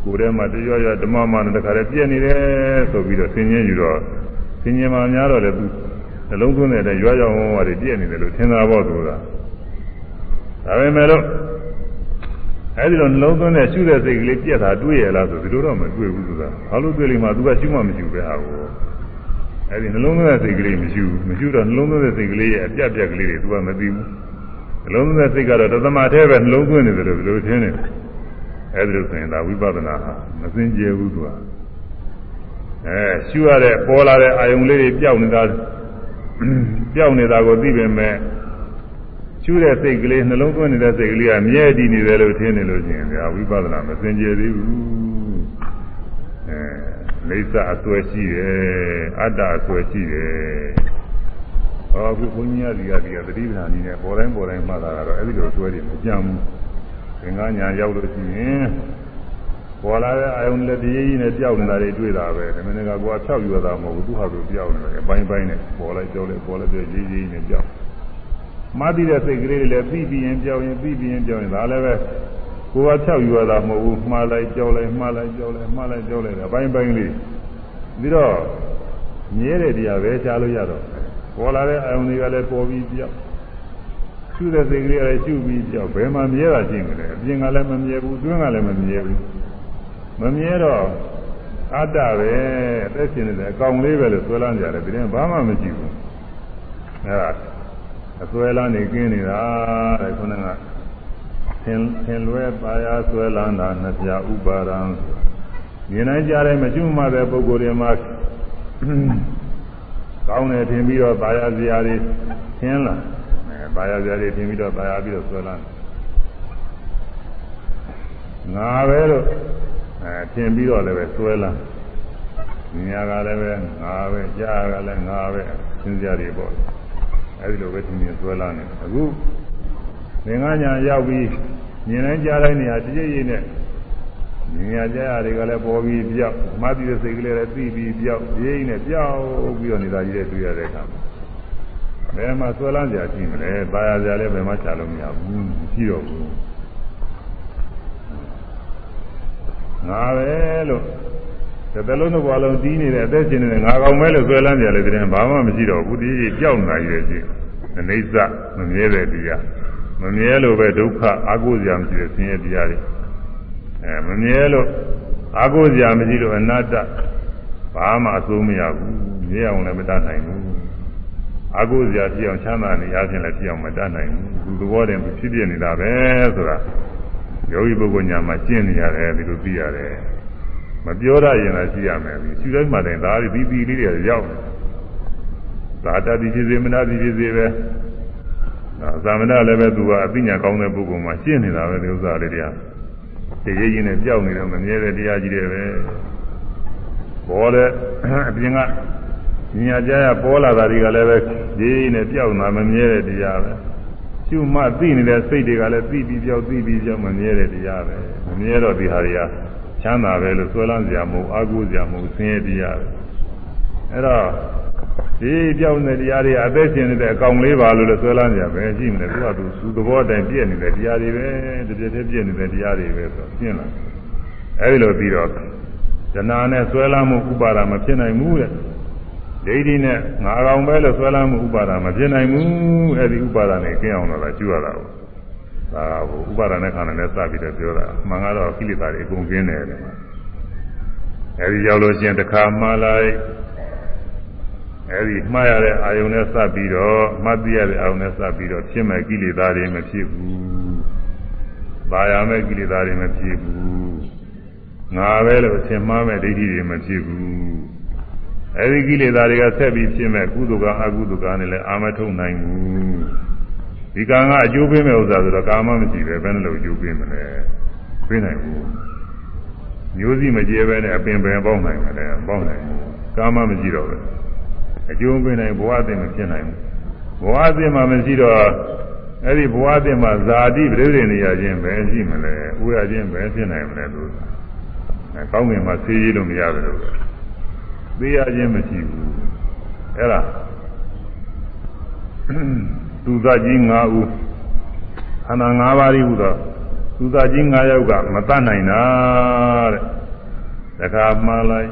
ကိုယ်ထဲမှာတရားရဓမ္မမှန်တခါတည်းပြည့်နေတယ်ဆိုပြီးတော့ဆင်ခြင်ယူတော့ဆင်ခြင်မှများတော့လေသူနှလုံးသွင်းတဲ့ရွာကြောင်ဝါးတွေပြည့်နေတယ်လို့ထင်တာပေါ့သူကဒါပေမဲ့လို့အဲဒီလိုနှလုံးသွင်းတဲ့ရှုတဲ့စိတ်ကလေးပြက်တာတွေ့ရလားဆိုဒီလိုတော့မတွေ့ဘူးသူကဘာလို့တွေ့လိမ့်မှာသူကရှုမှမရှုပဲဟာကိုအဲဒီနှလုံးသွင်းတဲ့စိတ်ကလေးမရှိဘူးမရှိတော့နှလုံးသွင်းတဲ့စိတ်ကလေးရဲ့အပြတ်ပြက်ကလေးတွေသူကမသိဘူးနှလုံးသွင်းတဲ့စိတ်ကတော့တသမထဲပဲနှလုံးသွင်းနေတယ်လို့ဒီလိုထင်နေတယ် အဲဒီလိုဆိုရင်ဒါဝိပဿနာဟာမစင်ကြယ်ဘူးသူကအဲရှုရတဲ့ပေါ်လာတဲ့အာယုံလေးတွေပျောက်နေတာပျောက်နေတာကိုသိပေမဲ့ရှုတဲ့စိတ်ကလေးနှလုံးသွင်းနေတဲ့စိတ်ကလေးကမြဲတည်နေတယ်လို့ထင်နေလို့ရှိရင်ဒါဝိပဿနာမစင်ကြယ်သေးဘူးအဲလိစ္ဆာအစွဲရှိတယ်အတ္တအစွဲရှိတယ်ဟောအခုဘုန်းကြီးရစီကဒီကသတိပဋ္ဌာန်ကြီးနဲ့ပေါ်တိုင်းပေါ်တိုင်းမှတ်တာကတော့အဲ့ဒီလိုစွဲတယ်မကြမ်းဘူး သင်္ကညာရောက်လို့ရှိရင်ပေါ်လာတဲ့အာယုန်လက်တည်းကြီးနဲ့ကြောက်နေတာတွေတွေ့တာပဲဒီမင်းကကွာဖြောက်ယူတာမဟုတ်ဘူးသူဟာသူကြောက်နေတယ်အပိုင်းပိုင်းနဲ့ပေါ်လိုက်ကြောက်လိုက်ပေါ်လိုက်ပြရေးရေးနဲ့ကြောက်မှတ်ပြီးတဲ့စိတ်ကလေးတွေလည်းပြီးပြီးရင်ကြောက်ရင်ပြီးပြီးရင်ကြောက်ရင်ဒါလည်းပဲကိုယ်ကဖြောက်ယူရတာမဟုတ်ဘူးမှားလိုက်ကြောက်လိုက်မှားလိုက်ကြောက်လိုက်မှားလိုက်ကြောက်လိုက်အပိုင်းပိုင်းလေးပြီးတော့မြဲတဲ့တရားပဲရှားလို့ရတော့ပေါ်လာတဲ့အာယုန်တွေကလည်းပေါ်ပြီးကြောက် ရှုတဲ့စိတ်ကလေးကလည်းရှုပြီးကြောက်ဘယ်မှာမြဲတာရှိမလဲအပြင်ကလည်းမမြဲဘူးအတွင်းကလည်းမမြဲဘူးမမြဲတော့အတ္တပဲအသက်ရှင်နေတယ်အကောင်လေးပဲလို့ဆွဲလန်းကြတယ်ဒီရင်ဘာမှမကြည့်ဘူးအဲဒါအဆွဲလန်းနေကင်းနေတာတဲ့ခုနကသင်သင်လွဲပါရဆွဲလန်းတာနှစ်ပြဥပါဒံမြင်နိုင်ကြတဲ့မကျွမ်းမတဲ့ပုဂ္ဂိုလ်တွေမှာကောင်းတယ်ထင်ပြီးတော့ပါရစရာတွေသင်လာ အဲပါရစရာတွေထင်ပြီးတော့ပါရပြီးတော့ဆွဲလန်းငါပဲလို့အဲထင်ပြီးတော့လည်းပဲဆွဲလန်းညာကလည်းပဲငါပဲကြားကလည်းငါပဲသင်စရာတွေပေါ့အဲဒီလိုပဲသင်မြင်ဆွဲလန်းနေအခုသင်္ကညာရောက်ပြီးမြင်တိုင်းကြားတိုင်းနေရာတည်ရည်နဲ့မြင်ရကြရတွေကလည်းပေါ်ပြီးပြောက်မှတ်ပြီးတဲ့စိတ်ကလေးလည်းသိပြီးပြောက်ရင်းနဲ့ပြောက်ပြီးတော့နေတာကြီးတဲ့တွေ့ရတဲ့အခါ ဘယ်မှာဆွဲလန်းကြရှိမလဲ။ပါရကြလည်းဘယ်မှာချလို့မရဘူး။ရှိတော့ဘူး။ငါပဲလို့တသလုံးတစ်ဘွားလုံးတီးနေတဲ့အသက်ရှင်နေတဲ့ငါကောင်မဲလို့ဆွဲလန်းကြလေတဲ့ဘာမှမရှိတော့ဘူး။ဒီကြီးကြောက်နိုင်ရဲ့ကြီး။အနေစမမြဲတဲ့တရား။မမြဲလို့ပဲဒုက္ခအာကိုစရာမရှိတဲ့ဆင်းရဲတရားတွေ။အဲမမြဲလို့အာကိုစရာမရှိလို့အနာတ္တဘာမှအဆုံးမရဘူး။မြဲအောင်လည်းမတတ်နိုင်ဘူး။ အာကိုစရာဖြစ်အောင်ချမ်းသာနေရခြင်းလည်းဖြစ်အောင်မတတ်နိုင်ဘူးသူသဘောတည်းဖြစ်ပြနေတာပဲဆိုတာယောဂီပုဂ္ဂိုလ်ညာမှာကျင့်နေရတယ်ဒီလိုသိရတယ်မပြောရရင်လည်းရှိရမယ်ဒီရှိတိုင်းမှတိုင်းဒါဒီပြီးပြီးလေးတွေရောက်သာတတိဖြစ်စေမနာတိဖြစ်စေပဲသာမဏေလည်းပဲသူကအသိဉာဏ်ကောင်းတဲ့ပုဂ္ဂိုလ်မှာရှင်းနေတာပဲဒီဥစ္စာလေးတွေကတည်ရည်ရင်းနဲ့ကြောက်နေတော့မမြဲတဲ့တရားကြီးတွေပဲပေါ်တဲ့အပြင်ကညာကြရပေါ်လာတာတွေကလည်းပဲ ဒီနဲ့ကြောက်နာမမြဲတဲ့တရားပဲရှုမှသိနေတဲ့စိတ်တွေကလည်းသိပြီးကြောက်သိပြီးကြောက်မမြဲတဲ့တရားပဲမမြဲတော့ဒီဟာတွေကချမ်းသာပဲလို့ဆွဲလန်းစရာမဟုတ်အာကိုးစရာမဟုတ်ဆင်းရဲတရားပဲအဲ့တော့ဒီပြောင်းတဲ့တရားတွေအသက်ရှင်နေတဲ့အကောင်လေးပါလို့လည်းဆွဲလန်းကြပဲရှိမလဲသူကသူသူသဘောတိုင်ပြည့်နေတဲ့တရားတွေပဲတပြည့်တည်းပြည့်နေတဲ့တရားတွေပဲဆိုရှင်းလာအဲဒီလိုပြီးတော့ဇနာနဲ့ဆွဲလန်းမှုဥပါဒမဖြစ်နိုင်ဘူးတဲ့ ဒိဋ္ဌိနဲ့ငါကောင်ပဲလို့ဆွဲလန်းမှုဥပါဒမဖြစ်နိုင်ဘူးအဲဒီဥပါဒနဲ့ကျင်းအောင်တော့ကျူရတာကိုဒါကဟိုဥပါဒနဲ့ခန္ဓာနဲ့စပြီးတော့ပြောတာမှန်ကတော့ကိလေသာတွေအကုန်ကျင်းတယ်တဲ့အဲဒီရောက်လို့ချင်းတစ်ခါမှလိုက်အဲဒီမှားရတဲ့အာယုန်နဲ့စပ်ပြီးတော့မှတ်သိရတဲ့အာယုန်နဲ့စပ်ပြီးတော့ဖြစ်မဲ့ကိလေသာတွေမဖြစ်ဘူး။ဘာယာမဲ့ကိလေသာတွေမဖြစ်ဘူး။ငါပဲလို့အထင်မှားမဲ့ဒိဋ္ဌိတွေမဖြစ်ဘူး။ အဲဒီကိလေသာတွေကဆက်ပြီးဖြစ်မဲ့ကုသိုလ်ကအကုသိုလ်ကနဲ့လည်းအာမထုတ်နိုင်ဘူး။ဒီကံကအကျိုးပေးမဲ့ဥစ္စာဆိုတော့ကာမမရှိပဲဘယ်နဲ့လို့အကျိုးပေးမလဲ။ပေးနိုင်ဘူး။မျိုးစီမကျေပဲနဲ့အပင်ပင်ပေါက်နိုင်မလဲပေါက်နိုင်ဘူး။ကာမမရှိတော့ဘူး။အကျိုးပေးနိုင်ဘဝအသင်မဖြစ်နိုင်ဘူးဘဝအသင်မှာမရှိတော့အဲ့ဒီဘဝအသင်မှာဇာတိပြိဋိနေရခြင်းပဲရှိမလဲဥရခြင်းပဲဖြစ်နိုင်မလဲလို့အဲကောင်းကင်မှာဆေးရည်လို့မရတယ်လို့ သိရခြင်းမရှိဘူးအဲ့ဒါသူသားကြီး၅ဦးခန္ဓာ၅ပါးဤဟူသောသူသားကြီး၅ယောက်ကမတတ်နိုင်တာတဲ့တခါမှန်လိုက်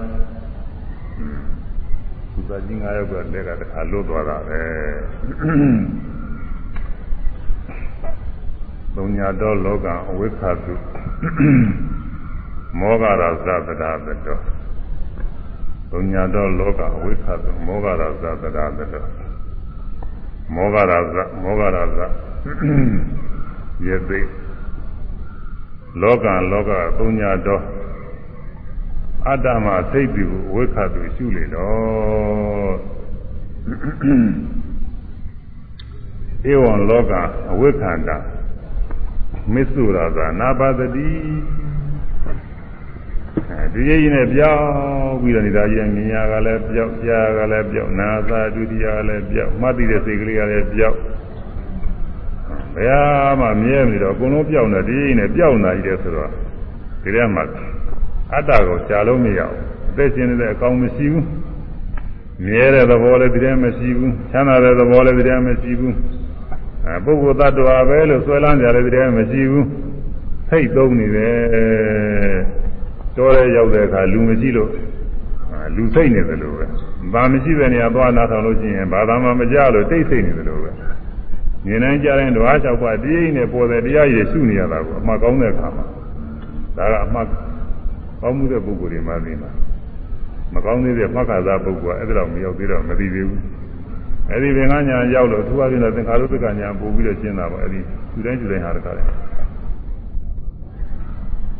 သူသားကြီး9ယောက်ကလက်ကတခါလွတ်သွားတာပဲသုံးညာတော်လောကအဝိခတုမောဂရဇသဒ္ဒတတော သုံးညာတော်လောကအဝိခတုမောဂရဇသဒ္ဒတတောမောဂရဇမောဂရဇယေသိလောကလောကသုံးညာတော်အတ္တမှာစိတ်ပြီးဝိခတ်သူရှုလေတော့ဧဝံလောကအဝိခန္တာမစ္ဆုရာသာနာပါတတိအဲ ဒီရည်နဲ့ပြောင်းပြီးတော့နေတာကြီးမြင်ရကလည်းပြောင်းကြားကလည်းပြောင်းနာသာဒုတိယကလည်းပြောင်းမှတ်သိတဲ့စိတ်ကလေးကလည်းပြောင်းဘယ်မှမြဲမနေတော့အကုန်လုံးပြောင်းတယ်ဒီရည်နဲ့ပြောင်းလာကြီးတယ်ဆိုတော့ဒီထဲမှာအတ္တကိုရှားလို့မရဘူးအသက်ရှင်နေတဲ့အကောင်မရှိဘူးမြဲတဲ့သဘောလည်းဒီထဲမရှိဘူးချမ်းသာတဲ့သဘောလည်းဒီထဲမရှိဘူးအဲပုဂ္ဂိုလ်တ attva ပဲလို့ဆွဲလန်းကြတယ်ဒီထဲမရှိဘူးစိတ်သုံးနေတယ် တော်ရဲရောက်တဲ့အခါလူမရှိလို့လူစိတ်နေတယ်လို့ပဲဘာမရှိတဲ့နေရာသွားနာထောင်လို့ရှိရင်ဘာသာမှမကြလို့တိတ်ဆိတ်နေတယ်လို့ပဲမြင်နိုင်ကြတဲ့ဓဝါ၆ပါးတည်နေပေါ်တဲ့တရားရည်ရှုနေရတာကိုအမှကောင်းတဲ့အခါမှာဒါကအမှကောင်းမှုတဲ့ပုဂ္ဂိုလ်တွေမှသိမှာမကောင်းသေးတဲ့မှတ်ခါသာပုဂ္ဂိုလ်ကအဲ့ဒါတော့မရောက်သေးတော့မသိသေးဘူးအဲ့ဒီပင်ကညာရောက်လို့သူအပြင်တော့သင်္ခါရုပ္ပကညာပို့ပြီးတော့ရှင်းတာပေါ့အဲ့ဒီသူတိုင်းသူတိုင်းဟာတကားတယ်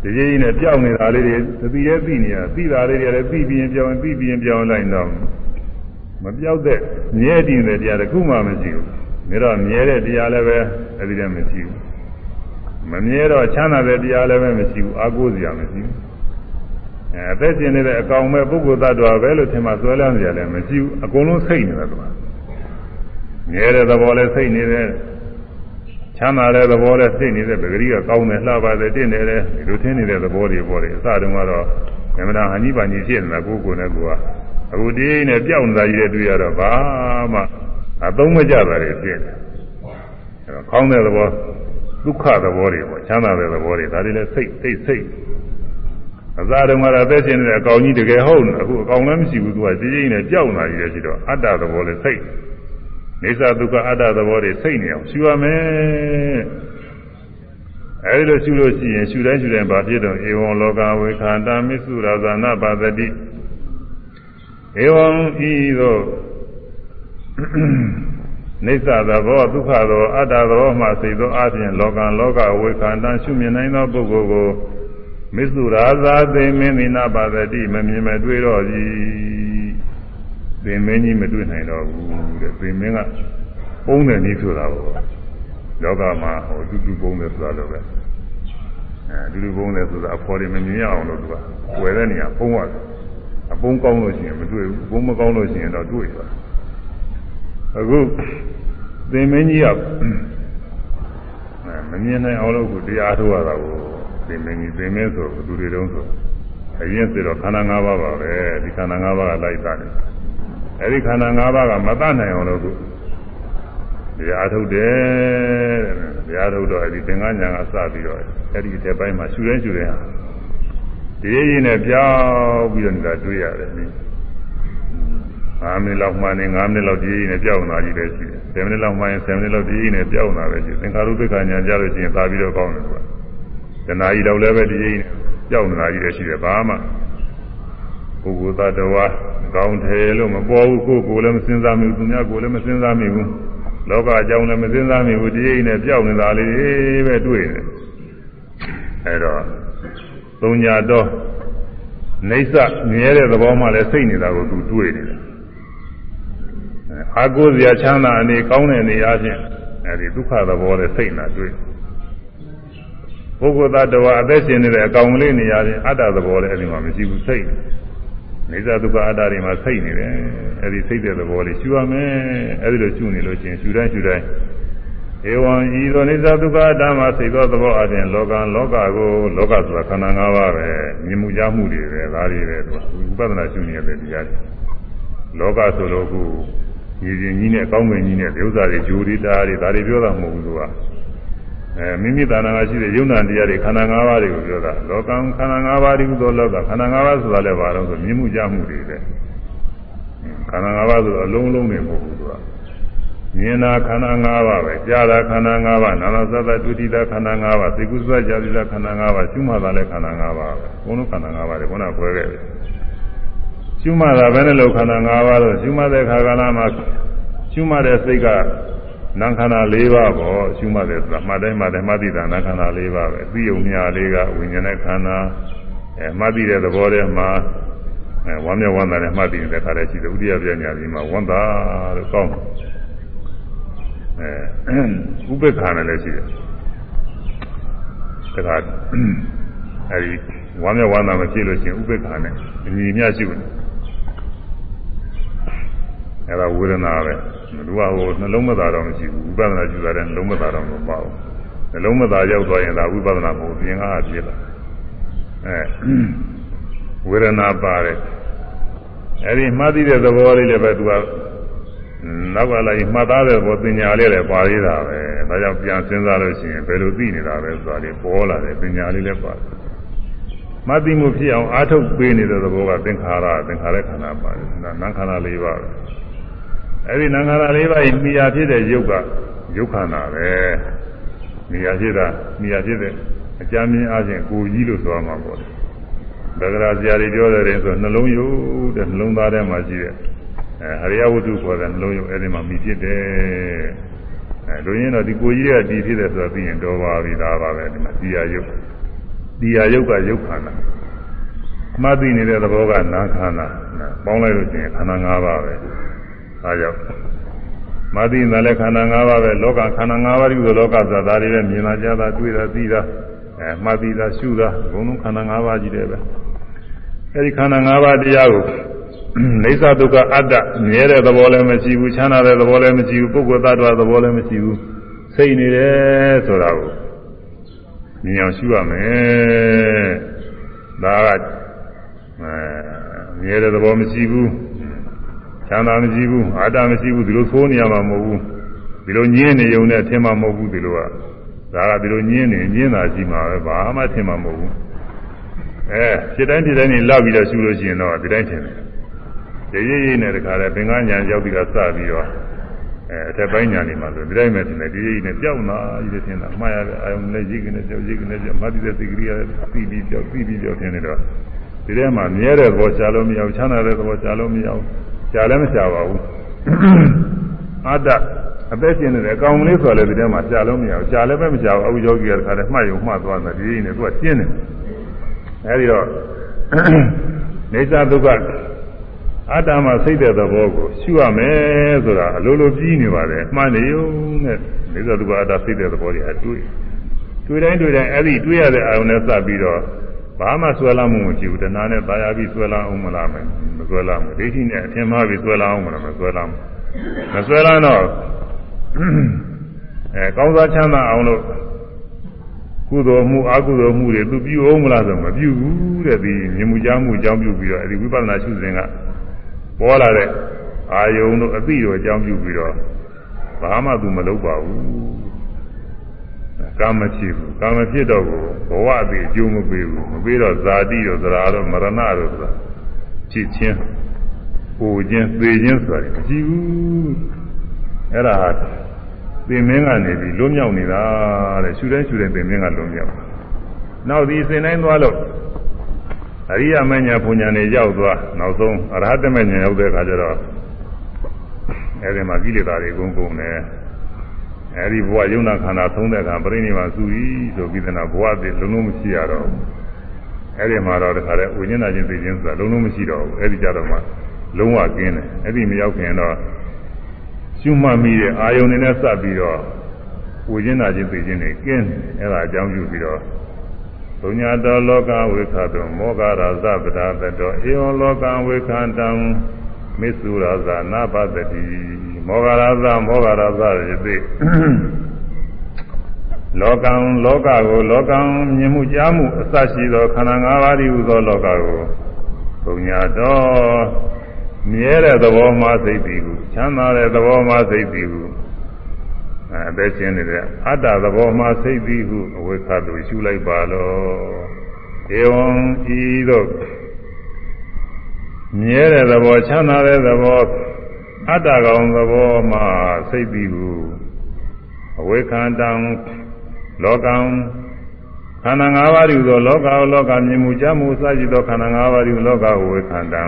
ဒီကြီးကြီးနဲ့ပြောင်းနေတာလေးတွေသတိရဲ့သိနေရသိတာလေးတွေလည်းသိပြီးရင်ပြောင်းသိပြီးရင်ပြောင်းလိုက်တော့မပြောက်တဲ့မြဲတည်တဲ့တရားတခုမှမရှိဘူးဒါတော့မြဲတဲ့တရားလည်းပဲအဲ့ဒီတည်းမရှိဘူးမမြဲတော့ချမ်းသာတဲ့တရားလည်းပဲမရှိဘူးအာကိုးစရာမရှိဘူးအဲအသက်ရှင်နေတဲ့အကောင်မဲ့ပုဂ္ဂိုလ်သတ္တဝါပဲလို့ထင်မှဆွဲလန်းကြတယ်မရှိဘူးအကုန်လုံးစိတ်နေတာကမြဲတဲ့သဘောလည်းစိတ်နေတယ် ချမ်းသာတဲ့သဘောလည်းစိတ်နေတဲ့ပဂရိကကောင်းတယ်လှပါတယ်တင့်တယ်ဒီလိုထင်နေတဲ့သဘောတွေပေါ်တယ်အစတုန်းကတော့ငမနာဟန်ကြီးပါကြီးဖြစ်နေတာကိုယ်ကိုယ်နဲ့ကိုယ်ကအခုဒီနဲ့ပြောင်းနေတာကြီးတဲ့တွေ့ရတော့ဘာမှအသုံးမကျတာတွေဖြစ်တယ်အဲတော့ကောင်းတဲ့သဘောဒုက္ခသဘောတွေပေါ့ချမ်းသာတဲ့သဘောတွေဒါတွေလည်းစိတ်စိတ်စိတ်အသာတုန်းကတော့အသက်ရှင်နေတဲ့အကောင်ကြီးတကယ်ဟုတ်နေအခုအကောင်လည်းမရှိဘူးသူကကြီးကြီးနဲ့ကြောက်လာကြီးတယ်ရှိတော့အတ္တသဘောလည်းစိတ် နေသဒုက္ခအတ္တသဘောတွေစိတ်နေအောင်ရှင်းရမယ်အဲဒီလိုရှုလို့ရှိရင်ရှုတိုင်းရှုတိုင်းဘာဖြစ်တော့ဧဝံလောကဝေခန္တာမစ္ဆုရာဇာနာပါတတိဧဝံဤသို့နိစ္စသဘောဒုက္ခသောအတ္တသဘောမှစိတ်သောအပြင်လောကလောကဝေခန္တာရှုမြင်နိုင်သောပုဂ္ဂိုလ်ကိုမစ္ဆုရာဇာသိမင်းမိနာပါတတိမမြင်မတွေ့တော့သည် သင်မင်းကြီးမတွေ့နိုင်တော့ဘူးတဲ့သင်မင်းကပုံးတယ်နည်းဆိုတာပေါ့လောကမှာဟိုတူတူပုံးတယ်ဆိုတာတော့ပဲအဲတူတူပုံးတယ်ဆိုတာအဖော်တွေမမြင်ရအောင်လို့သူကဝယ်တဲ့နေရာပုံးရတယ်အပုံးကောင်းလို့ရှိရင်မတွေ့ဘူးပုံးမကောင်းလို့ရှိရင်တော့တွေ့သွားအခုသင်မင်းကြီးကမမြင်နိုင်အောင်လို့ကိုတရားထုတ်ရတာကိုသင်မင်းကြီးသင်မင်းဆိုဘယ်သူတွေတုံးဆိုအရင်ဆိုတော့ခန္ဓာ၅ပါးပါပဲဒီခန္ဓာ၅ပါးကလိုက်တာတယ် အဲဒီခန္ဓာ၅ပါးကမတတ်နိုင်အောင်လို့ကိုတရားထုတ်တယ်တဲ့တရားထုတ်တော့အဲဒီသင်္ကညာကစပြီးတော့အဲဒီအတဲ့ပိုင်းမှာရှူရဲရှူရဲဟာဒီရင်းနဲ့ပြောင်းပြီးတော့နေတာတွေ့ရတယ်နိ5မိနစ်လောက်မှနေ5မိနစ်လောက်ဒီရင်းနဲ့ပြောင်းလာကြည့်တယ်ရှိတယ်10မိနစ်လောက်မှရင်10မိနစ်လောက်ဒီရင်းနဲ့ပြောင်းလာပဲရှိသင်္ခါရုပ္ပခညာကြလို့ရှိရင်သာပြီးတော့ကောင်းတယ်ကွာတဏှာကြီးတော့လည်းပဲဒီရင်းနဲ့ပြောင်းလာကြည့်တယ်ရှိတယ်ဘာမှပုဂ္ဂိုလ်သတ္တဝါ ကောင်းတယ်လို့မပေါ်ဘူးကိုယ်ကိုယ်လည်းမစဉ်းစားမိဘူးသူများကိုယ်လည်းမစဉ်းစားမိဘူးလောကအကြောင်းလည်းမစဉ်းစားမိဘူးဒီအိမ်နဲ့ပြောက်နေတာလေးပဲတွေ့တယ်အဲတော့သုံးညာတော့နေဆမြဲတဲ့သဘောမှလည်းစိတ်နေတာကိုသူတွေ့နေတယ်အာကိုစရာချမ်းသာအနေကောင်းတဲ့နေရာချင်းအဲဒီဒုက္ခသဘောနဲ့စိတ်နာတွေ့ပုဂ္ဂိုလ်သတ္တဝါအသက်ရှင်နေတဲ့အကောင်လေးနေရာချင်းအတ္တသဘောလည်းအဲဒီမှာမရှိဘူးစိတ် နေသဒုက္ခအတ္တတွေမှာစိတ်နေတယ်အဲဒီစိတ်တဲ့သဘောလေးရှူရမယ်အဲဒီလိုရှူနေလို့ချင်းရှူတိုင်းရှူတိုင်းဧဝံဤသို့နေသဒုက္ခအတ္တမှာစိတ်သောသဘောအပြင်လောကလောကကိုလောကဆိုတာခန္ဓာ၅ပါးပဲမြင်မှုကြားမှုတွေပဲဒါတွေပဲသူကဥပဒနာရှုနေတဲ့တရားတွေလောကဆိုလို့ခုညီရင်ကြီးနဲ့ကောင်းငင်ကြီးနဲ့ဥစ္စာတွေဂျိုတွေတားတွေဒါတွေပြောတာမဟုတ်ဘူးသူက အဲမိမိတဏ္ဍာကရှိတဲ့ယုံနာတရားတွေခန္ဓာ၅ပါးတွေကိုပြောတာလောကံခန္ဓာ၅ပါးဒီကုသိုလ်လောကခန္ဓာ၅ပါးဆိုတာလည်းဘာလို့ဆိုမြင်မှုကြမှုတွေပဲခန္ဓာ၅ပါးဆိုအလုံးလုံးနေမဟုတ်ဘူးသူကမြင်တာခန္ဓာ၅ပါးပဲကြားတာခန္ဓာ၅ပါးနာနာသတ္တဒုတိယခန္ဓာ၅ပါးသိကုသဇာတိခန္ဓာ၅ပါးရှုမှတ်တာလည်းခန္ဓာ၅ပါးပဲဘုန်းလုံးခန္ဓာ၅ပါးတွေခုနကခွဲခဲ့တယ်ရှုမှတ်တာပဲနဲ့လို့ခန္ဓာ၅ပါးတော့ရှုမှတ်တဲ့ခါကလာမှာရှုမှတ်တဲ့စိတ်က နာခန္ဓာ၄ပါးပေါ့ရှုမှတ်တယ်ဆိုတာမှတ်တိုင်းမှတ်တိုင်းမှတ်သိတာနာခန္ဓာ၄ပါးပဲသိုံမြလေးကဝိညာဉ်နဲ့ခန္ဓာအဲမှတ်သိတဲ့သဘောတည်းမှာအဲဝမ်းမြောက်ဝမ်းသာနဲ့မှတ်သိနေတဲ့ခါတည်းရှိတယ်ဥဒိယပြညာဒီမှာဝမ်းသာလို့ကောင်းအဲဥပ္ပခါနဲ့လည်းရှိတယ်တခါအဲဒီဝမ်းမြောက်ဝမ်းသာမဖြစ်လို့ရှိရင်ဥပ္ပခါနဲ့အညီမျှရှိတယ် အဲဒါဝေဒနာပဲလူကဟိုနှလုံးမသားတော့မရှိဘူးဝိပဿနာကျူတာတဲ့နှလုံးမသားတော့မပေါ့နှလုံးမသားရောက်သွားရင်ဒါဝိပဿနာမဟုတ်ပြင်ကားဖြစ်လာအဲဝေဒနာပါတယ်အဲဒီမှတ်သိတဲ့သဘောလေးလည်းပဲသူကနောက်ကလာရင်မှတ်သားတဲ့ဘောပညာလေးလည်းပါသေးတာပဲဒါကြောင့်ပြန်စဉ်းစားလို့ရှိရင်ဘယ်လိုသိနေတာပဲဆိုတာလေးပေါ်လာတယ်ပညာလေးလည်းပါတယ်မှတ်သိမှုဖြစ်အောင်အားထုတ်ပေးနေတဲ့သဘောကသင်္ခါရသင်္ခါရခန္ဓာပါတယ်နာမ်ခန္ဓာ၄ပါးပဲ အဲ့ဒီနာမ်ခန္ဓာ၄ပါးဤမိယာဖြစ်တဲ့ယုတ်ကယုတ်ခန္ဓာပဲမိယာဖြစ်တာမိယာဖြစ်တဲ့အကြမ်းမြင်အားဖြင့်ကိုကြီးလို့ဆိုရမှာပေါ့ဒါကြရာဆရာတွေပြောတယ်ဆိုနှလုံးယုတ်တဲ့နှလုံးသားထဲမှာရှိတဲ့အဲဟရိယဝတ္ထုခေါ်တဲ့နှလုံးယုတ်အဲ့ဒီမှာမိဖြစ်တယ်အဲလူရင်းတော့ဒီကိုကြီးရဲ့တည်ဖြစ်တယ်ဆိုတော့သိရင်တော်ပါပြီဒါပါပဲဒီမှာဒီယာယုတ်ဒီယာယုတ်ကယုတ်ခန္ဓာမှတ်သိနေတဲ့သဘောကနာခန္ဓာပေါင်းလိုက်လို့ရှိရင်ခန္ဓာ၅ပါးပဲ အားကြောင့်မာတိနာလည်းခန္ဓာ၅ပါးပဲလောကခန္ဓာ၅ပါးဒီလိုလောကသတာတွေပဲမြင်လာကြတာတွေ့တာသိတာအဲမှတ်သိတာရှုတာဘုံလုံးခန္ဓာ၅ပါးကြီးတယ်ပဲအဲဒီခန္ဓာ၅ပါးတရားကိုနေသဒုက္ခအတ္တမြဲတဲ့သဘောလည်းမရှိဘူးချမ်းသာတဲ့သဘောလည်းမရှိဘူးပုဂ္ဂိုလ်သတ္တဝါသဘောလည်းမရှိဘူးစိတ်နေတယ်ဆိုတာကိုမြင်အောင်ရှုရမယ်ဒါကအဲမြဲတဲ့သဘောမရှိဘူး ချမ်းသာမရှိဘူးအာတမရှိဘူးဒီလိုသိုးနေရမှာမဟုတ်ဘူးဒီလိုညင်းနေုံနဲ့ထင်မှာမဟုတ်ဘူးဒီလိုကဒါကဒီလိုညင်းနေညင်းတာရှိမှာပဲဘာမှထင်မှာမဟုတ်ဘူးအဲစိတ်တိုင်းဒီတိုင်းနေလောက်ပြီးတော့ရှုလို့ရှိရင်တော့ဒီတိုင်းထင်တယ်ရေရေရေနဲ့တခါလဲပင်ကညာရောက်ပြီးတော့စပြီးတော့အဲအထက်ပိုင်းညာနေမှာဆိုဒီတိုင်းမဲ့တင်တယ်ဒီကြီးနဲ့ကြောက်နာကြီးတဲ့တင်တာမှားရတဲ့အာယုံနဲ့ရိတ်ကနေကြောက်ရိတ်ကနေကြောက်မတိတဲ့စိတ်ကလေးရပြီးပြီးကြောက်ပြီးပြီးကြောက်တင်နေတော့ဒီထဲမှာမြဲတဲ့သဘောရှားလို့မရဘူးချမ်းသာတဲ့သဘောရှားလို့မရဘူး ရှားလည်းမရှားပါဘူးအတ္တအသက်ရှင်နေတယ်အကောင်လေးဆိုလည်းဒီထဲမှာရှားလို့မရဘူးရှားလည်းပဲမရှားဘူးအခုယောဂီကတခါတည်းမှတ်ယုံမှတ်သွားတယ်ဒီကြီးနဲ့သူကကျင်းတယ်အဲဒီတော့နေသဒုက္ခအတ္တမှာစိတ်တဲ့သဘောကိုရှုရမယ်ဆိုတာအလိုလိုပြီးနေပါတယ်မှန်နေုံနဲ့နေသဒုက္ခအတ္တစိတ်တဲ့သဘောတွေအတွေ့တွေ့တိုင်းတွေ့တိုင်းအဲ့ဒီတွေ့ရတဲ့အာရုံနဲ့စပ်ပြီးတော့ ဘာမှဆွဲလာမှုမရှိဘူးတဏှာနဲ့ပါရပြီးဆွဲလာအောင်မလားမယ်မဆွဲလာဘူးဒိဋ္ဌိနဲ့အထင်မှားပြီးဆွဲလာအောင်မလားမဆွဲလာဘူးမဆွဲလာတော့အဲကောင်းစားချမ်းသာအောင်လို့ကုသိုလ်မှုအကုသိုလ်မှုတွေသူပြုအောင်မလားဆိုမပြုဘူးတဲ့ဒီမြင်မှုကြားမှုအကြောင်းပြုပြီးတော့အဲဒီဝိပဿနာရှုစဉ်ကပေါ်လာတဲ့အာယုံတို့အသိတို့အကြောင်းပြုပြီးတော့ဘာမှသူမလုပ်ပါဘူး ကာမဖြစ်ဘူးကာမဖြစ်တော့ကိုဘဝအသေးအကျိုးမပေးဘူးမပေးတော့ဇာတိတို့သရာတို့မရဏတို့ဆိုတာဖြစ်ချင်းပူခြင်းသေခြင်းဆိုတာမရှိဘူးအဲ့ဒါဟာသင်မင်းကနေပြီးလွတ်မြောက်နေတာတဲ့ရှူတိုင်းရှူတိုင်းသင်မင်းကလွတ်မြောက်နောက်ဒီစင်တိုင်းသွားလို့အရိယမညာဘုံညာနေရောက်သွားနောက်ဆုံးအရဟတမညာရောက်တဲ့အခါကျတော့အဲဒီမှာကိလေသာတွေအကုန်ကုန်တယ် အဲဒီဘဝယုံနာခန္ဓာသုံးတဲ့အခါပြိဋိမာစုပြီးဆိုပြီးတဲ့နောက်ဘဝတည်းလုံးလုံးမရှိရတော့ဘူးအဲဒီမှာတော့တခါတည်းဝိညာဉ်နာချင်းသိချင်းဆိုတာလုံးလုံးမရှိတော့ဘူးအဲဒီကြတော့မှလုံးဝကင်းတယ်အဲဒီမရောက်ခင်တော့ရှုမှတ်မိတဲ့အာယုန်တွေနဲ့စပ်ပြီးတော့ဝိညာဉ်နာချင်းသိချင်းတွေကင်းတယ်အဲဒါအကြောင်းပြုပြီးတော့ဘုညာတော်လောကဝိခတောမောဂရာဇပဒါတတောဧဝလောကဝိခန္တံမစ္စုရာဇနာပတတိ မောဂရာဇမောဂရာဇရတိလောကံလောကကိုလောကံမြင်မှုကြားမှုအစရှိသောခန္ဓာ၅ပါးဤဟူသောလောကကိုဘုညာတော်မြဲတဲ့သဘောမှစိတ်တည်ဟုချမ်းသာတဲ့သဘောမှစိတ်တည်ဟုအဲအသက်ရှင်နေတဲ့အတ္တသဘောမှစိတ်တည်ဟုအဝိခတုရှုလိုက်ပါလောဧဝံဤသို့မြဲတဲ့သဘောချမ်းသာတဲ့သဘော အတ္တကောင်သဘောမှစိတ်တည်ဟုအဝိခန္တံလောကံခန္ဓာ၅ပါးဤသောလောကလောကမြင်မှုကြားမှုစသဖြင့်သောခန္ဓာ၅ပါးဤလောကဝေခန္တံ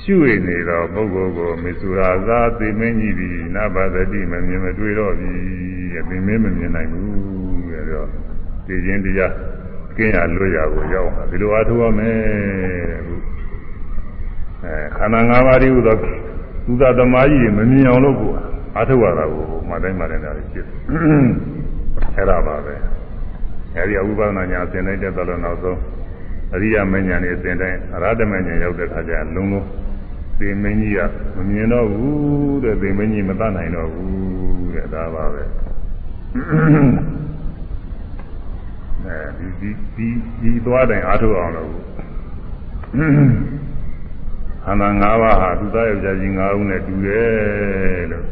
ရှုရနေသောပုဂ္ဂိုလ်ကိုမေစုရာသာသိမင်းကြီးသည်နဘသတိမမြင်မတွေ့တော့ပြီတဲ့သိမင်းမမြင်နိုင်ဘူးတဲ့တော့သိခြင်းတရားကင်းရလွတ်ရကိုရောက်တာဒီလိုအားထုတ်ရမယ်တဲ့အခုအဲခန္ဓာ၅ပါးဤဟူ သောသုဒသမားကြီးမမြင်အောင်လို့ကိုအားထုတ်ရတာကိုမတိုင်းမတိုင်းတာဖြစ်အဲ့ဒါပါပဲအဲဒီအဝိပဿနာညာအစဉ်တိုင်းတက်တော့နောက်ဆုံးအရိယာမဉ္ဇဉ်နဲ့အစဉ်တိုင်းအရဟတမဉ္ဇဉ်ရောက်တဲ့အခါကျလုံးလုံးသေမင်းကြီးကမမြင်တော့ဘူးတဲ့သေမင်းကြီးမတတ်နိုင်တော့ဘူးတဲ့ဒါပါပဲအဲဒီဒီဒီဒီသွားတိုင်းအားထုတ်အောင်လို့ ခန္ဓာ၅ပါးဟာသူသားယောက်ျားကြီး၅ဦးနဲ့တူတယ်လို့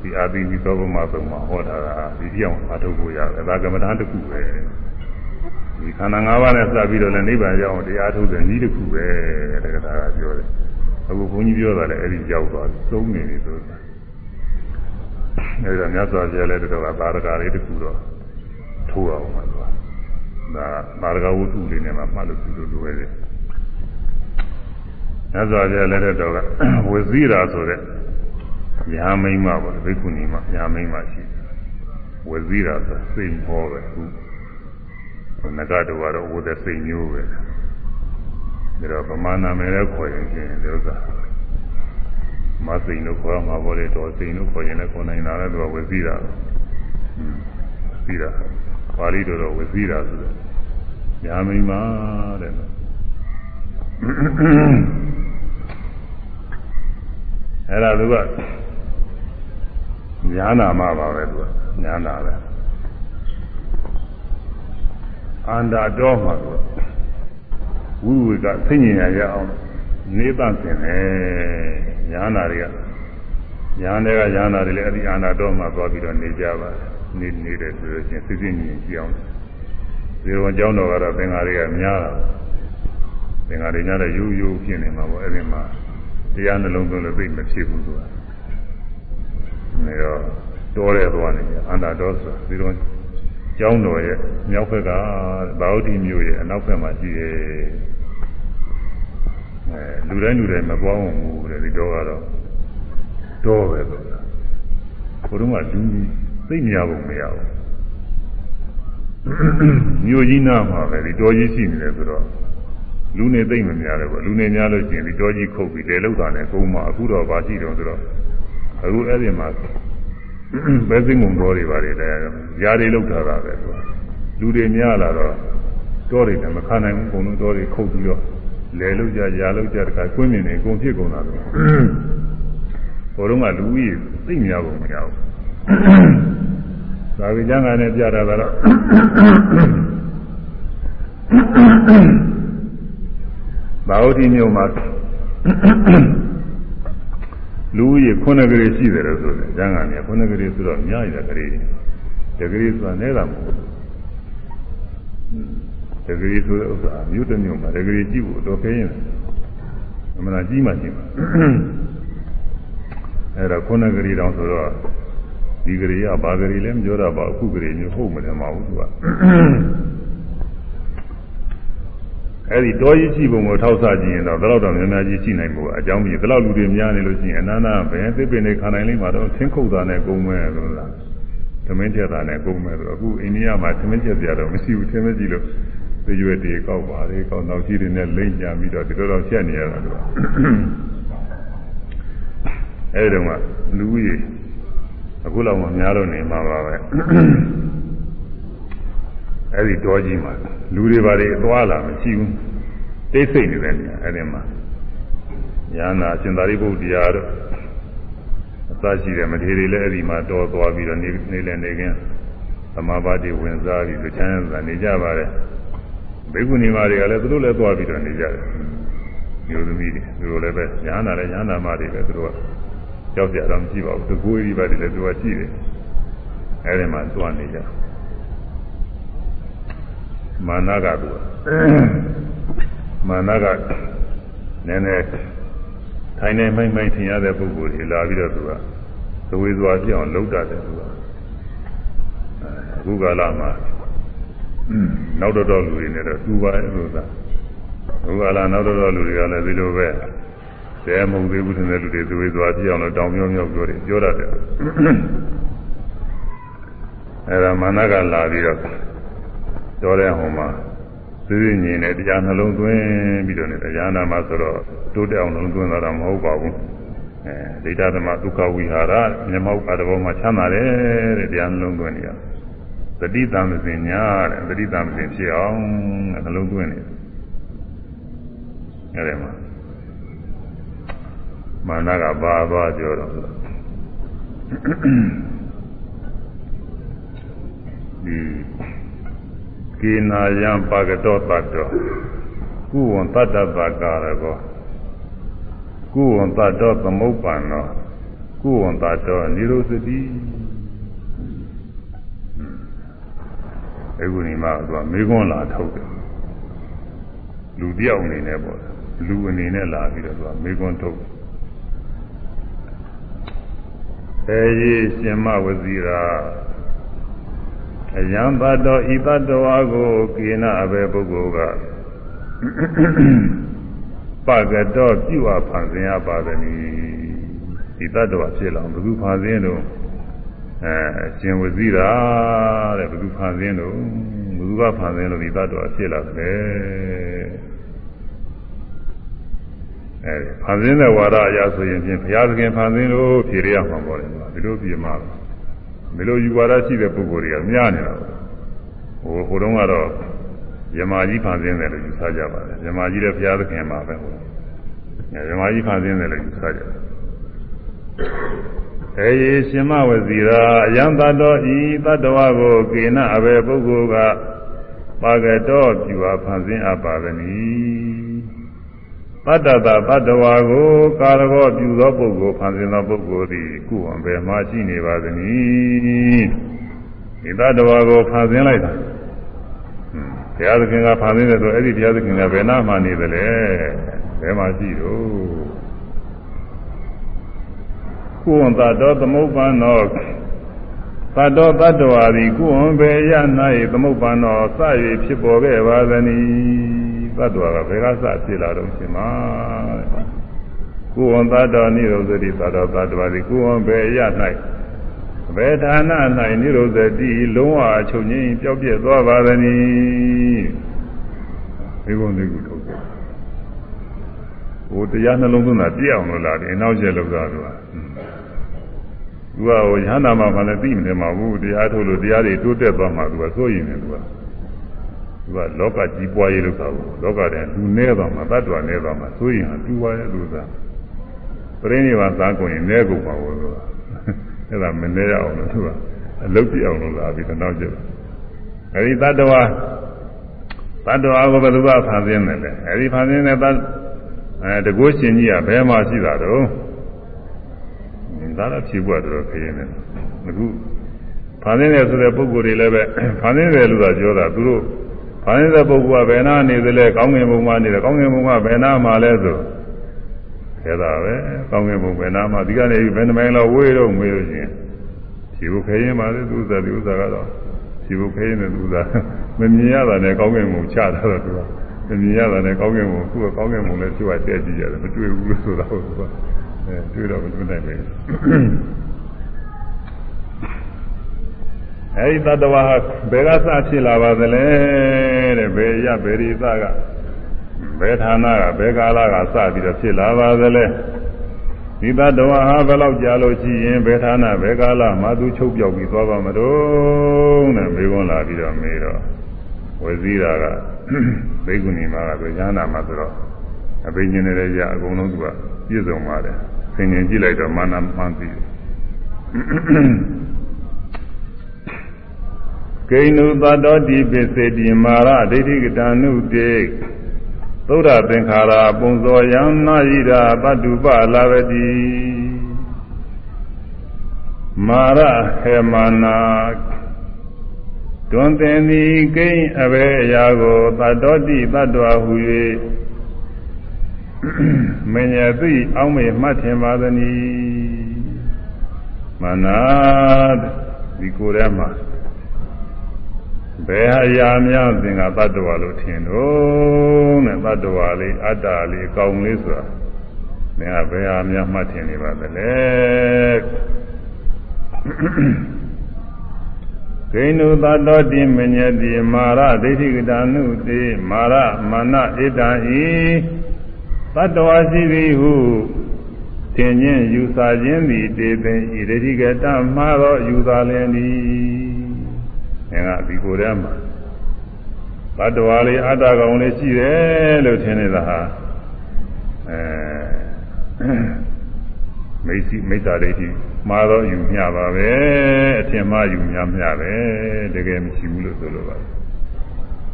ဒီအာသီဝိသောဗမသုံးမှာဟောတာကဒီပြောင်းအားထုတ်ဖို့ရတယ်ဒါကမ္မဋ္ဌာန်းတစ်ခုပဲဒီခန္ဓာ၅ပါးနဲ့စပ်ပြီးတော့လည်းနိဗ္ဗာန်ရောက်အောင်တရားထုတ်တဲ့နည်းတစ်ခုပဲတက္ကရာကပြောတယ်အခုဘုန်းကြီးပြောတာလည်းအဲ့ဒီရောက်သွားပြီသုံးနေပြီဆိုတာအဲ့ဒါမြတ်စွာဘုရားလည်းတော်ကသာရကလေးတစ်ခုတော့ထိုးအောင်ပါတော့ဒါသာရကဝတ္ထုလေးနဲ့မှမှတ်လို့ပြုလို့လွယ်တယ် မြတ်စွာဘုရားလည်းတော်ကဝဇိရာဆိုတဲ့ညာမိမ့်မပေါ့ဘိက္ခုနီမညာမိမ့်မရှိဝဇိရာဆိုစိတ်ဟောပဲခုနကတော့ကတော့ဝသက်စိတ်မျိုးပဲဒါတော့ဗမာနာမည်လည်းခေါ်ရင်ချင်းဒီဥစ္စာမသိလို့ခေါ်မှာပေါ့လေတော့သိလို့ခေါ်ရင်လည်းခေါ်နိုင်တာလည်းသူကဝဇိရာဟွန်းပြီးတာပါဠိတော်တော့ဝဇိရာဆိုတော့ညာမိမ့်မတဲ့ အဲ့ဒါသူကညာနာမှာပါပဲသူကညာနာပဲအန္တာတော်မှာသူဝိဝေကသိဉ္ညာရအောင်နေသန့်စင်တယ်ညာနာတွေကညာတွေကညာနာတွေလည်းအဲ့ဒီအန္တာတော်မှာသွားပြီးတော့နေကြပါနေနေတယ်ဆိုလို့ချင်းသိသိဉ္ဉ္ကြည့်အောင်ဇေဝကျောင်းတော်ကတော့သင်္ဃာတွေကများတာသင်္ဃာတွေများတဲ့ယူယူဖြစ်နေမှာပေါ့အဲ့ဒီမှာ တရားနှလုံးသွင်းလို့သိမဖြစ်ဘူးဆိုတာနေတော့တောရဲသွားနေကြအန္တာတော်ဆိုဒီတော့ကျောင်းတော်ရဲ့မြောက်ဘက်ကဘာဝတိမြို့ရဲ့အနောက်ဘက်မှာရှိရဲ့အဲလူတိုင်းလူတိုင်းမပွားဝင်ဘူးတဲ့ဒီတော့ကတော့တော့ပဲဆိုတာဘုရုံးကလူကြီးသိမရဘူးမရဘူးမြို့ကြီးနားမှာပဲဒီတော်ကြီးရှိနေတယ်ဆိုတော့ လူနေသိမ့်မများတယ်ပေါ့လူနေများလို့ရှိရင်ဒီတော်ကြီးခုတ်ပြီးလေလောက်တာနဲ့ကုန်းမှာအခုတော့ဘာရှိတော့ဆိုတော့အခုအဲ့ဒီမှာပဲစင်းကုန်တော်တွေပါတယ်လေຢာတွေလောက်ထားတာပဲသူလူတွေများလာတော့တော်တွေလည်းမခံနိုင်ဘူးဘုံလုံးတော်တွေခုတ်ပြီးတော့လေလောက်ကြຢာလောက်ကြတခါကွင်းမြင်နေအကုန်ဖြစ်ကုန်တာတော့ဘိုးတော်ကလူကြီးသိများကုန်မရဘူးသာဝေကျမ်းကလည်းပြတာကတော့ ဘာဝတိမြို့မှာလူကြီးခုနှစ်ကလေးရှိတယ်လို့ဆိုတယ်ကျမ်းကနေခုနှစ်ကလေးဆိုတော့များရတဲ့ကလေးတကလေးဆိုတာနဲတာမဟုတ်ဘူးတကလေးဆိုတဲ့ဥစ္စာမြို့တစ်မြို့မှာတကလေးကြည့်ဖို့တော့ခဲရင်အမှန်ကြီးမှကြီးမှာအဲ့တော့ခုနှစ်ကလေးတောင်ဆိုတော့ဒီကလေးကဘာကလေးလဲမပြောတော့ပါအခုကလေးမျိုးဟုတ်မတယ်မဟုတ်သူက အဲ့ဒီတော်ကြီးရှိပုံကိုထောက်ဆကြည့်ရင်တော့ဘယ်တော့တော့များများကြီးရှိနိုင်ဖို့အကြောင်းပြီးဘယ်တော့လူတွေများနေလို့ရှိရင်အနာနာဘယ်သစ်ပင်တွေခံနိုင်လိမ့်မှာတော့သင်းခုတ်တာနဲ့ကုန်မဲ့လို့လားသမင်းချက်တာနဲ့ကုန်မဲ့ဆိုတော့အခုအိန္ဒိယမှာသမင်းချက်ပြတော့မရှိဘူးသမင်းကြည့်လို့သေရွယ်တွေကောက်ပါလေကောက်တော့ကြီးတွေနဲ့လိမ့်ကြပြီးတော့ဒီလိုတော့ချက်နေရတာလို့အဲ့ဒီတော့ကလူကြီးအခုလောက်မှများတော့နေမှာပါပဲ အဲ့ဒီတောကြီးမှာလူတွေဘာတွေသွားလာမရှိဘူးတိတ်ဆိတ်နေတဲ့နေရာအဲ့ဒီမှာညာနာရှင်သာရိပုတ္တရာတို့အသရှိတဲ့မထေရီလည်းအဲ့ဒီမှာတော်သွားပြီးတော့နေနေလည်းနေကင်းသမာပါတိဝင်စားပြီးလူချမ်းသာနေကြပါတယ်ဘေကုဏီမာတွေကလည်းသူတို့လည်းသွားပြီးတော့နေကြတယ်မျိုးသမီးတွေသူတို့လည်းပဲညာနာလည်းညာနာမတွေပဲသူတို့ကကြောက်ကြတော့မရှိပါဘူးသူကိုယ်ကြီးပဲလည်းသူကရှိတယ်အဲ့ဒီမှာသွားနေကြတယ် မာနကသူမာနကနည်းနည်းထိုင်နေမိုက်မိုက်ထင်ရတဲ့ပုဂ္ဂိုလ်တွေလာပြီးတော့သူကသဝေစွာပြအောင်လှုပ်တတ်တယ်သူကအခုကာလမှာနောက်တော့တော့လူတွေနဲ့တော့သူပါရဲ့လို့သာအခုကာလနောက်တော့တော့လူတွေကလည်းဒီလိုပဲတဲမဟုတ်သေးဘူးထင်တဲ့လူတွေသဝေစွာပြအောင်လို့တောင်မြောင်းမြောက်ပြောတယ်ပြောတတ်တယ်အဲဒါမာနကလာပြီးတော့ တော်တဲ့ဟိုမှာသိသိမြင်တဲ့တရားနှလုံးသွင်းပြီးတော့နေတရားနာမှာဆိုတော့တိုးတက်အောင်နှလုံးသွင်းတာတော့မဟုတ်ပါဘူးအဲဒိဋ္ဌသမဒုက္ခဝိဟာရမျက်မှောက်အတဘောမှာချမ်းသာတယ်တဲ့တရားနှလုံးသွင်းနေရသတိတံမစင်ညာတဲ့သတိတံမစင်ဖြစ်အောင်နှလုံးသွင်းနေရတယ်မှာမာနကဘာသွားပြောတော့ဒီ ကေနာယံပါကတောတတ္တောကုဝံတတ္တတကာရကောကုဝံတတ္တောသမုပ္ပန္နောကုဝံတတ္တောនិရောသတိအခုဒီမှာသူကမေခွန်းလာထုတ်တယ်လူတယောက်အနေနဲ့ပေါ့လူအနေနဲ့လာပြီးတော့သူကမေခွန်းထုတ်အဲရေးရှင်မဝဇီရာ အယံတတော်ဤတတော်အကိုကိနအဘေပုဂ္ဂိုလ်ကပကတော်ပြုအပ်ဖန်ဆင်းရပါသည်ဤတတော်ဖြစ်လောင်ဘုသူဖန်ဆင်းတော့အဲရှင်ဝဇိရာတဲ့ဘုသူဖန်ဆင်းတော့ဘုသူကဖန်ဆင်းလို့ဤတတော်ဖြစ်လာတယ်အဲဖန်ဆင်းတဲ့ဝါဒအရဆိုရင်ဖြင့်ဘုရားသခင်ဖန်ဆင်းလို့ဖြေရရမှာပေါ့လေဒီလိုပြမှာတော့ ဒီလိုယူဝါဒရှိတဲ့ပုဂ္ဂိုလ်တွေကများနေတာပေါ့ဟိုဟိုတုန်းကတော့ယမာကြီးဖန်ဆင်းတယ်လို့ယူဆကြပါတယ်ယမာကြီးတဲ့ဘုရားသခင်မှာပဲဟိုယမာကြီးဖန်ဆင်းတယ်လို့ယူဆကြတယ်အေယေရှင်မဝစီရာအယံတတော်ဤတတ္တဝကိုကေနအဘေပုဂ္ဂိုလ်ကပါကတော်ပြုဝါဖန်ဆင်းအပ်ပါသည် တတ္တတာတတ္တဝါကိုကာရကောပြုသောပုဂ္ဂိုလ်ဖန်ဆင်းသောပုဂ္ဂိုလ်သည်ကုဝံဘယ်မှာရှိနေပါသနည်းဒီတတ္တဝါကိုဖန်ဆင်းလိုက်တာဘုရားသခင်ကဖန်ဆင်းတယ်ဆိုအဲ့ဒီဘုရားသခင်ကဘယ်နာမှနေသလဲဘယ်မှာရှိတော့ကုဝံတတော်သမုပ္ပန္နောသတ္တောတတ္တဝါသည်ကုဝံဘေယ၌သမုပ္ပန္နောစ၍ဖြစ်ပေါ်ခဲ့ပါသနည်း တတ္တဝါကဘယ်ကစဖြစ်လာတော့ရှင်မှာကုဝံတတော်နိရောဓတိတတ္တောတတ္တဝါသည်ကုဝံဘေယ၌ဘယ်ဌာန၌နိရောဓတိလုံးဝအချုပ်ငင်းပျောက်ပြက်သွားပါသနည်းဒီကုန်းဒီကုထုတ်တယ်ဟိုတရားနှလုံးသွင်းတာပြည့်အောင်လို့လားဒီအနောက်ကျလောက်တာကသူကဟိုရဟန္တာမှာမှလည်းသိမနေမှာဘူးတရားထုတ်လို့တရားတွေတိုးတက်သွားမှသူကစိုးရင်တယ်သူက သူကလောကကြီးပွားရေးလို့ဆိုဘူးလောကတည်းလူနေသွားမှတ attva နေသွားမှစိုးရင်ဟာတူပါရဲ့လူသားပရိနိဗ္ဗာန်သာကုန်ရင်နေကုန်ပါဘူးသူကအဲ့ဒါမနေရအောင်လို့သူကအလုတ်ပြအောင်လို့လာပြီးတော့နောက်ကျတယ်အဲဒီတ attva တ attva ကိုဘယ်လိုကဖန်ဆင်းတယ်လဲအဲဒီဖန်ဆင်းတဲ့အဲတကုရှင်ကြီးကဘယ်မှာရှိတာတော့ဒါတော့ဖြေဖို့တော့ခရင်နေအခုဖန်ဆင်းတယ်ဆိုတဲ့ပုဂ္ဂိုလ်တွေလည်းပဲဖန်ဆင်းတယ်လို့သာပြောတာသူတို့ ဖန်ဆင်းတဲ့ပုဂ္ဂိုလ်ကဘယ်နာနေသလဲကောင်းငင်ဘုံမှာနေတယ်ကောင်းငင်ဘုံကဘယ်နာမှာလဲဆိုခဲတာပဲကောင်းငင်ဘုံဘယ်နာမှာဒီကနေဘယ်နှမိုင်လောက်ဝေးတော့မေးလို့ရှိရင်ဖြေဖို့ခရင်ပါလေသူဥစ္စာဒီဥစ္စာကတော့ဖြေဖို့ခရင်တဲ့သူဥစ္စာမမြင်ရတာနဲ့ကောင်းငင်ဘုံချတာတော့သူကမမြင်ရတာနဲ့ကောင်းငင်ဘုံသူကကောင်းငင်ဘုံလည်းသူကတက်ကြည့်ရတယ်မတွေ့ဘူးလို့ဆိုတော့သူကအဲတွေ့တော့မတွေ့နိုင်ဘူး အဲဒီတတဝါဘယ်ကစဖြစ်လာပါသလဲတဲ့ဘယ်ရဘယ်ဒီသကဘယ်ဌာနကဘယ်ကာလကစပြီးတော့ဖြစ်လာပါသလဲဒီတတဝါဟာဘယ်လောက်ကြာလို့ရှိရင်ဘယ်ဌာနဘယ်ကာလမှသူချုပ်ပြောက်ပြီးသွားပါမလို့တဲ့မေခွန်းလာပြီးတော့မေးတော့ဝဇီရာကဘိက္ခုနီမကဆိုဉာဏ်နာမှာဆိုတော့အဘိညာဉ်တွေရအကုန်လုံးသူကပြည့်စုံပါတယ်ဆင်ញင်ကြည့်လိုက်တော့မာနမှန်ပြီ ကိဏုသတ္တောတိပစ္စေတိမာရဒိဋ္ဌိကတံနုတေသုဒ္ဓသင်္ခါရပုံဇောယံနာယိရာပတုပလာဝတိမာရခေမာနာတွင်သင်သည်ကိဉ္အဘေအရာကိုသတ္တောတိတတ္တဝဟူ၍မဉ္ဇသိအောင်းမေမှတ်ထင်ပါသနည်းမနာဒီကိုယ်ထဲမှာ ဘယ်ဟာရာများသင်္ကတတ္တဝါလို့ထင်တော့နဲ့တတ္တဝါလေးအတ္တလေးကောင်းလေးဆိုတာသင်ကဘယ်ဟာများမှတ်ထင်နေပါသလဲဂိဏုသတ္တောတိမညတိမာရဒိဋ္ဌိကတနုတေမာရမာနဣတံဤတတ္တဝါရှိသည်ဟုသင်ချင်းယူဆခြင်းသည်တေသင်ဤဒိဋ္ဌိကတမှားသောယူဆလင်သည် ငါကဒီကိုယ်ထဲမှာတတ္တဝါလေးအတ္တကောင်လေးရှိတယ်လို့ထင်နေတာဟာအဲမိသိမိစ္ဆာဒိဋ္ဌိမှားတော့ယူမျှပါပဲအထင်မှားယူမျှမျှပဲတကယ်မရှိဘူးလို့ဆိုလိုပါတယ်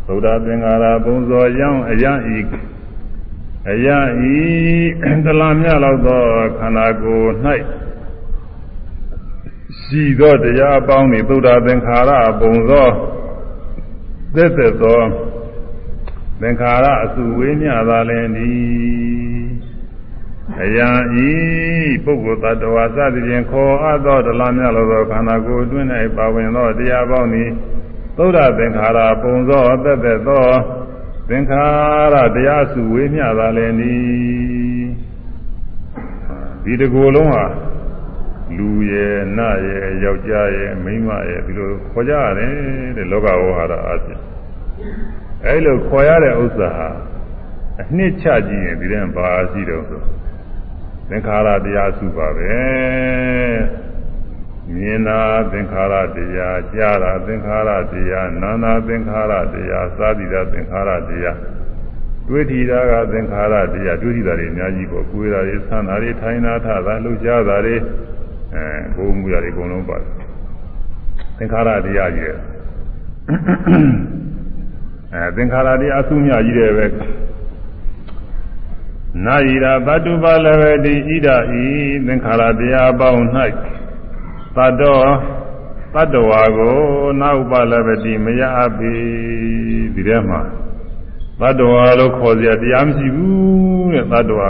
သုဒ္ဓသင်္ဃာရဘုံဇောရောင်းအယံဤအယံဤတလာမြလောက်သောခန္ဓာကိုယ်၌ ရှိသောတရားအပေါင်းဤသုဒ္ဓသင်္ခါရဘုံဇောသက်သက်သောသင်္ခါရအစုဝေးမြသာလည်းဤအယံဤပုဂ္ဂိုလ်တ attva စသည်ဖြင့်ခေါ်အပ်သောတလားမြလောသောခန္ဓာကိုယ်အတွင်း၌ပါဝင်သောတရားပေါင်းသည်သုဒ္ဓသင်္ခါရပုံသောသက်သက်သောသင်္ခါရတရားစုဝေးမြသာလည်းဤဒီတကူလုံးဟာ လူရဲ့နရဲ့ယောက်ျားရဲ့မိန်းမရဲ့ဒီလိုခေါ်ကြရတယ်တဲ့လောကဝဟာရအားဖြင့်အဲလိုခေါ်ရတဲ့ဥစ္စာဟာအနှစ်ချကြည့်ရင်ဒီတဲ့ဘာရှိတော့ဆိုသင်္ခါရတရားစုပါပဲမြင်တာသင်္ခါရတရားကြားတာသင်္ခါရတရားနာနာသင်္ခါရတရားသာတိတာသင်္ခါရတရားတွေးထီတာကသင်္ခါရတရားတွေးထီတာတွေအများကြီးပေါ့ကိုယ်တာတွေဆန္ဒတွေထိုင်တာထတာလှုပ်ရှားတာတွေ အဲဘုံမူတာတွေအကုန်လုံးပါတယ်သင်္ခါရတရားကြီးတယ်အဲသင်္ခါရတရားအစုမြကြီးတယ်ပဲနာယိရာသတ္တုပလဝတိဣဒဤသင်္ခါရတရားပေါင်း၌သတ္တောတတ္တဝါကိုနာဥပလဝတိမရအပ်ပြီဒီထဲမှာတတ္တဝါလို့ခေါ်စရာတရားမရှိဘူးတဲ့တတ္တဝါ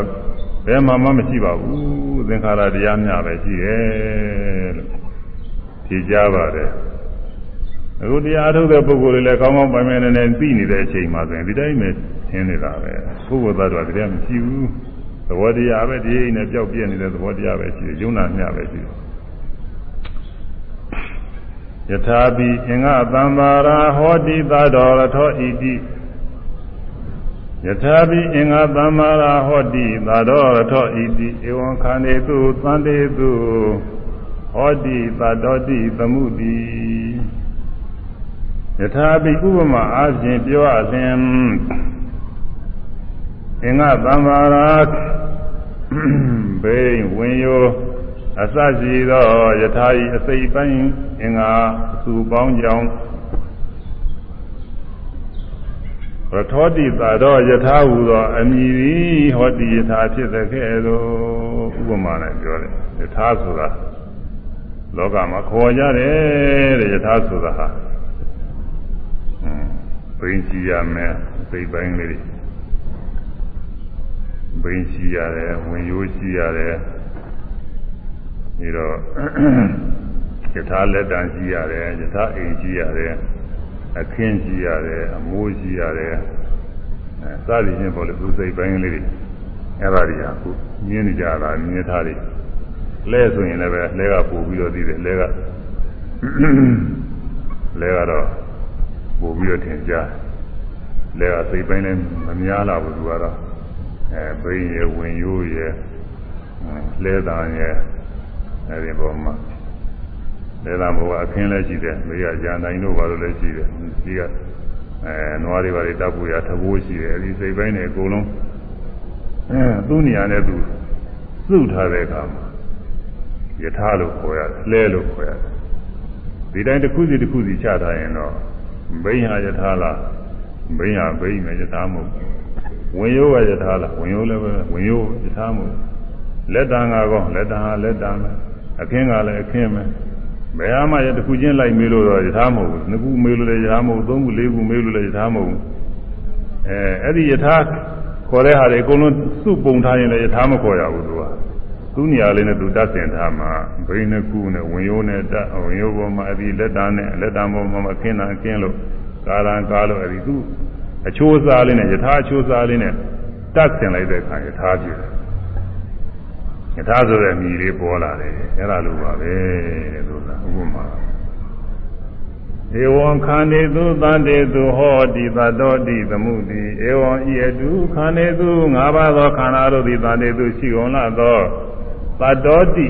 ဘယ်မှမှမရှိပါဘူး သင်္ခါရတရားများပဲရှိတယ်လို့ဖြေကြပါတယ်အခုတရားအထုတ်တဲ့ပုဂ္ဂိုလ်တွေလည်းကောင်းကောင်းပိုင်ပိုင်နေနေသိနေတဲ့အချိန်မှာဆိုရင်ဒီတိုင်းပဲသင်နေတာပဲပုဂ္ဂိုလ်သားတော်တရားမရှိဘူးသဘောတရားပဲဒီအိမ်နဲ့ကြောက်ပြည့်နေတဲ့သဘောတရားပဲရှိတယ်ယုံနာမျှပဲရှိတယ်ယထာပိအင်္ဂသံပါရာဟောတိသတော်ရထောဣတိ ယထာပိအင်္ဂသမ္မာရာဟောတိသာတော်ရထောဣတိဧဝံခန္ဓေတုသံတေတုဟောတိသတောတိသမှုတိယထာပိဥပမာအားဖြင့်ပြောအလျင်အင်္ဂသမ္မာရာဘေးဝင်ယောအစရှိသောယထာဤအစိပ်ပိုင်းအင်္ဂါသူပေါင်းကြောင်း ရထောတိသာတော့ယထာဟူသောအမိသည်ဟောတိယထာဖြစ်တဲ့ကဲ့သို့ဥပမာနဲ့ပြောတယ်ယထာဆိုတာလောကမှာခေါ်ကြတယ်တဲ့ယထာဆိုတာဟာဘိန်းရှိရမယ်စိတ်ပိုင်းလေးဘိန်းရှိရတယ်ဝင်ရိုးရှိရတယ်ပြီးတော့ယထာလက်တန်ရှိရတယ်ယထာအိမ်ရှိရတယ် အခင်းရှိရတယ်အမိုးရှိရတယ်အဲစသည်ဖြင့်ပေါ်လို့သူစိတ်ပိုင်းလေးတွေအဲ့ဒါတွေဟာခုမြင်နေကြတာမြင်ထားတယ်လဲဆိုရင်လည်းပဲလဲကပို့ပြီးတော့သိတယ်လဲကလဲကတော့ပို့ပြီးတော့ထင်ရှားလဲကစိတ်ပိုင်းလည်းမများလာဘူးသူကတော့အဲဘိန်းရဝင်ရိုးရလဲတန်ရအဲဒီပေါ်မှာ လဲတန်ဘောကအခင်းလည်းရှိတယ်မေးရကြံတိုင်းတို့ဘာလို့လဲရှိတယ်ဒီကအဲနွားတွေဘာတွေတပ်ဖို့ရသဘောရှိတယ်အဲဒီစိတ်ပိုင်းတွေအကုန်လုံးအဲသူ့နေရာနဲ့သူစုထားတဲ့အခါမှာယထာလို့ခေါ်ရတယ်လဲလို့ခေါ်ရတယ်ဒီတိုင်းတစ်ခုစီတစ်ခုစီချထားရင်တော့ဘိညာယထာလားဘိညာဘိညာယထာမဟုတ်ဝင်ရိုးကယထာလားဝင်ရိုးလည်းပဲဝင်ရိုးယထာမဟုတ်လက်တံကကောလက်တံဟာလက်တံပဲအခင်းကလည်းအခင်းပဲ ဘယ်ဟာမှရတစ်ခုချင်းလိုက်မေးလို့တော့ယထာမဟုတ်ဘူးနှစ်ခုမေးလို့လည်းယထာမဟုတ်သုံးခုလေးခုမေးလို့လည်းယထာမဟုတ်ဘူးအဲအဲ့ဒီယထာခေါ်တဲ့ဟာတွေအကုန်လုံးစုပုံထားရင်လည်းယထာမခေါ်ရဘူးသူကသူ့နေရာလေးနဲ့သူတတ်ဆင်ထားမှာဘိန်းနှစ်ခုနဲ့ဝင်ရိုးနဲ့တတ်ဝင်ရိုးပေါ်မှာအဒီလက်တံနဲ့လက်တံပေါ်မှာခင်းတာခင်းလို့ကာရံကားလို့အဒီသူ့အချိုးအစားလေးနဲ့ယထာအချိုးအစားလေးနဲ့တတ်ဆင်လိုက်တဲ့အခါယထာပြည့်တ ယ်ယထာဆိုတဲ့မြည်လေးပေါ်လာတယ်အဲ့ဒါလိုပါပဲတဲ့ဆိုတာဥပမာဧဝံခန္ဓေသူသန္တေသူဟောတိသတောတိသမှုတိဧဝံဤအတုခန္ဓေသူ၅ပါးသောခန္ဓာတို့သည်သန္တေသူရှိကုန်လာသောသတောတိ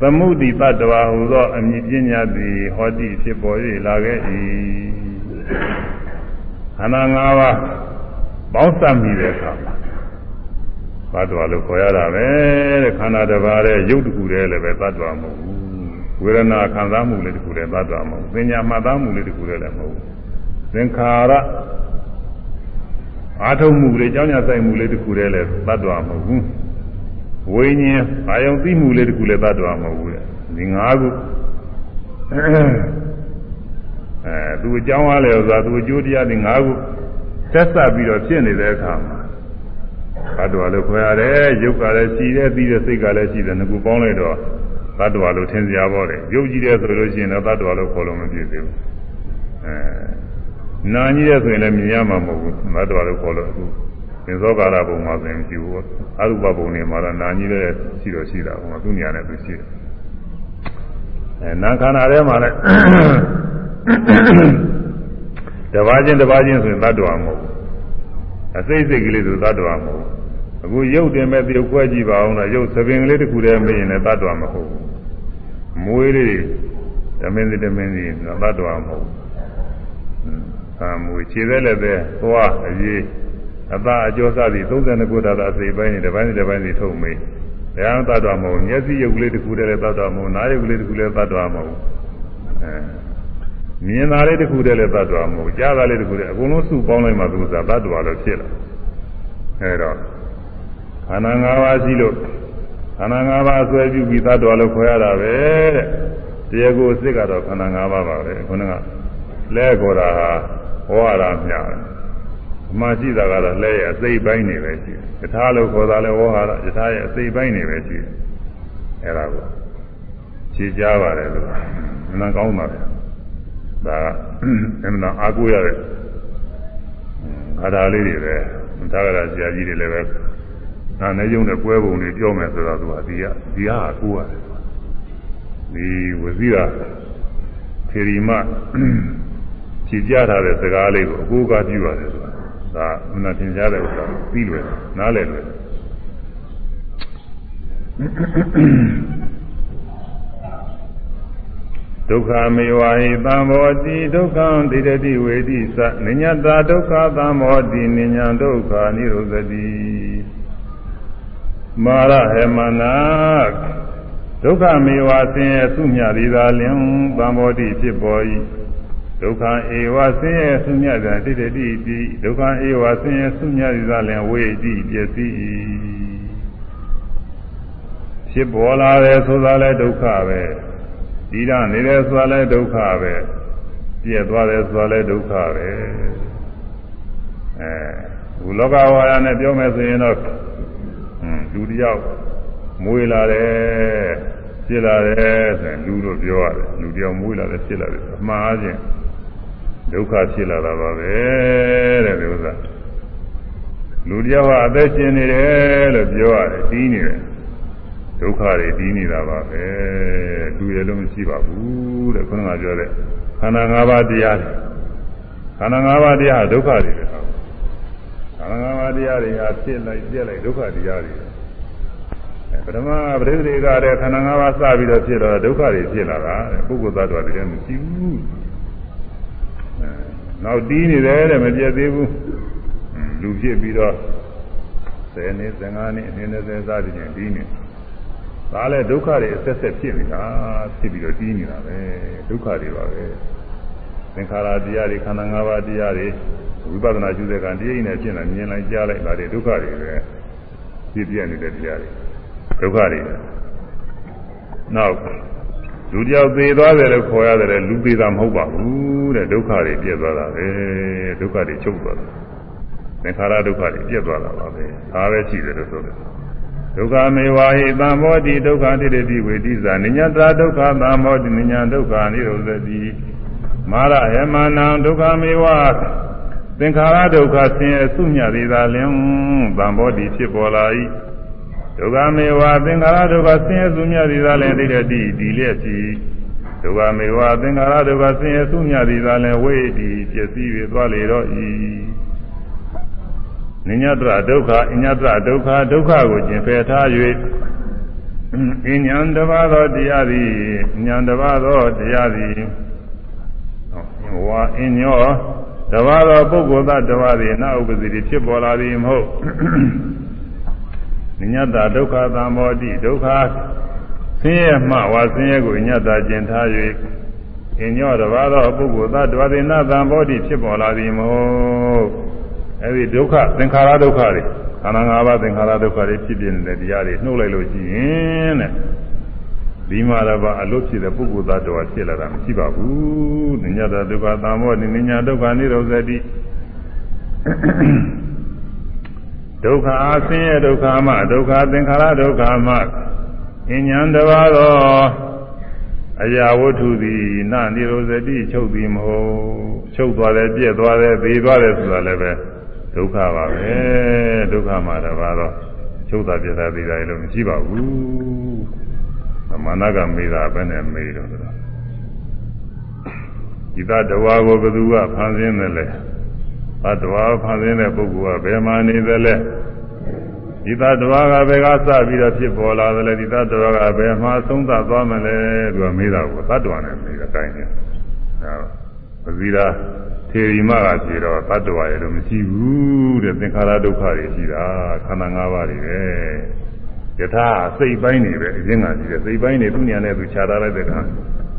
သမှုတိတတဝါဟူသောအမည်ပညာသည်ဟောတိဖြစ်ပေါ်၍လာခဲ့၏ခန္ဓာ၅ပါးပေါင်းစပ်မိတဲ့အခါမှာသတ္တဝါလို့ခေါ်ရတာပဲတဲ့ခ န္ဓာတစ်ပါးတဲ့ရုပ်တစ်ခုတည်းလည်းပဲသတ္တဝါမဟုတ်ဘူးဝေဒနာခံစားမှုလေးတစ်ခုတည်းသတ္တဝါမဟုတ်ဘူးပညာမှတ်သားမှုလေးတစ်ခုတည်းလည်းမဟုတ်ဘူးသင်္ခါရအာထုံမှုလေးကြောင်းညာဆိုင်မှုလေးတစ်ခုတည်းလည်းသတ္တဝါမဟုတ်ဘူးဝိညာဉ်အာယုံသိမှုလေးတစ်ခုလည်းသတ္တဝါမဟုတ်ဘူးတဲ့ဒီ၅ခုအဲသူအကြောင်းအားလဲဆိုတာသူအကျိုးတရားဒီ၅ခုဆက်ဆက်ပြီးတော့ဖြစ်နေတဲ့အခါမှာ သတ္တဝါလို့ခေါ်ရတယ်ရုပ်ကလည်းရှိတယ်သိတဲ့စိတ်ကလည်းရှိတယ်ငါကူပေါင်းလိုက်တော့သတ္တဝါလို့ထင်စရာပေါ့တယ်ရုပ်ကြည့်တယ်ဆိုလို့ရှိရင်တော့သတ္တဝါလို့ခေါ်လို့မပြည့်သေးဘူးအဲနာကြီးတဲ့ဆိုရင်လည်းမြင်ရမှာမဟုတ်ဘူးသတ္တဝါလို့ခေါ်လို့အခုသင်္သောကာရဘုံမှာဆိုရင်ရှိဘူးအရုပဘုံတွေမှာတော့နာကြီးတဲ့ရှိတော့ရှိတာဟိုသူနေရာနဲ့သူရှိတယ်အဲနာခန္ဓာထဲမှာလည်းတပါးချင်းတပါးချင်းဆိုရင်သတ္တဝါမဟုတ်ဘူးအစိတ်စိတ်ကလေးဆိုသတ္တဝါမဟုတ်ဘူး အခုရုပ်တင်မဲ့ပြုတ်ခွဲကြည့်ပါအောင်လားရုပ်သပင်ကလေးတစ်ခုတည်းမရင်လည်းသတ္တဝါမဟုတ်ဘူးမွေးလေးဓမင်းစီဓမင်းစီသတ္တဝါမဟုတ်ဘူးအာမွေခြေသက်လည်းပဲသွားအရေးအသာအကျော်စသည်32ခုသာသာအစိတ်ပိုင်းနဲ့တစ်ပိုင်းနဲ့တစ်ပိုင်းစီထုတ်မေးဒါမှသတ္တဝါမဟုတ်မျက်စိရုပ်ကလေးတစ်ခုတည်းလည်းသတ္တဝါမဟုတ်နားရုပ်ကလေးတစ်ခုလည်းသတ္တဝါမဟုတ်အဲမြင်တာလေးတစ်ခုတည်းလည်းသတ္တဝါမဟုတ်ကြားတာလေးတစ်ခုတည်းအကုန်လုံးစုပေါင်းလိုက်မှသူကသတ္တဝါလို့ဖြစ်လာအဲတော့ ခန္ဓာ၅ပါးရှိလို့ခန္ဓာ၅ပါးဆွဲပြုပြီးသတ္တဝါလို့ခေါ်ရတာပဲတဲ့တရားကိုအစ်စ်ကတော့ခန္ဓာ၅ပါးပါပဲခုနကလဲခေါ်တာဟာဟောရတာမျှတယ်အမှရှိတာကတော့လဲရဲ့အစိတ်ပိုင်းနေပဲရှိတယ်ယထာလို့ခေါ်တာလဲဝေါဟာရယထာရဲ့အစိတ်ပိုင်းနေပဲရှိတယ်အဲ့ဒါကိုခြေကြပါတယ်လို့မနာကောင်းပါပဲဒါကအမှန်အားကိုးရတဲ့အာဓာလေးတွေပဲသာဂရဆရာကြီးတွေလည်းပဲ နာနေရုံနဲ့ပွဲပုံတွေပြောမယ်ဆိုတော့သူကဒီကဒီဟာကိုးရတယ်ဒီဝစီရာထေရီမဖြည့်ကြထားတဲ့စကားလေးကိုအကိုးကပြုရတယ်ဆိုတာဒါမနာသင်ကြားတဲ့ဥစ္စာပြီးလွယ်နားလည်လွယ်ဒုက္ခမေဝဟိသံဘောတိဒုက္ခံတိတတိဝေတိသနိညတာဒုက္ခသံဘောတိနိညာဒုက္ခនិရောဓတိ မာရဟေမနာဒုက္ခမေဝဆင်းရဲသူမြသည်သာလင်သံဘောတိဖြစ်ပေါ်၏ဒုက္ခဧဝဆင်းရဲသူမြသည်တိတတိတိဒုက္ခဧဝဆင်းရဲသူမြသည်သာလင်ဝေတိပစ္စည်းဖြစ်ပေါ်လာတယ်ဆိုတာလဲဒုက္ခပဲဒီရနေတယ်ဆိုတာလဲဒုက္ခပဲပြည့်သွားတယ်ဆိုတာလဲဒုက္ခပဲအဲဘုလောကဝါယနဲ့ပြောမယ်ဆိုရင်တော့ လူတယောက်မွေးလာတယ်ဖြစ်လာတယ်ဆိုရင်လူတို့ပြောရတယ်လူတယောက်မွေးလာတယ်ဖြစ်လာတယ်အမှားအချင်းဒုက္ခဖြစ်လာတာပါပဲတဲ့ဒီဥစ္စာလူတယောက်ဟာအသက်ရှင်နေတယ်လို့ပြောရတယ်ပြီးနေတယ်ဒုက္ခတွေပြီးနေတာပါပဲလူရလုံးမရှိပါဘူးတဲ့ခုနကပြောတဲ့ခန္ဓာ၅ပါးတရားတွေခန္ဓာ၅ပါးတရားဒုက္ခတွေပဲခန္ဓာ၅ပါးတရားတွေဟာဖြစ်လိုက်ပြက်လိုက်ဒုက္ခတရားတွေ ပထမပရိသေကတဲ့ခန္ဓာ၅ပါးစပြီးတော့ဖြစ်တော့ဒုက္ခတွေဖြစ်လာတာပုဂ္ဂိုလ်သတ္တဝါတွေလည်းမရှိဘူးနောက်တီးနေတယ်တဲ့မပြတ်သေးဘူးလူဖြစ်ပြီးတော့10နှစ်15နှစ်အနည်း20စသည်ဖြင့်တီးနေဒါလည်းဒုက္ခတွေအဆက်ဆက်ဖြစ်နေတာဖြစ်ပြီးတော့တီးနေတာပဲဒုက္ခတွေပါပဲသင်္ခါရတရားတွေခန္ဓာ၅ပါးတရားတွေဝိပဿနာကျူတဲ့ကံတရားနဲ့ဖြစ်နေမြင်လိုက်ကြားလိုက်ဒါတွေဒုက္ခတွေပဲဖြစ်ပြနေတဲ့တရားတွေ ဒုက္ခတွေနောက်လူတယောက်သေးသွားတယ်လို့ခေါ်ရတယ်လူသေးတာမဟုတ်ပါဘူးတဲ့ဒုက္ခတွေပြည့်သွားတာပဲဒုက္ခတွေချုပ်သွားတာသင်္ခါရဒုက္ခတွေပြည့်သွားတာပါပဲဒါပဲရှိတယ်လို့ဆိုတယ်ဒုက္ခမေဝဟိသံမောတိဒုက္ခတိတတိဝေတိဇာနိညတဒုက္ခသံမောတိနိညာဒုက္ခនិရောဓတိမာရယမနံဒုက္ခမေဝသင်္ခါရဒုက္ခဆင်းရဲစုမြသေးသာလင်သံမောတိဖြစ်ပေါ်လာ၏ ဒုက္ခမေဝသင်္ခါရဒုက္ခဆင်းရဲစုမြသည်သာလည်းဒိဋ္ဌိတိဒီလျက်ရှိဒုက္ခမေဝသင်္ခါရဒုက္ခဆင်းရဲစုမြသည်သာလည်းဝိတိပြည့်စည်၍သွားလေတော့ဤနိညတရဒုက္ခအညတရဒုက္ခဒုက္ခကိုကျင်ဖယ်ထား၍အဉ္ဉံတပါသောတရားသည်ဉာဏ်တပါသောတရားသည်ဝါအညောတပါသောပုဂ္ဂိုလ်သတ္တဝါသည်နာဥပ္ပစီဖြစ်ပေါ်လာသည်မဟုတ် ညတဒုက္ခသံမောတိဒုက္ခဆင်းရဲမှဝါဆင်းရဲကိုညတကျင်ထား၍အညောတပါးသောပုဂ္ဂိုလ်သတ္တဝါသည်နာသံမောတိဖြစ်ပေါ်လာသည်မဟုတ်အဲဒီဒုက္ခသင်္ခါရဒုက္ခတွေခန္ဓာ၅ပါးသင်္ခါရဒုက္ခတွေဖြစ်ပြနေတဲ့တရားတွေနှုတ်လိုက်လို့ရှိရင်တဲ့ဒီမှာတော့အလုတ်ဖြစ်တဲ့ပုဂ္ဂိုလ်သတ္တဝါဖြစ်လာတာမရှိပါဘူး။ညတဒုက္ခသံမောတိနိညာဒုက္ခនិရောဓတိ ဒုက္ခအဆင်းရဲဒုက္ခမှဒုက္ခသင်္ခါရဒုက္ခမှအញ្ញံတပါသောအရာဝတ္ထုသည်နာနိရောဇတိချုပ်သည်မဟုတ်ချုပ်သွားတယ်ပြည့်သွားတယ်ဘေးသွားတယ်ဆိုတာလည်းပဲဒုက္ခပါပဲဒုက္ခမှာတပါတော့ချုပ်တာပြည့်တာဘေးတာလည်းမရှိပါဘူးအမနာကမေးတာပဲနဲ့မေးတော့ဒီသတ္တဝါကိုဘယ်သူကဖန်ဆင်းတယ်လဲ သတ္တဝါဖန်ဆင်းတဲ့ပုဂ္ဂိုလ်ကဘယ်မှာနေသလဲဒီသတ္တဝါကဘယ်ကစပြီးတော့ဖြစ်ပေါ်လာသလဲဒီသတ္တဝါကဘယ်မှာသုံးသသွားမလဲသူကမေးတာကိုသတ္တဝါနဲ့မေးတာတိုင်းတယ်အဲပဇီရာထေရီမကပြေတော့သတ္တဝါရဲ့လို့မရှိဘူးတဲ့သင်္ခါရဒုက္ခတွေရှိတာခန္ဓာ၅ပါးတွေပဲယထာစိတ်ပိုင်းတွေပဲအရင်ကရှိတယ်စိတ်ပိုင်းတွေသူညာနဲ့သူခြားထားလိုက်တဲ့အခါ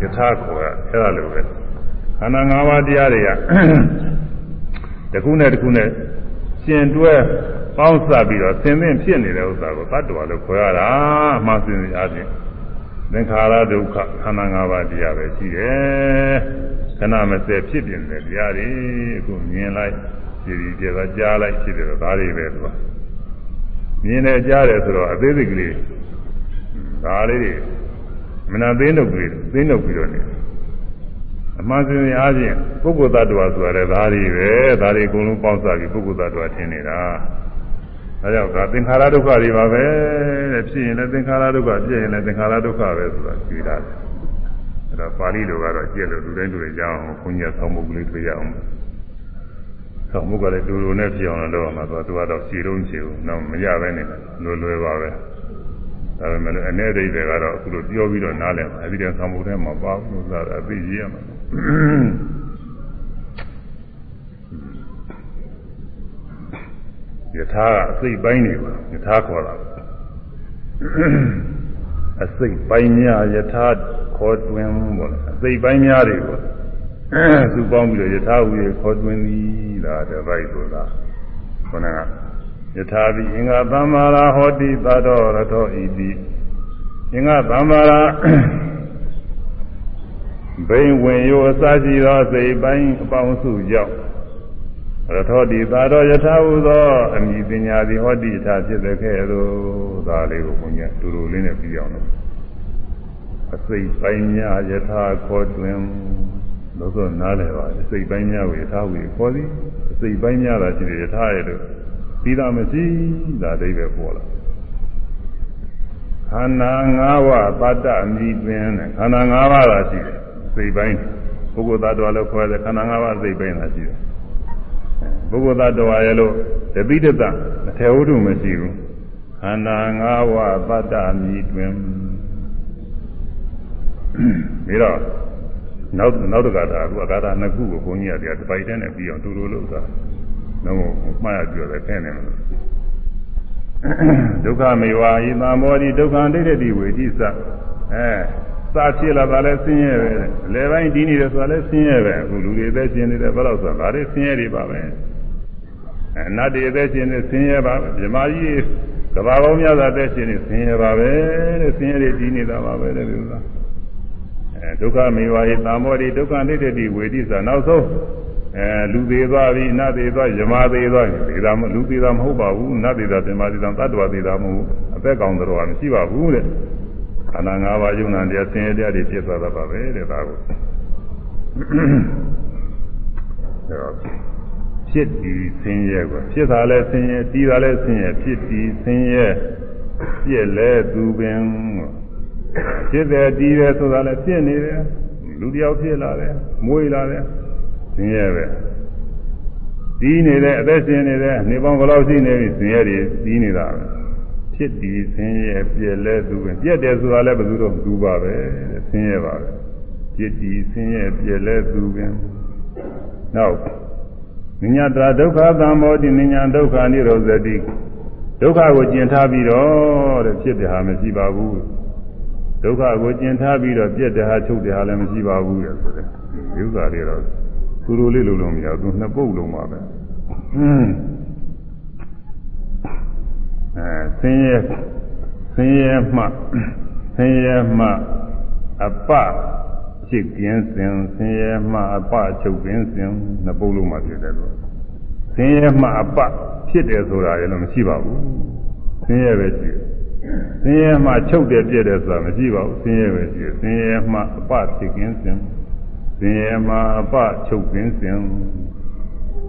ယထာခေါ်ရအဲ့ဒါလိုပဲခန္ဓာ၅ပါးတရားတွေက တစ်ခုနဲ့တစ်ခုနဲ့ရှင်တွဲပေါင်းစပ်ပြီးတော့သင်သင်ဖြစ်နေတဲ့ဥစ္စာကိုတ attva လို့ခေါ်ရတာအမှန်စင်အားဖြင့်သင်္ခါရဒုက္ခခန္ဓာ၅ပါးတရားပဲရှိတယ်ခဏမစဲဖြစ်ပြနေတဲ့တရားတွေအခုမြင်လိုက်ကြည်ကြည်သာကြားလိုက်ဖြစ်တယ်ဒါတွေပဲသူကမြင်တယ်ကြားတယ်ဆိုတော့အသေးစိတ်ကလေးဒါလေးတွေမနာသိနှုတ်ပြီးသိနှုတ်ပြီးတော့နေ အမှန်စင်အားဖြင့်ပုဂ္ဂိုလ်သတ္တဝါဆိုရတဲ့ဒါတွေပဲဒါတွေအကုန်လုံးပေါင်းစပ်ပြီးပုဂ္ဂိုလ်သတ္တဝါထင်နေတာဒါကြောင့်ဒါသင်္ခါရဒုက္ခတွေပါပဲတဲ့ဖြစ်ရင်လည်းသင်္ခါရဒုက္ခပြည့်ရင်လည်းသင်္ခါရဒုက္ခပဲဆိုတာကြည့်တာအဲ့တော့ပါဠိလိုကတော့ကြည့်လို့လူတိုင်းလူတွေကြောင်းခွန်ကြီးဆောင်းမှုကလေးတွေ့ရအောင်ဆောင်းမှုကလည်းတူတူနဲ့ပြောင်းလို့တော့မှသူကတော့ခြေတုံးခြေဦးတော့မရပဲနေလွယ်လွယ်ပါပဲဒါပေမဲ့အနေအသေးတွေကတော့အခုလိုပြောပြီးတော့နားလည်ပါအဲဒီတည်းဆောင်းမှုထဲမှာပါဘူးဆိုတာအသိကြီးရမှာ ယထာကအစိတ်ပိုင်းနေပါယထာခေါ်တာအစိတ်ပိုင်းများယထာခေါ်တွင်ပေါ့အစိတ်ပိုင်းများတွေပေါ့သူပေါင်းပြီးတော့ယထာဝီခေါ်တွင်သည်ဒါတပိုက်ဆိုတာခொနကယထာတိအင်္ဂသမ္မာရာဟောတိသတောရထောဣတိအင်္ဂသမ္မာရာ ဘိဝင်ယောအစရှိသောစိတ်ပိုင်းအပေါင်းစုကြောင့်ရထောတိသာတော်ယထာဟုသောအမိပညာသည်ဟောတိထာဖြစ်တဲ့ခဲ့သို့ဒါလေးကိုဘုန်းကြီးတူတူလေးနဲ့ပြီးအောင်လို့အစိတ်ပိုင်းများယထာခေါ်တွင်လို့ဆိုနားလည်ပါအစိတ်ပိုင်းများကိုယထာဟုခေါ်သည်အစိတ်ပိုင်းများတာရှိတယ်ယထာရဲ့လို့ပြီးတာမရှိဒါအိဗယ်ပေါ်လာခန္ဓာ၅ပါးပတ္တမြည်တွင်တဲ့ခန္ဓာ၅ပါးသာရှိတယ် စိတ်ပိုင်းပုဂ္ဂိုလ်သတ္တဝါလို့ခေါ်တဲ့ခန္ဓာ၅ပါးစိတ်ပိုင်းသာရှိတယ်ပုဂ္ဂိုလ်သတ္တဝါရဲ့လို့တပိဋကအထေဝုဒ္ဓမရှိဘူးခန္ဓာ၅ပါးပတ္တမြည်တွင်ပြီးတော့နောက်နောက်တကတာအခုအကာတာနှစ်ခုကိုဘုန်းကြီးကတရားတစ်ပိုက်တည်းနဲ့ပြီးအောင်တူတူလို့သာတော့မှားရပြောတယ်ဖဲနေမှာဒုက္ခမေဝါဤသံဘောဒီဒုက္ခဒိဋ္ဌိဝေတိသအဲ စာဖြစ်လာတာလဲဆင်းရဲပဲအလဲပိုင်းဒီနေတယ်ဆိုတာလဲဆင်းရဲပဲအခုလူတွေအသက်ရှင်နေတယ်ဘယ်တော့ဆိုတာဒါတွေဆင်းရဲတွေပါပဲအဲနတ်တွေအသက်ရှင်နေဆင်းရဲပါပဲမြမကြီးကဘာကောင်းများစွာအသက်ရှင်နေဆင်းရဲပါပဲတဲ့ဆင်းရဲတွေဒီနေတာပါပဲတဲ့လူကအဲဒုက္ခမေဝါဤသံဘောဒီဒုက္ခဒိဋ္ဌိဝေတိသနောက်ဆုံးအဲလူသေးသွားပြီနတ်သေးသွားယမသေးသွားပြီဒါမှလူသေးတာမဟုတ်ပါဘူးနတ်သေးတာသင်္မာသေးတာတတ္တဝသေးတာမဟုတ်အသက်ကောင်တော်မရှိပါဘူးတဲ့ ခန္ဓာ၅ပါးယုံနာတရားဆင်းရဲတရားတွေပြည့်သွားတာပါပဲတဲ့ဒါကိုဖြစ်ပြီးဆင်းရဲကိုဖြစ်တာလဲဆင်းရဲတီးတာလဲဆင်းရဲဖြစ်ပြီးဆင်းရဲပြည့်လဲသူပင်ဖြစ်တယ်တီးတယ်ဆိုတာလဲဖြစ်နေတယ်လူတယောက်ဖြစ်လာတယ်မွေးလာတယ်ဆင်းရဲပဲတီးနေတဲ့အသက်ရှင်နေတယ်နေပေါင်းဘယ်လောက်ရှိနေပြီဆင်းရဲတွေတီးနေတာပဲ ဖြစ်ပြီးဆင်းရဲပြည့်လဲသူပဲပြည့်တယ်ဆိုတာလည်းဘယ်သူတော့သူပါပဲဆင်းရဲပါပဲဖြစ်ပြီးဆင်းရဲပြည့်လဲသူပဲနောက်နိညာတဒုက္ခသံမောတိနိညာဒုက္ခនិရောဇတိဒုက္ခကိုကျင်ထားပြီးတော့တဲ့ဖြစ်တယ်ဟာမရှိပါဘူးဒုက္ခကိုကျင်ထားပြီးတော့ပြည့်တယ်ဟာချုပ်တယ်ဟာလည်းမရှိပါဘူးတဲ့ဆိုတဲ့ဒီဥစ္စာတွေတော့သူတို့လေးလုံးလုံးမရဘူးသူနှစ်ပုတ်လုံးပါပဲอืม အဲဆင်းရဲဆင်းရဲမှဆင်းရဲမှအပဖြစ်ကင်းစဉ်ဆင်းရဲမှအပချုပ်ကင်းစဉ်နှစ်ပုတ်လုံးမှဖြစ်တယ်လို့ဆင်းရဲမှအပဖြစ်တယ်ဆိုတာလည်းမရှိပါဘူးဆင်းရဲပဲရှိတယ်ဆင်းရဲမှချုပ်တယ်ပြည့်တယ်ဆိုတာမရှိပါဘူးဆင်းရဲပဲရှိတယ်ဆင်းရဲမှအပဖြစ်ကင်းစဉ်ဆင်းရဲမှအပချုပ်ကင်းစဉ်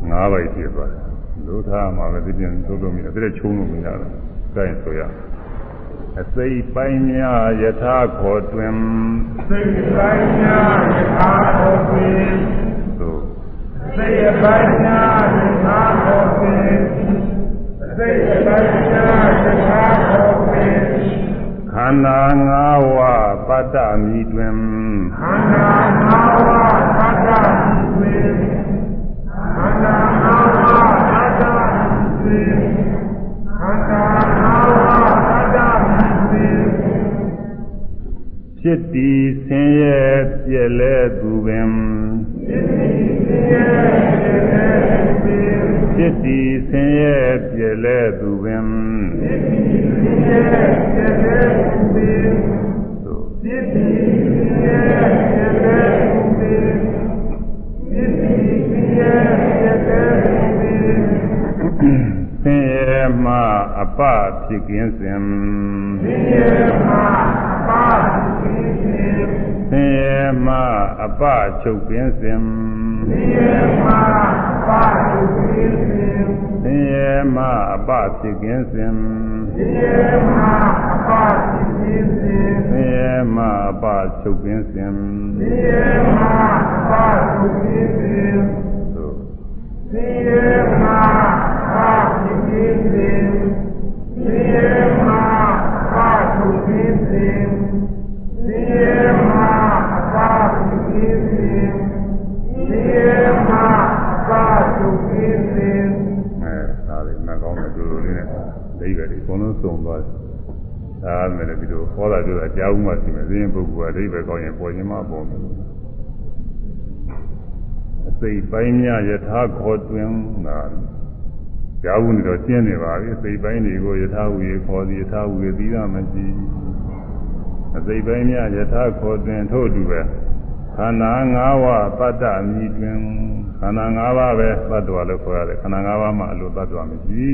ငါးပိုက်ဖြစ်သွားတယ် လို့ထားမှာပဲဒီပြင်သုံးလို့မရအဲ့ဒါချုံလို့မရတော့ဒါရင်ဆိုရအစိတ်ပိုင်းများယထာခေါ်တွင်စိတ်ပိုင်းများယထာခေါ်တွင်သို့စိတ်ပိုင်းများယထာခေါ်တွင်စိတ်ပိုင်းများယထာခေါ်တွင်ခန္ဓာ၅ဝပတ္တမိတွင်ခန္ဓာ၅ဝပတ္တမိတွင်ခန္ဓာ ဖြစ်တည်ဆင်းရဲပြည့်လဲသူပင်ဖြစ်တည်ဆင်းရဲပြည့်လဲသူပင်ဖြစ်တည်ဆင်းရဲပြည့်လဲသူပင်ဖြစ်တည်ဆင်းရဲပြည့်လဲသူပင်ဆင်းရဲမှအပဖြစ်ကင်းစဉ်ဆင်းရဲမှဖြစ်ခြင်း ဆင်းရဲမှအပချုပ်ပင်စဉ်ဆင်းရဲမှပါတုဖြစ်ခြင်းဆင်းရဲမှအပဖြစ်ကင်းစဉ်ဆင်းရဲမှပါဖြစ်ခြင်းဆင်းရဲမှအပချုပ်ပင်စဉ်ဆင်းရဲမှပါတုဖြစ်ခြင်းသို့ဆင်းရဲမှပါဖြစ်ခြင်းဆ လည်းဒီလိုဟောတာပြောတာကြားဦးမှရှိမယ်သိရင်ပုဂ္ဂိုလ်ကဒိဗ္ဗေကောင်းရင်ပေါ်ခြင်းမပေါ်ဘူးအစိတ်ပိုင်းများယထာခေါ်တွင်တာကြားဦးနေတော့ရှင်းနေပါပြီအစိတ်ပိုင်းတွေကိုယထာဝေခေါ်သည်ယထာဝေသီးရမရှိအစိတ်ပိုင်းများယထာခေါ်တွင်ထို့တူပဲခန္ဓာ၅ဝပတ္တမြည်တွင်ခန္ဓာ၅ပါးပဲသတ္တဝါလို့ခေါ်ရတယ်ခန္ဓာ၅ပါးမှအလိုသတ္တဝါမရှိ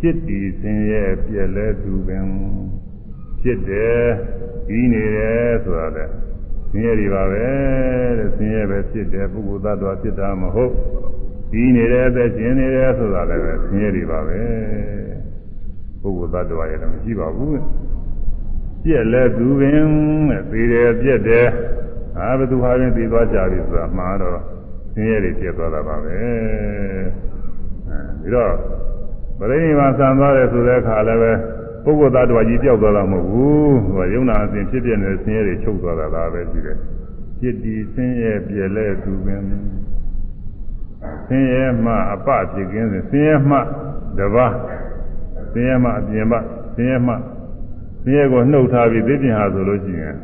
จิตတည်ဆင်းရဲပြည့်လဲသူပင် ဖြစ်တယ်ပြီးနေတယ်ဆိုတာလေဆင်းရဲတွေပါပဲတဲ့ဆင်းရဲပဲဖြစ်တယ်ပုဂ္ဂိုလ်သတ္တဝါဖြစ်တာမဟုတ်ပြီးနေတယ်အသက်ရှင်နေတယ်ဆိုတာလည်းပဲဆင်းရဲတွေပါပဲပုဂ္ဂိုလ်သတ္တဝါရဲ့လည်းမရှိပါဘူးပြည့်လဲသူပင်တဲ့ပြီးတယ်ပြည့်တယ်အာဘသူဟာရင်ပြီးသွားကြပြီဆိုတာမှားတော့ဆင်းရဲတွေဖြစ်သွားတာပါပဲအဲဒီတော့ပရိနိဗ္ဗာန်ဆံသွားတယ်ဆိုတဲ့အခါလည်းပဲ ပုဂ္ဂိုလ်သားတော်ကြီးပြောက်သွားတာမဟုတ်ဘူးဟိုယုံနာအစဉ်ဖြစ်ပြနေတဲ့ဆင်းရဲတွေချုပ်သွားတာဒါပဲရှိတယ်ဖြစ်ဒီဆင်းရဲပြည့်လဲသူပင်ဆင်းရဲမှအပဖြစ်ခြင်းစဉ်ဆင်းရဲမှတပါးဆင်းရဲမှအပြင်မှဆင်းရဲမှဆင်းရဲကိုနှုတ်ထားပြီးသိပြင်ဟာဆိုလို့ရှိရင်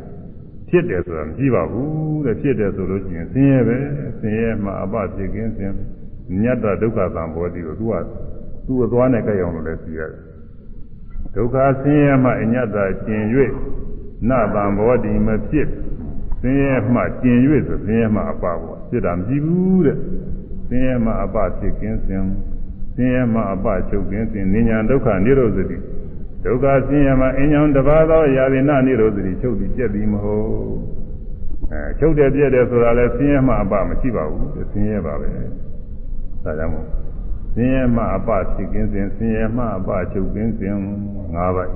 ဖြစ်တယ်ဆိုတာမရှိပါဘူးတဲ့ဖြစ်တယ်ဆိုလို့ရှိရင်ဆင်းရဲပဲဆင်းရဲမှအပဖြစ်ခြင်းစဉ်ညတ္တဒုက္ခသံဘောတိကိုသူကသူ့အသွားနဲ့ကြိုက်အောင်လို့လည်းသိရတယ် ဒုက္ခဆင်းရဲမှအညတ္တာကျင်၍နဗံဘောတိမဖြစ်ဆင်းရဲမှကျင်၍ဆိုဆင်းရဲမှအပဘောဖြစ်တာမရှိဘူးတဲ့ဆင်းရဲမှအပဖြစ်ခြင်းစဉ်ဆင်းရဲမှအပချုပ်ခြင်းစဉ်နိညာဒုက္ခနိရောဓတိဒုက္ခဆင်းရဲမှအင်းကြောင့်တပါးသောယာရိနနိရောဓတိချုပ်ပြီးပြက်ပြီးမဟုတ်အဲချုပ်တယ်ပြက်တယ်ဆိုတာလဲဆင်းရဲမှအပမရှိပါဘူးဆင်းရဲပါပဲဒါကြောင့်မို့ ဆင်းရဲမှအပဖြစ်ခြင်းစဉ်ဆင်းရဲမှအပချုပ်ခြင်းစဉ်၅ပါး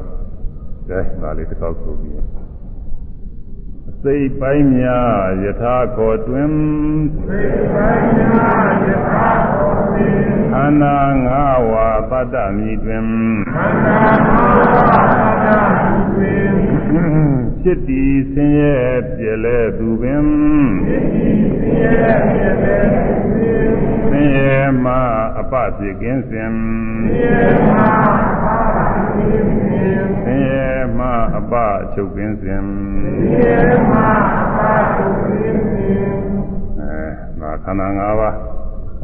ဒါဒါလေးတစ်ခေါက်ဆိုပြီး စိတ်ပိုင်းများယထာခေါ်တွင်သေပိုင်းများယထာတော်ဖြင့်ခန္ဓာ၅ဝါပတ္တမြည်တွင်ခန္ဓာမှာသာတွင်ဖြစ်တည်ဆင်းရဲပြည့်လဲသူပင်သိရဲပြည့်တဲ့တွင်ဆင်းရဲမှအပဖြစ်ကင်းစဉ်သိရဲမှာပါဖြစ်ခြင်း ဆင်းရဲမှအပချုပ်ကင်းစဉ်သိရဲမှာပါဖြစ်ခြင်းအဲငါခန္ဓာ၅ပါး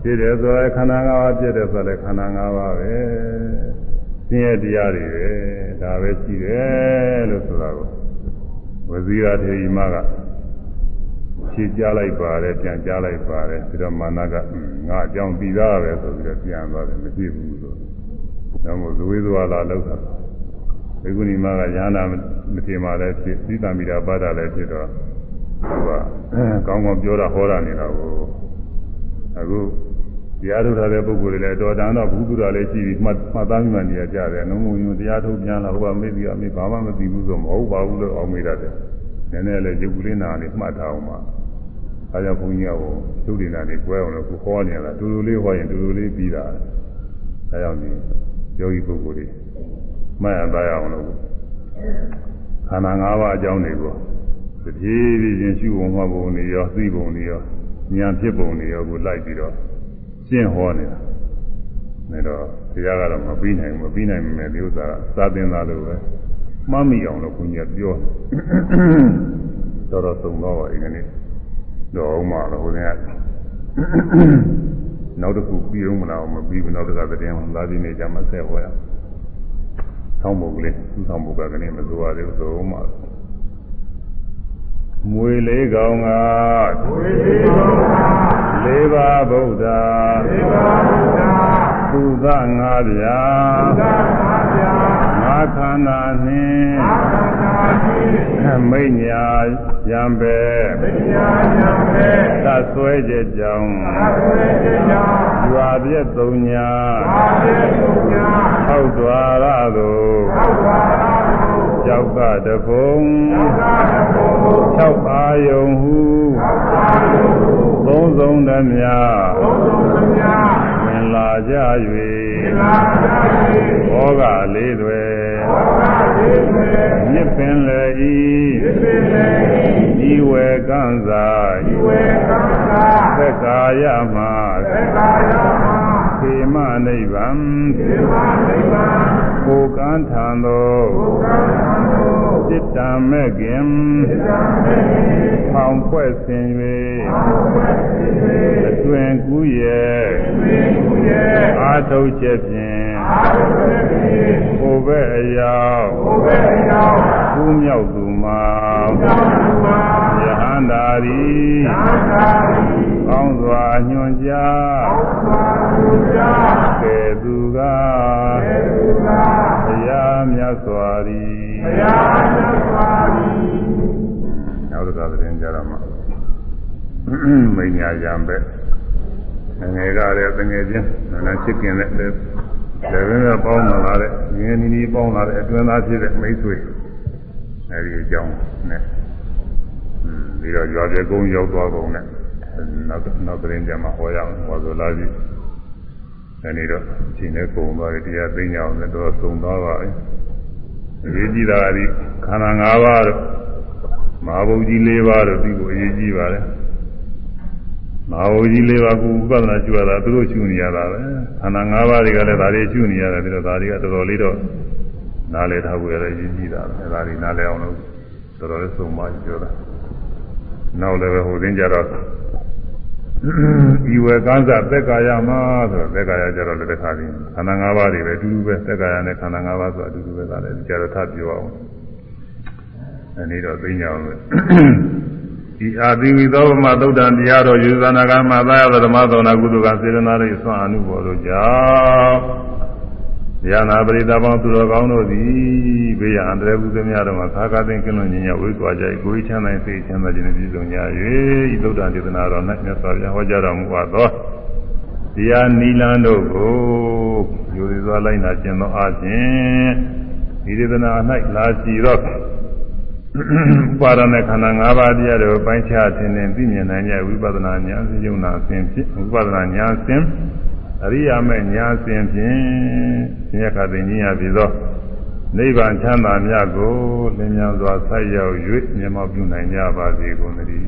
ဖြစ်တယ်ဆိုရင်ခန္ဓာ၅ပါးဖြစ်တယ်ဆိုရင်ခန္ဓာ၅ပါးပဲဆင်းရဲတရားတွေပဲဒါပဲရှိတယ်လို့ဆိုတာကိုဝဇီရာထေရီမကဖြေကြားလိုက်ပါတယ်ပြန်ကြားလိုက်ပါတယ်ပြီးတော့မာနကငါအကြောင်းပြီးသားပဲဆိုပြီးတော့ပြန်သွားတယ်မရှိဘူးဆို တော့မို့ဇဝေဇဝါလာလောက်တာဘေကုဏီမကညာနာမထေမာလည်းဖြစ်သီတမိတာပါဒလည်းဖြစ်တော့သူကကောင်းကောင်းပြောတာဟောတာနေတာကိုအခုတရားထုတ်ထားတဲ့ပုဂ္ဂိုလ်တွေလည်းတော်တန်တော့ဘုသူတော်လည်းရှိပြီးမှတ်မှတ်သားမိမှနေရကြတယ်။နှုံးမုံယုံတရားထုတ်ပြန်လာဟိုကမေ့ပြီးအမေဘာမှမသိဘူးဆိုမဟုတ်ပါဘူးလို့အောင်မေးတတ်တယ်။နည်းနည်းလည်းရုပ်ကလေးနာလေးမှတ်ထားအောင်ပါ။အဲကြောင့်ဘုန်းကြီးကဟိုသုဒ္ဓိနာလေးကွဲအောင်လို့ကိုဟောနေရတာတူတူလေးဟောရင်တူတူလေးပြီးတာ။အဲကြောင့်ဒီ ယောဂီပုဂ္ဂိုလ်တွေမှတ်ရသားရအောင်လို့ခန္ဓာ၅ပါးအကြောင်းတွေကိုတပြေးပြေးချင်းရှုပုံမှတ်ပုံတွေရောသိပုံတွေရောဉာဏ်ဖြစ်ပုံတွေရောကိုလိုက်ပြီးတော့ရှင်းဟောနေတာ။ဒါတော့တရားကတော့မပြီးနိုင်ဘူးမပြီးနိုင်မယ်ဒီဥစ္စာစာသင်သားလို့ပဲမှတ်မိအောင်လို့ဘုန်းကြီးကပြောတော်တော်သုံးတော့ပါဒီကနေ့တော့မှတော့ဟိုနေ့က နောက်တစ်ခုပြီးအောင်မလားမပြီးဘူးနောက်တစ်ခါသတင်းလာပြီးနေကြမှာဆက်ဟောရဆောင်းပုံကလေးသူ့ဆောင်းပုံကလည်းမစိုးရသေးဘူးသုံးမှမွေလေးကောင်ကဝိသေသောသာလေးပါးဗုဒ္ဓသေပါဘုရားသုသငါးဗျာသာသာဗျာငါ ခန္ဓာနှင့်အာခန္ဓာတိမိညာယံပဲပညာဉာဏ်ပဲသတ်ဆွဲချက်ကြောင့်အဆွေတရားရွာပြည့်သုံးညာအာပြေကုညာထောက်တွာရသို့သောတာရာဟုကြောက်ကတကုံသောတာတဘော၆အာယုံဟုသောတာယုသုံးဆုံးသမျှဘုံဘုံသမျှဝင်လာကြသီ၍လာသာတိဘောဂလေးတွေဘောဂတိ မေမြစ်ပင်လေဤသစ္စေလေဤဝေကံစာဤဝေကံသာသက်ကာယမသေကာယမခေမနိဗ္ဗာန်သေမနိဗ္ဗာန်ကိုကံထံသောဘုရားသံဃာစိတ္တမဲ့ခင်သစ္စာမေဖောင်ဖွဲ့ဆင်အာ၍ဝေသိမေအတွင်ကူးရဲ့သေကုယေအာထုတ်ချက်ဖြင့် အာဝေသိဘုဘဲအယောက်ဘုဘေယောကူးမြောက်သူမှာသောတုမာယဟန္တာရီသာသာရိကောင်းစွာညွှန်ကြားသောသာသူကြကဲသူကသေသူကဘုရားမြတ်စွာရီဘုရားမြတ်စွာဘုရားနောက်တစ်ခါသတင်းကြရမှာမိညာယံပဲငယ်ကလည်းတငယ်ချင်းနာနာချစ်ခင်တဲ့ လည်းဘယ်နဲ့ပေါင်းလာတဲ့ငယ်နီနီပေါင်းလာတဲ့အတွင်းသားဖြစ်တဲ့မိတ်ဆွေအဲဒီအကြောင်းနဲ့ပြီးတော့ရွာပြေကုန်းရောက်သွားကုန်နဲ့နောက်နောက်သတင်းကြမှာဟောရအောင်ဟောဆိုလာပြီအဲဒီတော့ချိန်နဲ့ကုံသွားတယ်တရားသိညာအောင်လည်းတော့သုံသွားပါပြီအရေးကြီးတာကဒီခန္ဓာ၅ပါးတော့မဟာဘုတ်ကြီး၄ပါးတော့ပြီးကိုအရေးကြီးပါလေ မဟာဘုတ်ကြီး၄ပါးကိုဥပဒနာကျူရတာသူတို့ကျူနေရတာပဲခန္ဓာ၅ပါးတွေကလည်းဒါတွေကျူနေရတယ်ပြီးတော့ဒါတွေကတော်တော်လေးတော့နားလည်ထားဖို့ရတဲ့ရည်ကြီးတာပဲအဲဒါတွေနားလည်အောင်လို့တော်တော်လေးစုံမပြောတာနောက်လည်းပဲဟိုသင်ကြတော့ဤဝေကံစသက်ကာယမှာဆိုတော့သက်ကာယကြတော့လည်းတစ်ခါပြီးခန္ဓာ၅ပါးတွေပဲအတူတူပဲသက်ကာယနဲ့ခန္ဓာ၅ပါးဆိုအတူတူပဲဒါလည်းကြတော့ထပ်ပြောအောင်အဲဒီတော့သိညာအောင်လို့ ဒီအာသီဝိသောဗမသုတ်တံတရားတော်ယူဇာနာကမှာသာယသဓမ္မသောနာကုသကစေရနာရိဆွမ်းအနုဘောတို့ကြောင့်ဉာဏပရိသပေါင်းသူတော်ကောင်းတို့သည်ဘေးရန်အန္တရာယ်ကုသမြတော်မှာသာကသိင်ကင်းလွန်ညင်ညဝိသွားကြ၏ကိုယ်ချမ်းသာစိတ်ချမ်းသာခြင်းနဲ့ပြည့်စုံကြ၍ဤသုတ်တံဒေသနာတော်၌မြတ်စွာဘုရားဟောကြားတော်မူပါသောတရားနိလန်းတို့ကိုယူရစွာလိုက်နာကျင့်သောအခြင်းဒီဒေသနာ၌လာရှိသော ဥပါဒနဲ့ခန္ဓာ၅ပါးတရားတို့ပိုင်းခြားခြင်းနဲ့သိမြင်နိုင်ကြဝိပဿနာဉာဏ်စဉ်ယုံနာစဉ်ဖြင့်ဝိပဿနာဉာဏ်စဉ်အရိယာမဲ့ဉာဏ်စဉ်ဖြင့်ဉာဏ်ခသိဉာဏ်ရပြီသောနိဗ္ဗာန်ချမ်းသာမြတ်ကိုလင်းမြန်စွာဆက်ရောက်၍မြတ်မောပြုနိုင်ကြပါစေကုန်သတည်း